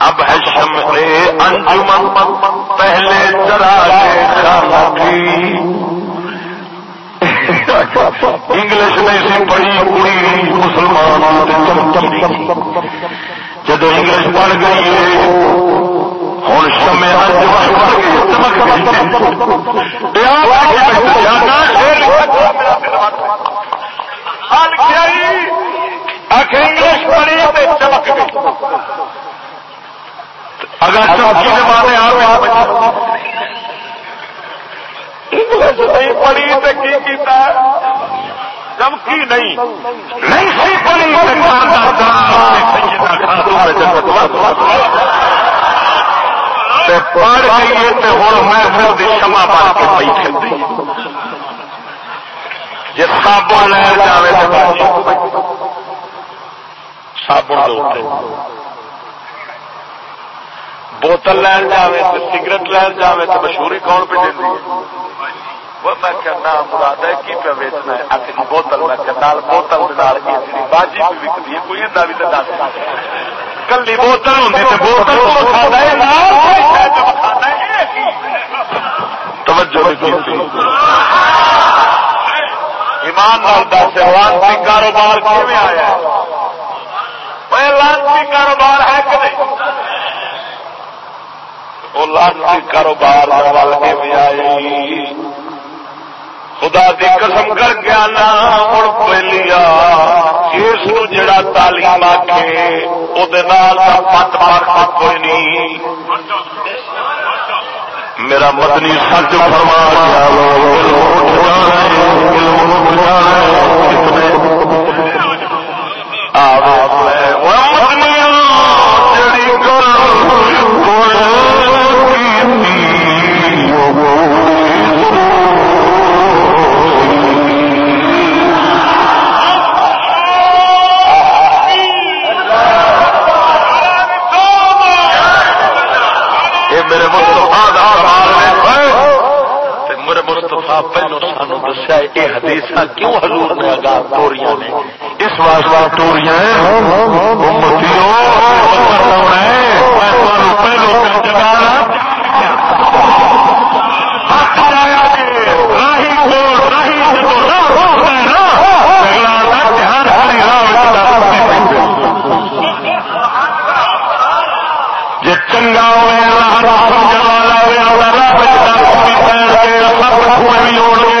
اب ہے شمع انجمن، پہلے چرا خانہ انگلش نہیں سی پڑھی کڑی مسلمان جب انگلش پڑھ گئی ہوں شمع انگلش پڑھی چمک گئی۔ اگر چوکی کے مارے آ نہیں پڑھی تو کی کیتا چمکی نہیں نہیں سی پڑھی پڑھ گئی تو ہوں میں پھر شما پا کے پی چلتی جی سابن لے جائے سابن بوتل لین جائے تو سگریٹ لین جائے تو مشہوری کون پہ دینی وہ میں کہنا مراد ہے کی پہ ویچنا ہے؟ جی بوتل میں کہنا بوتل باجی بھی وکتی ہے، کوئی بھی دس کلی بوتل تو بوتل توجہ ایمان نال دس لانسی کاروبار کیون آیا لانسی کاروبار ہے کہ نہیں؟ کاروبار خدا دی قسم کر کے آنا ہوں پہلیا اس جڑا تعلیم آکھے وہ پت پاک کوئی نہیں۔ میرا مدنی سچ فرما میرے مستفا میرے مستفا پہلو سانو دسیا یہ حدیث کیوں حضور نے اگا توریاں نے؟ اس واسطہ توریاں پہلو چنگا ہوئے سب کچھ بھی ہونے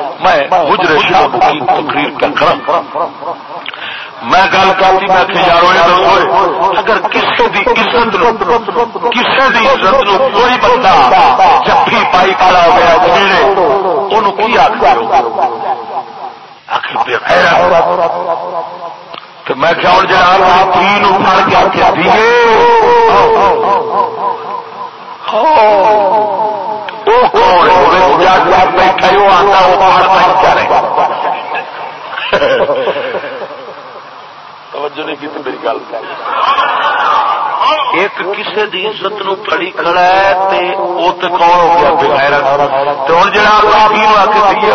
میں گجرے شام کی تقریر کا کرم۔ میں گل کرتی، میں کہ یارو اگر کسی دی عزت کسی دی عزت نو کوئی بندہ جفی پائی کھڑا ہو گیا جیڑے انہوں کی آخر تو میں کیا ہوں جناب تین اٹھا کے آخیا دیے ہاں۔ بیٹھا وہ آتا وہ باہر کرے توجہ نہیں کی میری گل ایک کسی کی عزت نو پڑی کھڑا ہے وہ تو کون ہو گیا بغیر تو ہوں جا آ کے دیے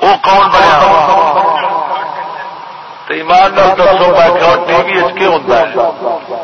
وہ کون بنیا ایمان دسو ٹی وی کے ہوتا ہے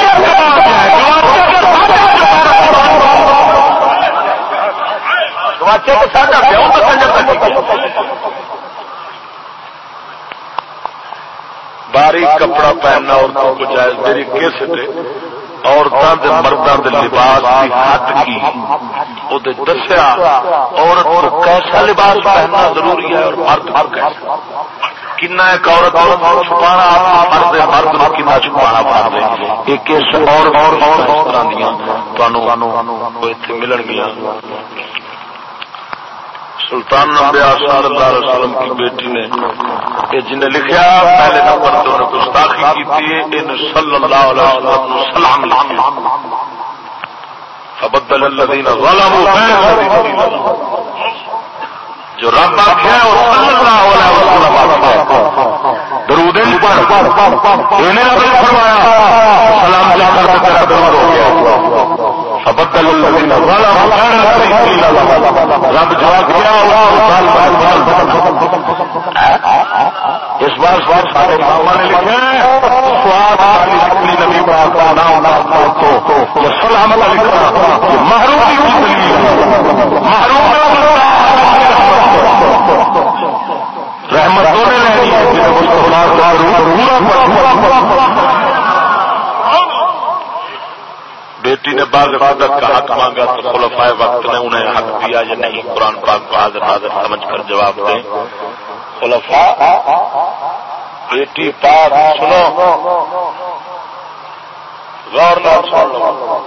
گواچے کو ساڈا پیوں باریک کپڑا پہننا عورتوں کو جائز میری کس عورتوں کے مردوں کے لباس کی حد کی وہ دسیا عورت کو کیسا لباس پہننا ضروری ہے اور مرد مرد کیسا کنا ایک عورت عورت چھپانا مرد مرد کو کنا چھپانا پڑ دے ایک اور اور اور طرح دیا تمہوں ملن گیا سلطان نبیا صلی اللہ علیہ وسلم کی بیٹی نے کہ جنہیں لکھا پہلے نمبر تو نے گستاخی کی تھی، ان صلی اللہ علیہ وسلم سلام لکھا فبدل الذین ظلموا جو رب آخیا وہ صلی اللہ علیہ وسلم درود انہیں رب نے فرمایا، سلام جا کر تیرا درود ہو گیا۔ فبدل الذین ظلموا رب جواب اس بار سوال سارے بابا نے لکھے سواد اپنی نبی کا نام تو سلام لکھا محروم محروم رحمت ہونے لگی بیٹی نے بعض عبادت مانگا تو خلفائے وقت نے انہیں حق دیا یا نہیں؟ قرآن پاک کو حاضر حاضر سمجھ کر جواب دیں۔ خلفا بیٹی پاک سنو۔ غور نہ سن لو۔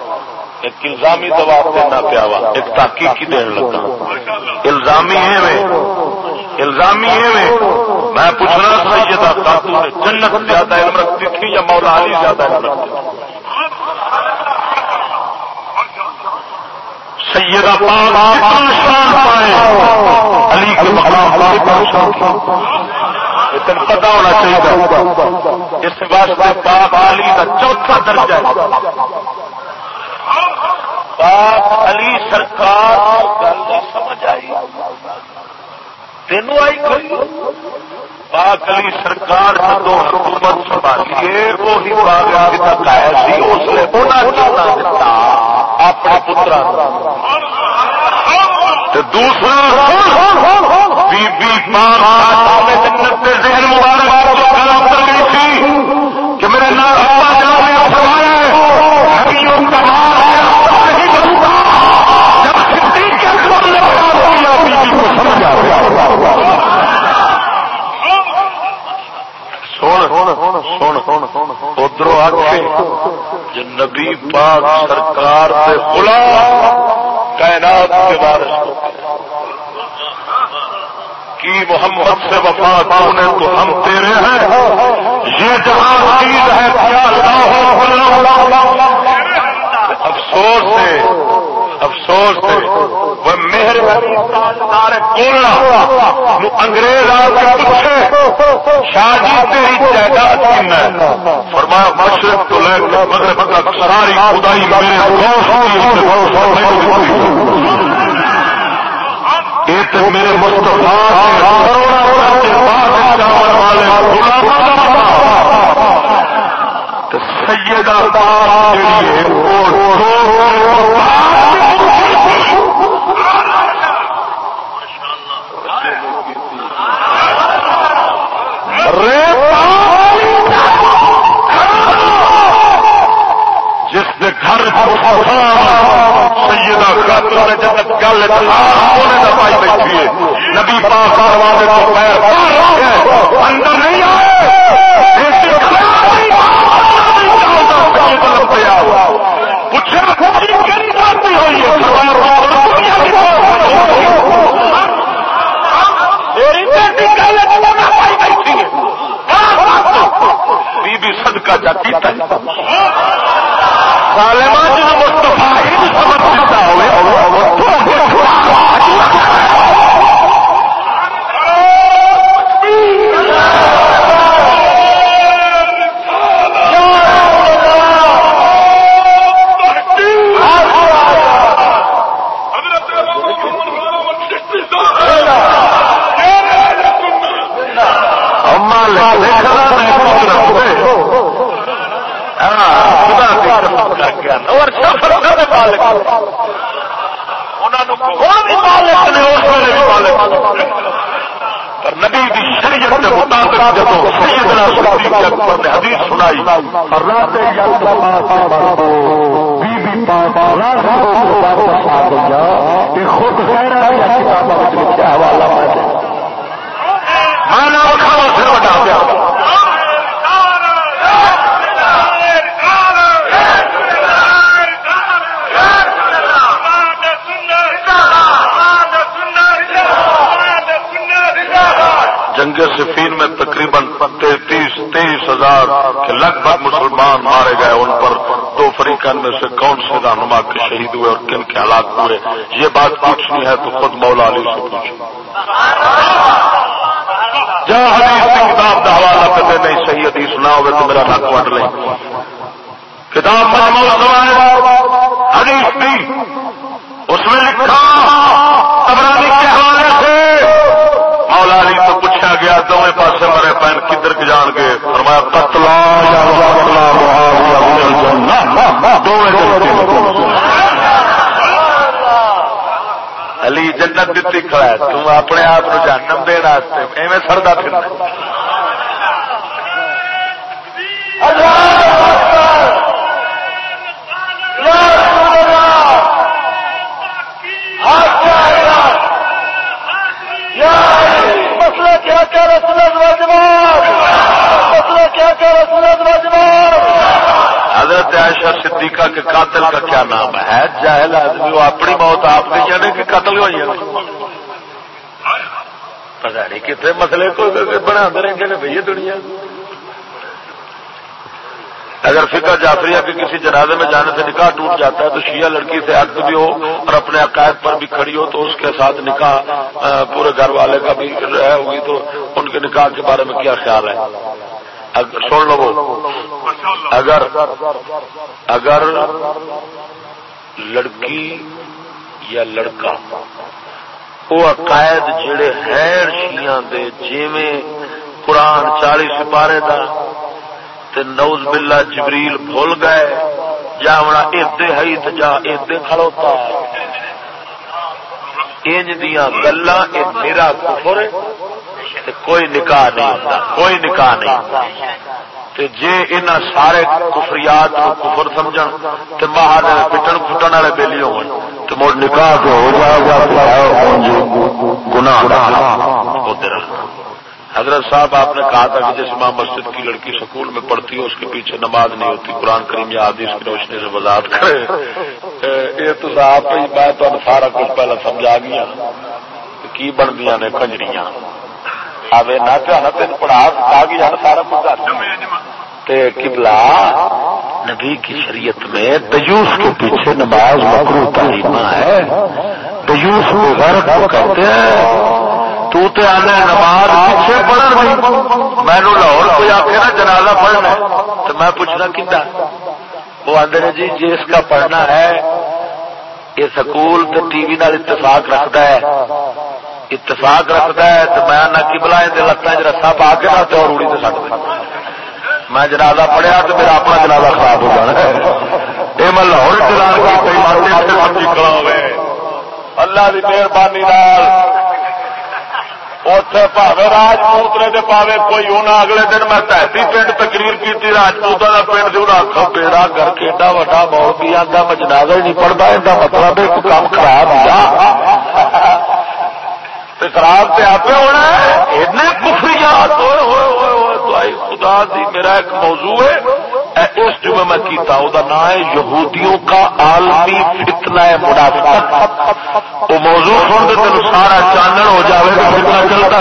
ایک الزامی جواب دینا پیا ہوا ایک تحقیقی دین لگا۔ الزامی ہے الزامی ہے میں میں پوچھنا سیدہ خاتون جنت زیادہ علم رکھتی تھی یا مولا علی زیادہ علم رکھتی تھی؟ سیدہ پاک کتنا شان پائے۔ علی کے مقام پر اتنا پتا ہونا چاہیے۔ اس واسطے پاک علی کا چوتھا درجہ ہے۔ پاک علی سرکار گل سمجھ آئی۔ تینوں آئی کوئی پاک علی سرکار جدو حکومت سنبھالیے وہی باغ تک آیا سی، اس لیے انہیں دیتا اپنے پترا دوسرا بی بی جنت ذہن مبارک کر گئی تھی ادھر جو نبی پاک سرکار سے بلا کائنات کے بارش کی محمد سے وفا نے تو ہم تیرے ہیں۔ یہ جہاں چیز ہے، کیا افسوس ہے۔ افسوس ہے وہ مہربانی انگریز آ کے پوچھے شادی جی، تیری جائیداد کن فرمایا، مشرق تو لے کر مغرب تک ساری خدائی میرے میرے مستفا سیدہ جس نے گھر سیدہ خاتون نے جب گل سونے کا پائی بیٹھی ہے، نبی پاک پیر اندر نہیں آئے۔ بی بی صدقہ جاتی ظالمان جنہوں ہی سمجھ سکتا ہوئے نبی کی شریعت کے مطابق جب سیدنا صدیق اکبر نے حدیث سنائی اور رات بی بی پاک رات خود حوالہ جنگ صفین میں تقریباً تینتیس تیئیس ہزار کے لگ بھگ مسلمان مارے گئے، ان پر دو فریقان میں سے کون سے رہنما کے شہید ہوئے اور کن کے حالات ہوئے یہ بات پوچھنی ہے تو خود مولا علی سے پوچھو۔ جہاں حدیث کی کتاب کا حوالہ کرتے نہیں، صحیح حدیث نہ ہوئے تو میرا نک وٹ لیں کتاب حدیث بھی، اس میں لکھا گیا دونوں پاس مرے پین کدھر جان گے فرمایا، قتلا علی جنت دیتی کھڑا ہے۔ تم اپنے آپ کو جانم دینا ایویں سردا پھر کیا کیا رسول مسئلہ کیا کیا رسول حضرت عائشہ صدیقہ کے قاتل کا کیا نام ہے؟ جاہل آدمی، وہ اپنی موت آپ نے جانے کہ قتل ہوئی ہے۔ پتا نہیں کتنے مسئلے کو بنا رہیں گے بھیا دنیا۔ کو اگر فکر جعفریہ کے کسی جنازے میں جانے سے نکاح ٹوٹ جاتا ہے تو شیعہ لڑکی سے عقد بھی ہو اور اپنے عقائد پر بھی کھڑی ہو تو اس کے ساتھ نکاح پورے گھر والے کا بھی رہ ہوگی تو ان کے نکاح کے بارے میں کیا خیال ہے؟ سن لو اگر اگر لڑکی یا لڑکا وہ عقائد جڑے ہیں شیاں دے، جیویں قرآن چالی سپارے دا تے نوز بلا جبریل بھول گئے جا ہونا ادے ہی تو جا ادے کھڑوتا انج دیا گلا میرا کفر کوئی نکاح نہیں ہوتا کوئی نکاح نہیں تے جے ان سارے کفریات کو کفر سمجھ تو باہر پٹن کٹن والے بےلی ہو مڑ نکاح ہو جائے گا گنا حضرت صاحب، آپ نے کہا تھا کہ جس ماں مسجد کی لڑکی سکول میں پڑھتی ہے، اس کے پیچھے نماز نہیں ہوتی، قرآن کریم یا حدیث کی روشنی سے وضاحت کرے۔ یہ تو آپ میں تو سارا کچھ پہلے سمجھا گیا۔ کی بن گیا نے کنجریاں؟ آوے نہ چاہنا تین پڑھا آ گیا سارا کچھ کبلا نبی کی شریعت میں دیوس کے پیچھے نماز مغرو تعلیمہ ہے۔ دیوس کو غرق کہتے ہیں۔ تو تے آنا نماز پیچھے پڑھن مینو لاہور کوئی آخر نا، جنازہ پڑھنا تو میں پوچھنا کتا وہ آدھے نے جی, جی جس کا پڑھنا ہے، یہ سکول تو ٹی وی نال اتفاق رکھتا ہے۔ اتفاق رکھتا ہے تو میں نہ کبلا لتان چ رسا پا کے نہ اور روڑی تو سٹ میں جنازہ پڑھیا تو میرا اپنا جنازہ خراب ہو جانا۔ یہ میں لاہور چلا اللہ کی مہربانی پاوے راجپوت نے پاوے کوئی ہونا، اگلے دن میں تحتی پنڈ تقریر کی راجپوت کا پنڈ جو آخو بیڑا کر کے ایڈا وا موڑ بھی آتا میں جنازہ ہی نہیں پڑھتا یہ مطلب ہے کام خراب ہوا خراب پہ آپ ہونا ہے۔ کفریات خدا دی، میرا ایک موضوع ہے۔ اس جمعے میں کیتا وہ نام ہے یہودیوں کا عالمی فتنہ ہے منافقت وہ موضوع سن دے تین سارا چانن ہو جاوے گا فتنہ چلتا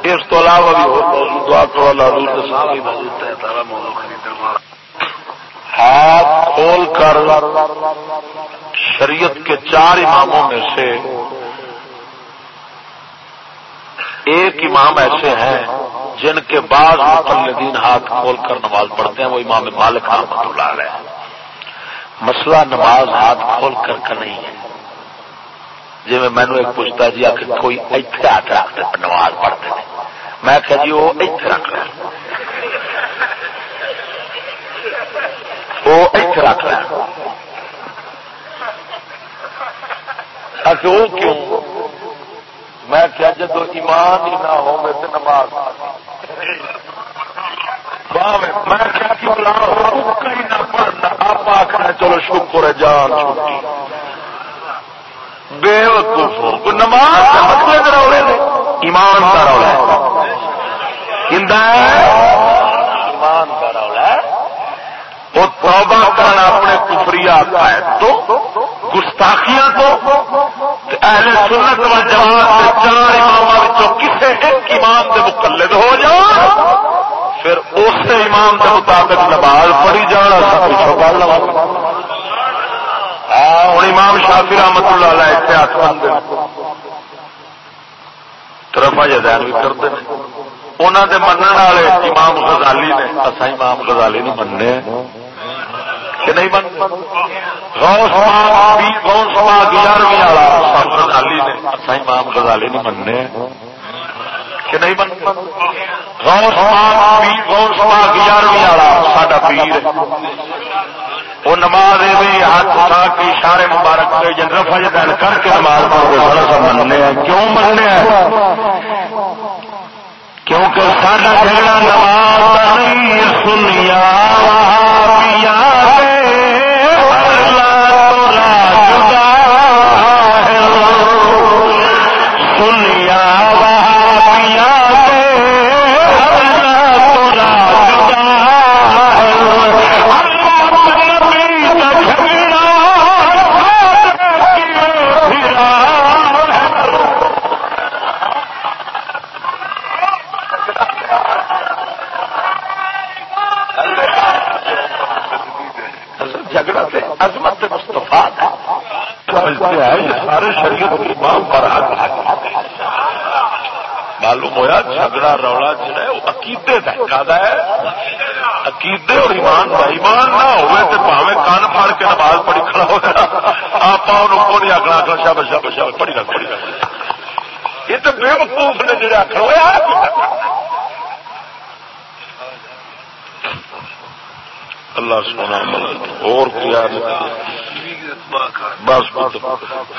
کیا اس تو علاوہ بھی اور موضوع دعا کرو، اللہ حضور کے سامنے موجود ہے سارا موضوع خریدنا ہاتھ کھول کر شریعت کے چار اماموں میں سے ایک امام ایسے ہیں جن کے بعد مقلدین ہاتھ کھول کر نماز پڑھتے ہیں، وہ امام مالک رحمت اللہ علیہ مسئلہ نماز ہاتھ کھول کر کا نہیں ہے۔ جی میں مینو ایک پوچھتا جی آ کوئی اتنے ہاتھ رکھتے نماز پڑھتے ہیں۔ میں کہ جی وہ اتنے رکھ رہے وہ اتنے رکھ رہے وہ کیوں؟ میں کیا جب ایمان ہی نہ ہو میں نماز میں کیا کیوں نہ ہو، کہیں نہ پڑھنا آپ آخر چلو شکر ہے، جان چھٹی۔ بے وقوف نماز مطلب رولے ایمان کا رولا ایمان کا رولا وہ توبہ کرنا اپنے کفری عقائد تو گستاخیاں تو اہل سنت و جماعت چار امام کسی ایک امام سے مقلد ہو جا، پھر اس امام کے مطابق نماز پڑھی جانا، سب پڑھ لو ہاں، ہوں امام شافی رحمت اللہ علیہ اتنے ہاتھ بند طرف جدین بھی کرتے ہیں۔ انہوں نے من والے امام غزالی نے اصا امام غزالی نے مننے۔ کہ نہیں بن گیارہویں والا غزالی نے۔ اصا امام غزالی نہیں مننے۔ کہ نہیں بنتا غوث پاک گیارہویں والا ساڈا پیر وہ نماز ہاتھ اٹھا کے اشارے مبارک سے جن رفا دل کر کے نماز پڑھو سارا سب مننے کیوں مننے کیونکہ ساڈا جھگڑا نماز نہیں، سنیا پیا سارے شریعت کی امام پر معلوم ہوا جھگڑا رولا جڑا ہے، وہ عقیدے کا زیادہ ہے۔ عقیدے اور ایمان کا ایمان نہ ہوئے تو پاوے کان پھاڑ کے نماز پڑھی کھڑا ہو گیا آپ کو نہیں آخنا آخر شب شب شب، پڑھی رکھ پڑھی۔ رکھ یہ تو بے وقوف نے جڑے آخر ہوا اللہ سونا اور کیا بس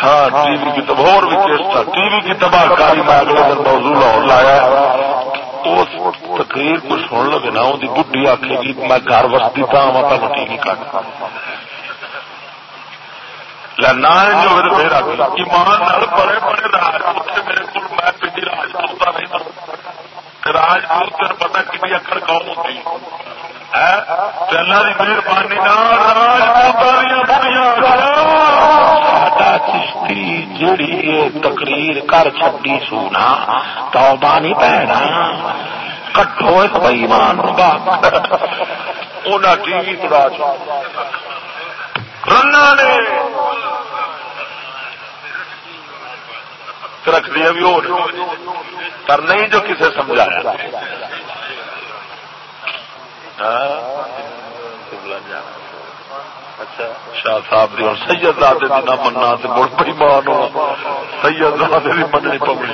ہاں ٹی وی کی تباہ اور بھی کیس تھا۔ ٹی وی کی تباہ کاری میں اگلے دن موضوع لاہور لایا۔ تقریر کو سن لگے نا وہ بڈی آخے گی میں گھر وستی تھا وہاں تک ٹی وی کٹ نہ جو پھر آ گئی ایمان بڑے بڑے راج میرے کو میں پنڈی راجپوت نہیں راجپوت پتا کہ اکڑ قوم ہوتی اللہ کی مہربانی چشتی جڑی تقریر کر چی سونا تو بانی پینا کٹو ایک بئیمان ٹی وی پڑا رنا نے۔ رکھ دیا بھی اور نہیں جو کسے سمجھایا اچھا شاہ صاحب دی اور سید زادے دی نہ مننا تے مڑ پی مان سید زادے دی مننی پونی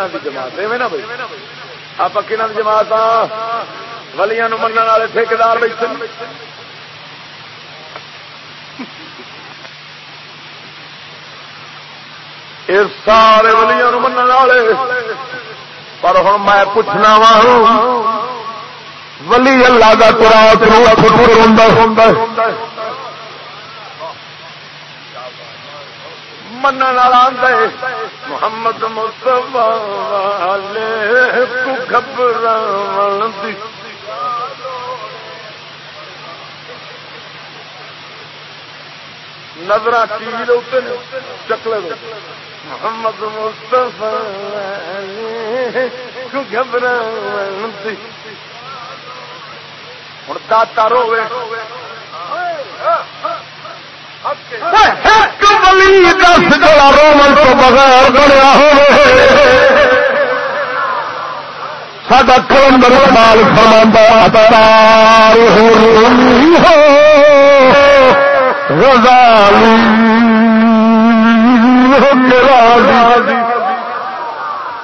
بلیاں کی جماعت ایویں نا بھائی آپ کہنا جماعت ولیاں من والے ٹھیکار بیٹھے یہ سارے ولیاں من والے پر ہوں میں پوچھنا وا ولی اللہ کا تراس ہوں من محمد مصطفیٰ گھبرا نظر ٹی چیل چکلے محمد مصطفیٰ گھبرا ہوں داتا روے دس گلا رومن تو بغیر بنیا ساڈا کلندر مال فرما تار ہو۔ رضالی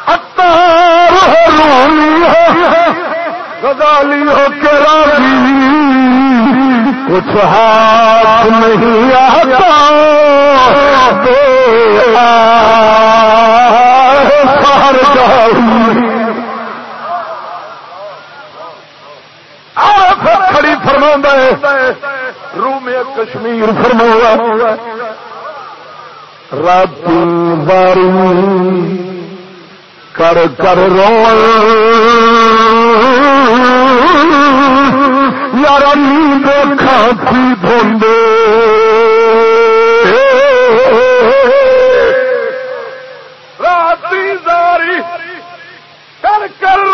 اتار رضالی ہو کے راضی۔ کچھ ہاتھ نہیں آتا کھڑی فرما رو میں کشمیر فرما رات باری کر کر رو یار کھانسی دھوندے۔ راتی داری کر کر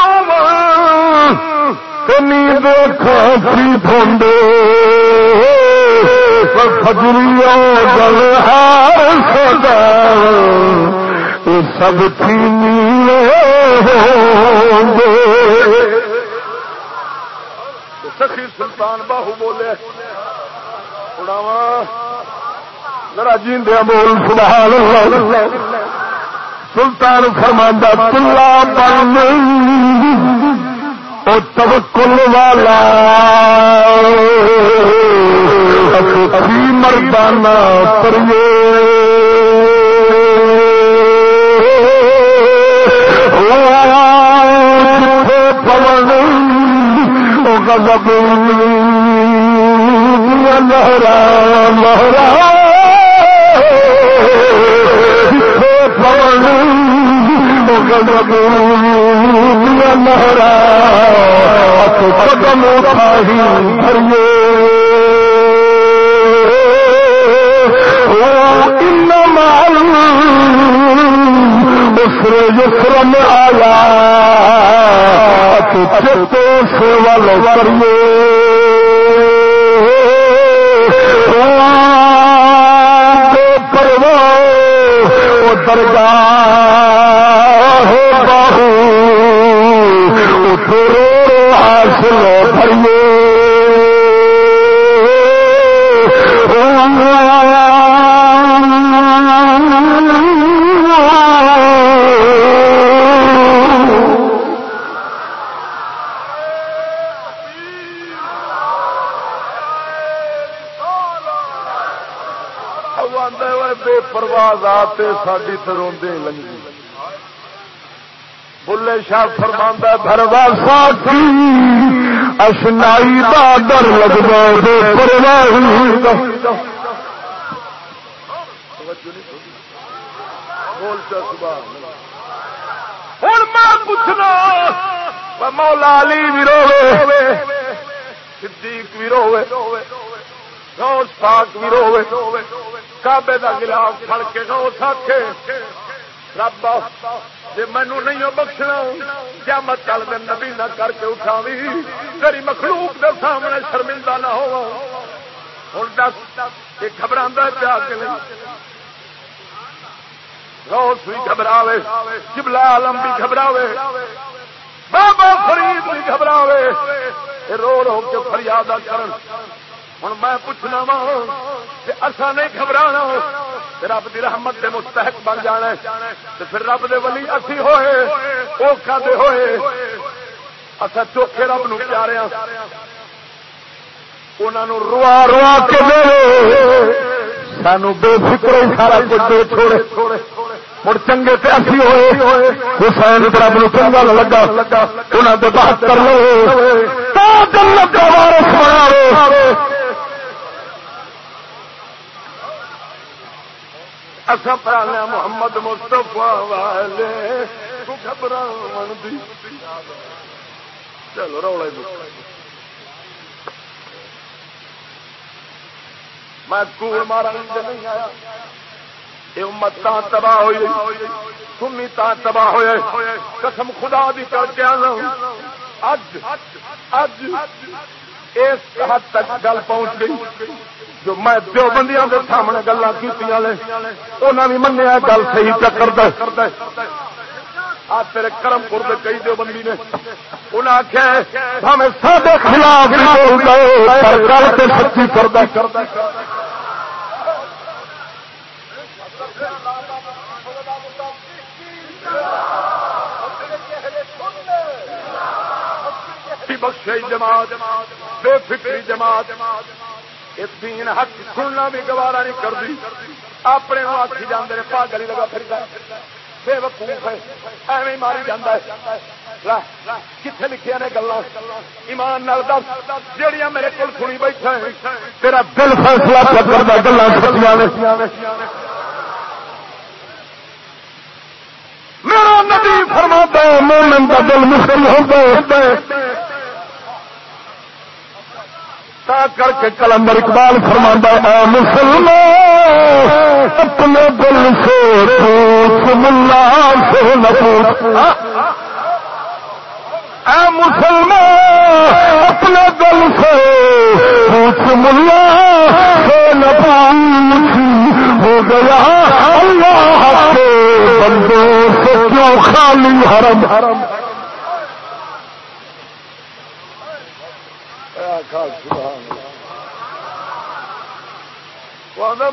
نیند کھانسی دھوندے۔ فجری گل ہے سدا سب تھی سخی سلطان باہو بولے۔ ذرا جیندیا بول، سبحان اللہ۔ سلطان فرماندہ، تلا بن۔ او توکل والا۔ مردانہ پریے۔ غضب لہرا لہرا غضب لہرا قدم اٹھائی بھریے اسرے یسر میں آیا تو سیوا لو کریے پرو درگاہ باہو ذات ساری تروندے لنگی۔ بلے شاہ فرماندہ دھروا ساتھی اشنائی دا در لگتا دے پرواہی ہوں میں پوچھنا مولا علی بھی روے صدیق بھی روے روز پاک بھی روے کابے کا گلاس پڑ کے نو سکے رب جی مینو نہیں بخشنا کیا مت چل دن نبی نہ کر کے اٹھا بھی تیری مخلوق کے سامنے شرمندہ نہ ہو ہوں دس، یہ گھبرا پیا کے روس بھی گھبراوے جبلا عالم بھی گھبراوے، بابا فرید بھی گھبراوے رو رو کے فریاد کرن۔ ہوں میں پوچھنا وا اصا نہیں گھبرانا رب کی رحمت کے مستحق بن جانا تو پھر رب دے ولی اسی ہوئے وہ کدے ہوئے۔ اصا چوکھے رب نو پیارے ہاں۔ انہوں روا روا کے سانو بے فکر سارا کچھ چھوڑے۔ مڑ چنگے تے اسی ہوئے۔ حسین رب نو چنگا لگا۔ انہاں تے بات کر لو جنت دا وارث بناوے۔ اصا پرانے محمد مستفا والے گھبرا چلو رولا میں کوڑ مارا نہیں آیا یہ امت تا تباہ ہوئی سنی تا تباہ ہوئے قسم خدا دی کر کے اج اج اس حد تک گل پہنچ گئی جو میں دو بندیاں کے سامنے گلا کی انہوں نے منیا گل صحیح چکر دے تیرے کرم پور کے کئی دو بندی نے انہیں آخیا ہمیں سارے خلاف سچی کردہ کردہ بخشی جماعت، بے فکری جماعت۔ یہ دین حق سننا بھی گوارا نہیں کرتی۔ اپنے آخی جانے پاگلی لگا پھر بے وقوف ہے، ایویں ماری جانا ہے۔ کتنے لکھیا نے گلا ایمان نال دس جہیا میرے کو سنی بیٹھا تیرا دل فیصلہ گلا میرا نبی فرما مومن کا دل مشکل ہوتا تا کر کے کلندر اقبال فرما ہے مسلمان، اپنے دل سے پوچھ، ملا سے نہ پوچھ۔ اے مسلمان، اپنے دل سے پوچھ، ملا سے نہ پوچھ۔ ہو گیا اللہ کے بندوں سے کیوں خالی حرم حرم؟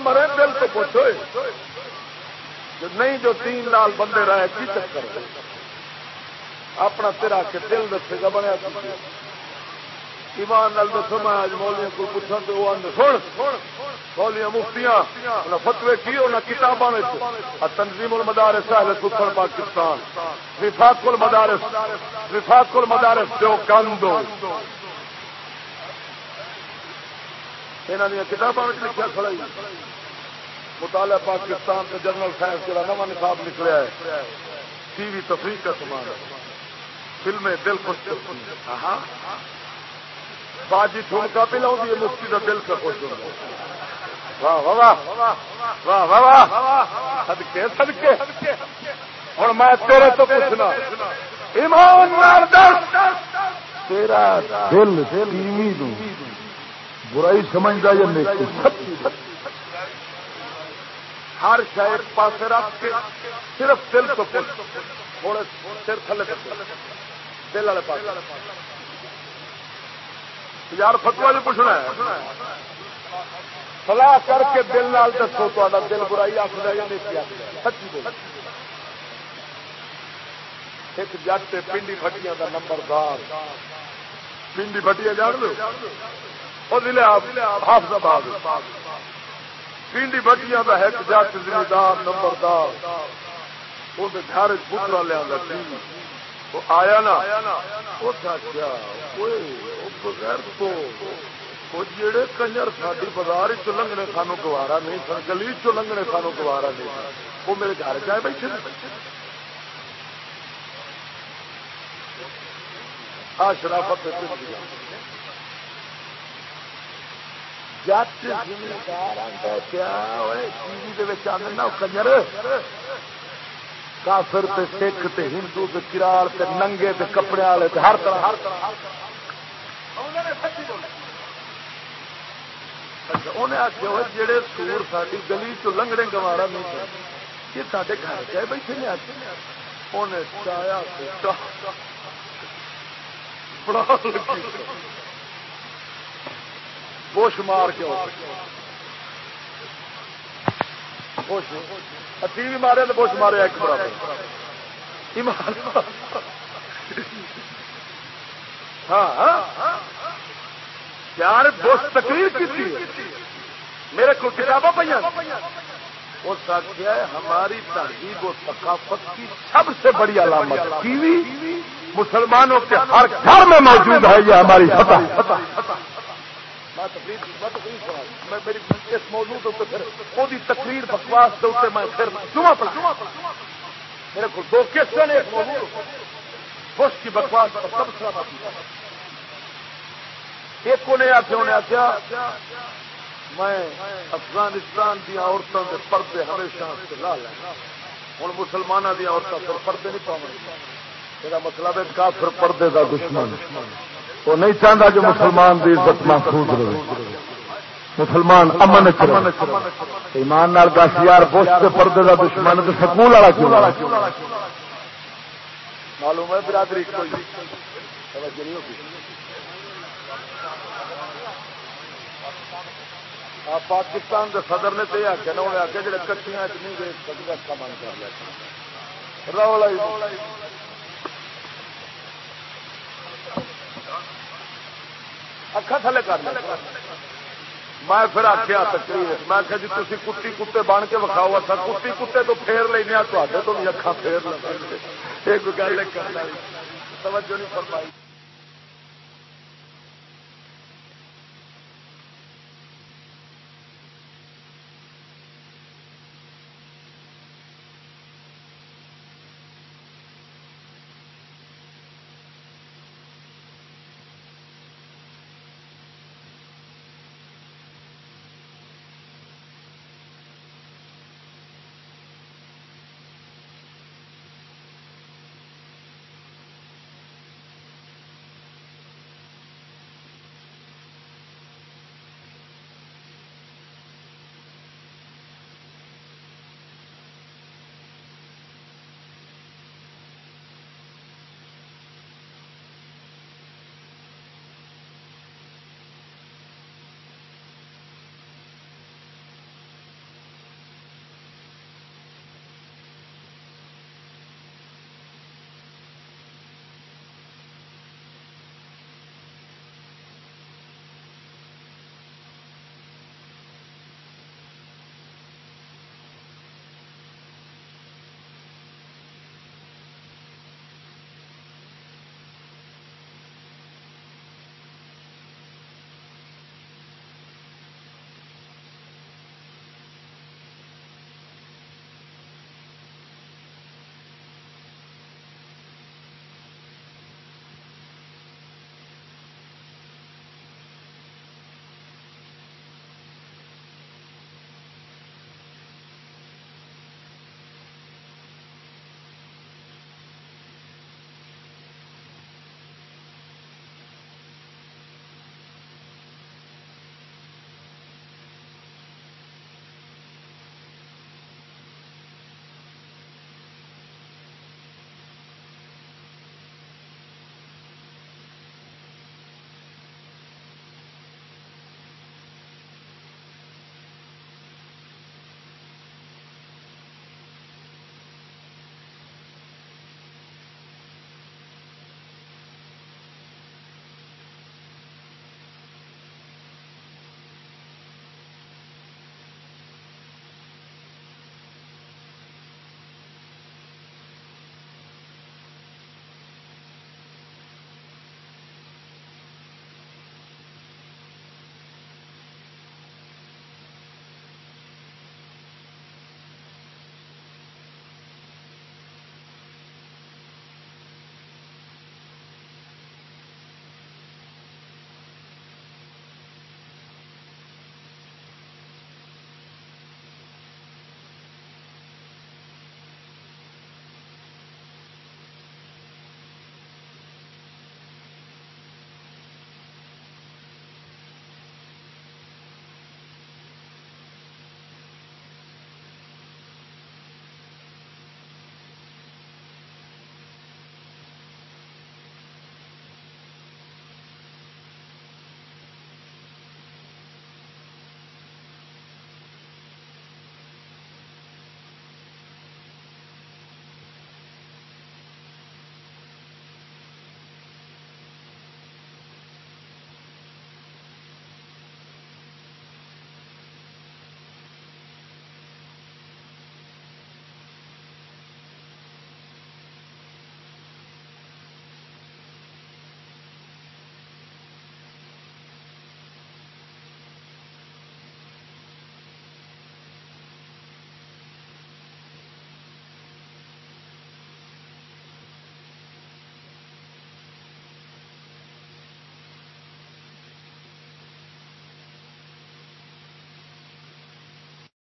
مرے دل تو پوچھو نہیں جو تین لال بندے رہے، کی چکر اپنا تیرا کے دل دسے گا، بنیا ایمان نال دسو، میں آج مولیاں کو پوچھا تو وہ سن۔ مولیاں مفتیاں فتوے کی انہیں کتابوں تنظیم المدارس اہل سکھڑ پاکستان۔ وفاق المدارس وفاق المدارس جو کندو یہاں دیا کتابوں میں لکھا کھڑا مطالعہ پاکستان کے جنرل سائنس کا نوا نصاب نکلیا ہے ٹی وی تفریح کا سامان فلمیں دل خوش باجی ٹھومکا پہ لاؤں گی مفتی کا دل کا خوش ہوگا واہ واہ واہ واہ واہ سدکے سدکے اور میں تیرے تو پوچھنا ایمان تیرا دل دل برائی سمجھتا یا نیکی ہر شاید پاس رکھ کے صرف دل تو تھوڑے سر تھلے دل والے پاس یار فتوا بھی پوچھنا ہے۔ سلاح کر کے دل نال دسو تا دل برائی آخر یا نیکی آخر سچی بول۔ ایک جٹ پنڈی فٹیاں کا نمبردار۔ پنڈی فٹیاں جان لو حافظ آباد۔ پنڈی بٹیاں کا ایک جٹ زمیندار، نمبردار اس گھر بکرا لیا وہ آیا نا بغیر تو جڑے کنجر ساری بازار چ لنگنے سانو گوارا نہیں سن، گلی چ لنگنے سانو گوارا نہیں سن۔ وہ میرے گھر چائے بیٹھے آ، شرافت جٹ زمیندار ٹی وی کنجر۔ کافر تے سکھ تے ہندو تے کرال تے ننگے تے کپڑے والے تے ہر طرح۔ ہر طرح انہیں آخیا جہے سور ساری گلی چ لنگڑے گوارا نہیں یہ سارے گھر چاہے بیٹھے نے انہیں چایا بڑا بوش مار کے ٹی وی مارے تو بوش مارے ایک برابر۔ ہاں،, ہاں, یار بوش تقریر کی میرے کو کتابیں پہ اس آخیا ہے ہماری تہذیب و ثقافت کی سب سے بڑی علامت ٹی وی مسلمانوں کے ہر گھر میں موجود ہے یہ ہماری فتح۔ میں اس موضوع تقریر بکواس میں میرے کو دو کیسے نے خوش کی بکواس سب سے ایک انہیں آخیا انہیں آخیا میں افغانستان دیا عورتوں کے پردے ہمیشہ لا لینا ہوں مسلمانوں دیا عورتوں پر پردے نہیں پاؤں۔ میرا مطلب ہے کافر پردے کا دشمن۔ وہ نہیں چاہتا جو مسلمان کی عزت محفوظ رہے۔ مسلمان امن چمن ایمان دس یار بش کے پردے کا دشمن تو سکول والا کیوں معلوم ہے برادری پاکستان کے صدر نے تو یہ آخیا نا انہیں آخیا جڑے کٹیاں نہیں گئے سکتا کر لیا۔ رولا اکھا تھلے کر میں پھر آخیا تقریر میں آخیا جی تھی کتی کتے بن کے وکھاؤ اچھا کتی کتے تو پھیر لینا تے تو بھی اکھا پھیر لیں کوئی گل توجہ نہیں فرمائی